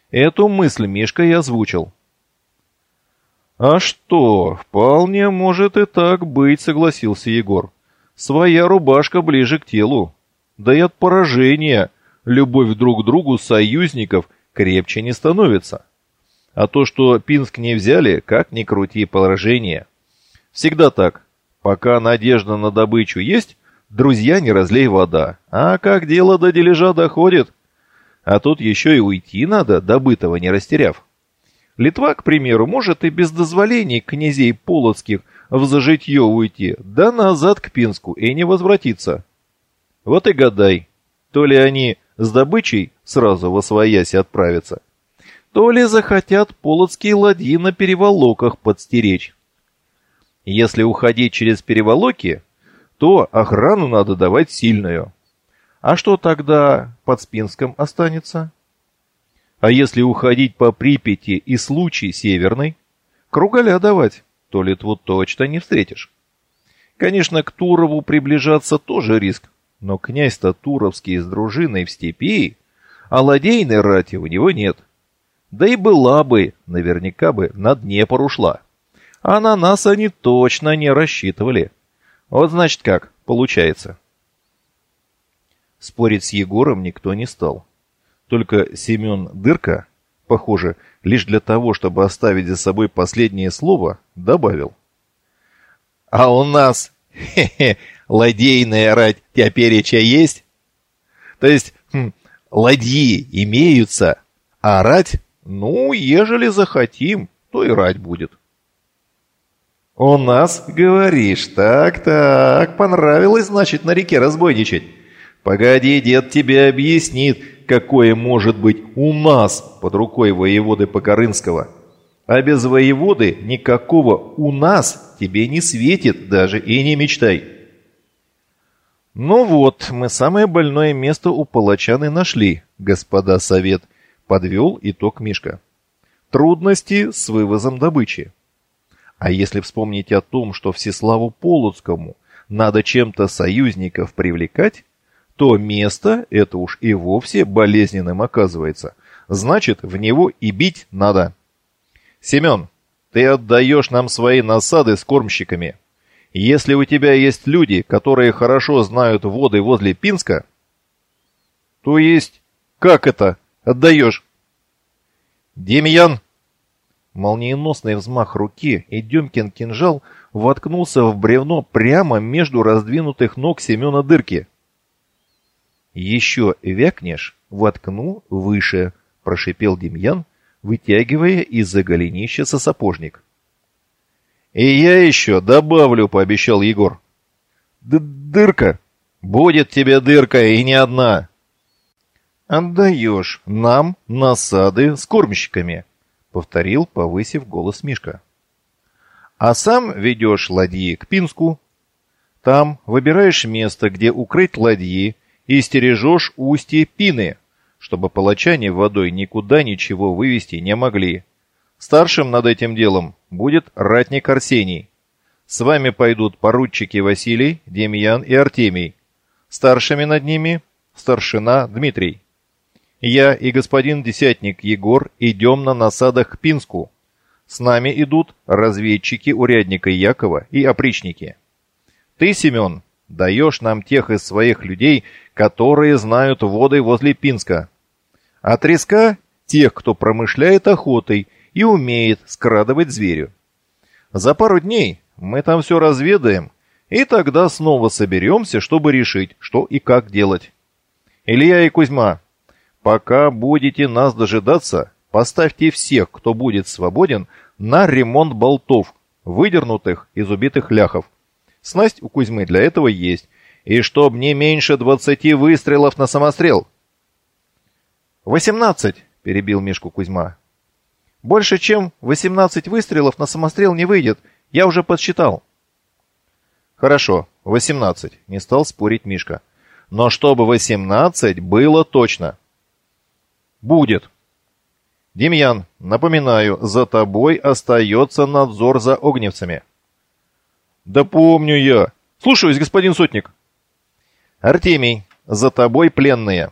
Эту мысль Мишка и озвучил. «А что, вполне может и так быть», — согласился Егор. «Своя рубашка ближе к телу. Да и от поражения любовь друг к другу союзников крепче не становится. А то, что Пинск не взяли, как ни крути поражение. Всегда так. Пока надежда на добычу есть, друзья не разлей вода. А как дело до дележа доходит? А тут еще и уйти надо, добытого не растеряв. Литва, к примеру, может и без дозволений князей полоцких в зажитье уйти, да назад к Пинску и не возвратиться. Вот и гадай, то ли они с добычей сразу во свояси отправятся, то ли захотят полоцкие ладьи на переволоках подстеречь. Если уходить через переволоки, то охрану надо давать сильную. А что тогда под Спинском останется? А если уходить по Припяти и случай северный, кругаля давать, то Литву точно не встретишь. Конечно, к Турову приближаться тоже риск, но князь-то Туровский с дружиной в степи, а ладейной рати у него нет. Да и была бы, наверняка бы, на Днепр ушла. А на нас они точно не рассчитывали. Вот значит как, получается. Спорить с Егором никто не стал. Только Семен Дырка, похоже, лишь для того, чтобы оставить за собой последнее слово, добавил. «А у нас, хе-хе, ладейная рать тепереча есть? То есть, хм, ладьи имеются, а рать, ну, ежели захотим, то и рать будет. «У нас, говоришь, так-так, понравилось, значит, на реке разбойничать. Погоди, дед тебе объяснит, какое может быть у нас под рукой воеводы Покорынского. А без воеводы никакого у нас тебе не светит, даже и не мечтай». «Ну вот, мы самое больное место у палачан и нашли, господа совет», — подвел итог Мишка. «Трудности с вывозом добычи. А если вспомнить о том, что Всеславу Полоцкому надо чем-то союзников привлекать, то место это уж и вовсе болезненным оказывается. Значит, в него и бить надо. Семен, ты отдаешь нам свои насады с кормщиками». Если у тебя есть люди, которые хорошо знают воды возле Пинска, то есть... Как это? Отдаешь? Демьян! Молниеносный взмах руки, и Демкин кинжал воткнулся в бревно прямо между раздвинутых ног Семена дырки. «Еще вякнешь, воткну выше», — прошипел Демьян, вытягивая из-за голенища сапожник. «И я еще добавлю», — пообещал Егор. Д «Дырка! Будет тебе дырка, и не одна!» «Отдаешь нам насады с кормщиками», — повторил, повысив голос Мишка. «А сам ведешь ладьи к Пинску. Там выбираешь место, где укрыть ладьи, и стережешь устье Пины, чтобы палачане водой никуда ничего вывести не могли. Старшим над этим делом будет ратник Арсений. С вами пойдут поручики Василий, Демьян и Артемий. Старшими над ними старшина Дмитрий. Я и господин десятник Егор идем на насадах к Пинску. С нами идут разведчики урядника Якова и опричники. Ты, Семен, даешь нам тех из своих людей, которые знают воды возле Пинска. А треска — тех, кто промышляет охотой и умеет скрадывать зверю. За пару дней мы там все разведаем, и тогда снова соберемся, чтобы решить, что и как делать. Илья и Кузьма, пока будете нас дожидаться, поставьте всех, кто будет свободен, на ремонт болтов, выдернутых из убитых ляхов. Снасть у Кузьмы для этого есть, и чтоб не меньше двадцати выстрелов на самострел. «Восемнадцать!» — перебил Мишку Кузьма. «Больше, чем восемнадцать выстрелов на самострел не выйдет, я уже подсчитал». «Хорошо, восемнадцать», — не стал спорить Мишка но чтобы 18 было точно. Будет. Демьян, напоминаю, за тобой остается надзор за огневцами. Да помню я. Слушаюсь, господин сотник. Артемий, за тобой пленные.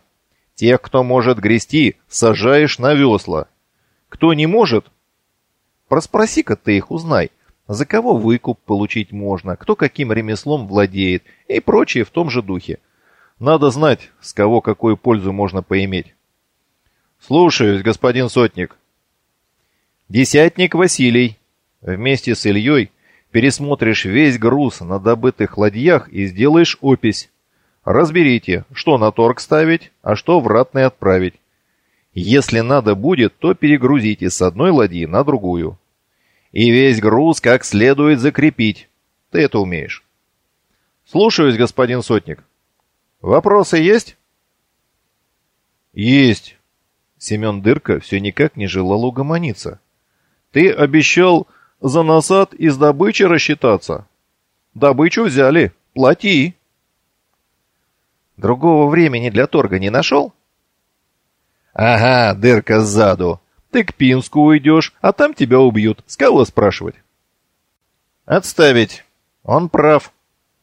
Тех, кто может грести, сажаешь на весла. Кто не может, проспроси-ка ты их, узнай, за кого выкуп получить можно, кто каким ремеслом владеет и прочее в том же духе. Надо знать, с кого какую пользу можно поиметь. Слушаюсь, господин сотник. Десятник Василий. Вместе с Ильей пересмотришь весь груз на добытых ладьях и сделаешь опись. Разберите, что на торг ставить, а что в ратный отправить. Если надо будет, то перегрузите с одной ладьи на другую. И весь груз как следует закрепить. Ты это умеешь. Слушаюсь, господин сотник. Вопросы есть? Есть. Семен Дырка все никак не желал угомониться. Ты обещал за насад из добычи рассчитаться. Добычу взяли. Плати. Другого времени для торга не нашел? Ага, дырка сзаду. Ты к Пинску уйдешь, а там тебя убьют. С кого спрашивать? Отставить. Он прав,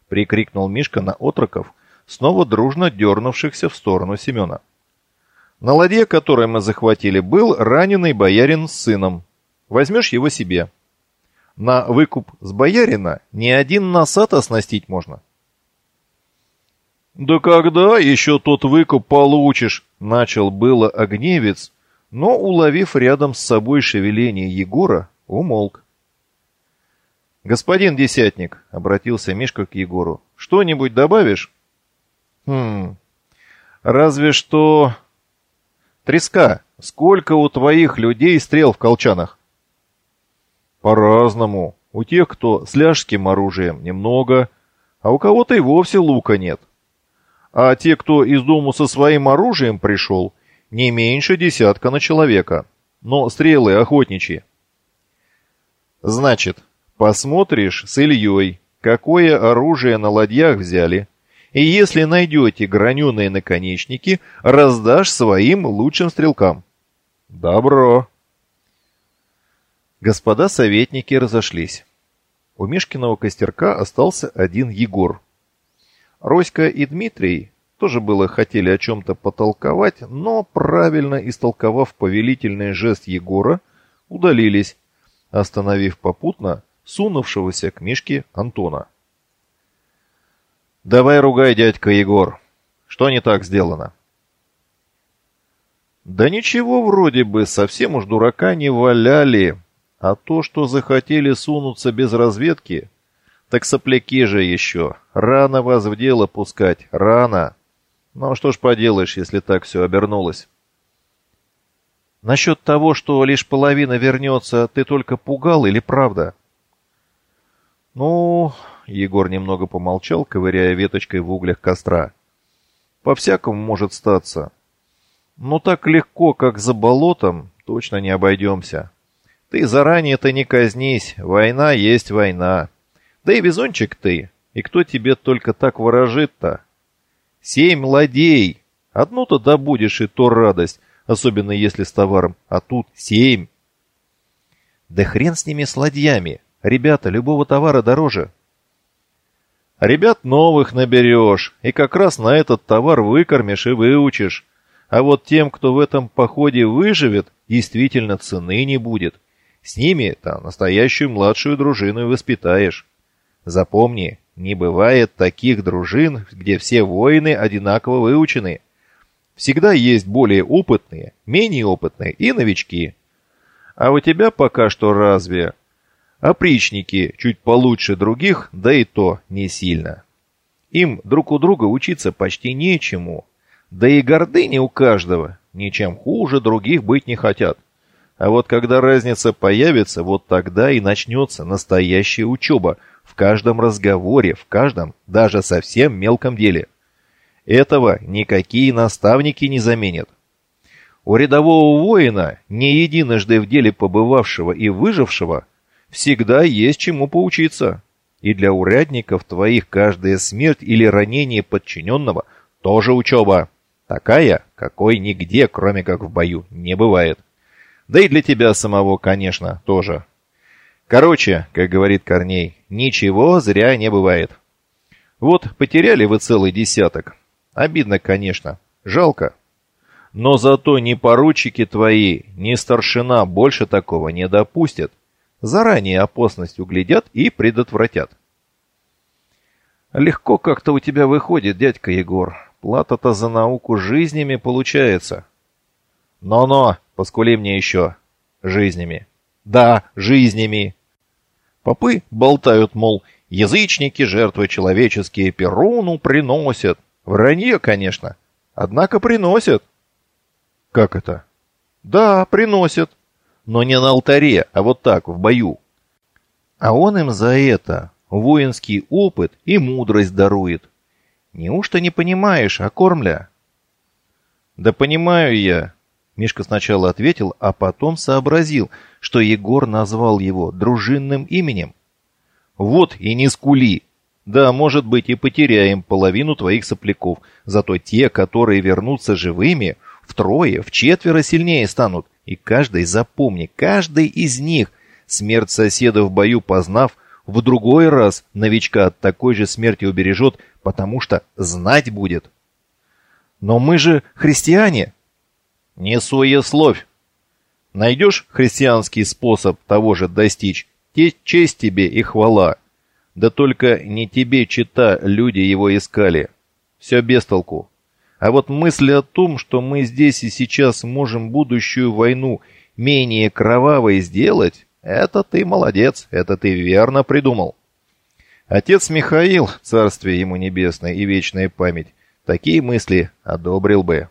прикрикнул Мишка на отроков, снова дружно дернувшихся в сторону Семена. На ладье, которую мы захватили, был раненый боярин с сыном. Возьмешь его себе. На выкуп с боярина ни один насад оснастить можно. «Да когда еще тот выкуп получишь?» — начал было огневец, но, уловив рядом с собой шевеление Егора, умолк. «Господин Десятник», — обратился Мишка к Егору, — «что-нибудь добавишь?» Хм. Разве что... Треска, сколько у твоих людей стрел в колчанах? По-разному. У тех, кто с ляжским оружием, немного, а у кого-то и вовсе лука нет. А те, кто из дому со своим оружием пришел, не меньше десятка на человека. Но стрелы охотничьи. Значит, посмотришь с Ильей, какое оружие на ладьях взяли, и если найдете граненые наконечники, раздашь своим лучшим стрелкам. Добро. Господа советники разошлись. У Мишкиного костерка остался один Егор. Роська и Дмитрий тоже было хотели о чем-то потолковать, но, правильно истолковав повелительный жест Егора, удалились, остановив попутно сунувшегося к Мишке Антона. Давай ругай, дядька Егор. Что не так сделано? Да ничего вроде бы, совсем уж дурака не валяли. А то, что захотели сунуться без разведки, так сопляки же еще. Рано вас в дело пускать, рано. Ну что ж поделаешь, если так все обернулось. Насчет того, что лишь половина вернется, ты только пугал или правда? Ну, Егор немного помолчал, ковыряя веточкой в углях костра. По-всякому может статься. Но так легко, как за болотом, точно не обойдемся. Ты заранее-то не казнись, война есть война. Да и везунчик ты, и кто тебе только так ворожит-то? Семь ладей! Одну-то добудешь, и то радость, особенно если с товаром, а тут семь. Да хрен с ними с ладьями, ребята, любого товара дороже. Ребят новых наберешь, и как раз на этот товар выкормишь и выучишь. А вот тем, кто в этом походе выживет, действительно цены не будет. С ними-то настоящую младшую дружину воспитаешь. Запомни, не бывает таких дружин, где все воины одинаково выучены. Всегда есть более опытные, менее опытные и новички. А у тебя пока что разве Опричники чуть получше других, да и то не сильно. Им друг у друга учиться почти нечему. Да и гордыни у каждого ничем хуже других быть не хотят. А вот когда разница появится, вот тогда и начнется настоящая учеба в каждом разговоре, в каждом, даже совсем мелком деле. Этого никакие наставники не заменят. У рядового воина, не единожды в деле побывавшего и выжившего, всегда есть чему поучиться. И для урядников твоих каждая смерть или ранение подчиненного тоже учеба. Такая, какой нигде, кроме как в бою, не бывает. Да и для тебя самого, конечно, тоже. Короче, как говорит Корней, ничего зря не бывает. Вот, потеряли вы целый десяток. Обидно, конечно. Жалко. Но зато ни поручики твои, ни старшина больше такого не допустят заранее опасность углядят и предотвратят. Легко как-то у тебя выходит, дядька Егор. Плата-то за науку жизнями получается. Но-но, поскули мне еще. Жизнями. Да, жизнями. Попы болтают, мол, язычники жертвы человеческие Перуну приносят. Вранье, конечно. Однако приносят. Как это? Да, приносят но не на алтаре, а вот так, в бою. А он им за это воинский опыт и мудрость дарует. Неужто не понимаешь, окормля? Да понимаю я, Мишка сначала ответил, а потом сообразил, что Егор назвал его дружинным именем. Вот и не скули. Да, может быть, и потеряем половину твоих сопляков, зато те, которые вернутся живыми, втрое, в четверо сильнее станут. И каждый, запомни, каждый из них, смерть соседа в бою познав, в другой раз новичка от такой же смерти убережет, потому что знать будет. Но мы же христиане. Не суесловь. Найдешь христианский способ того же достичь, те честь тебе и хвала. Да только не тебе, чита, люди его искали. Все без толку. А вот мысль о том, что мы здесь и сейчас можем будущую войну менее кровавой сделать, это ты молодец, это ты верно придумал. Отец Михаил, царствие ему небесное и вечная память, такие мысли одобрил бы.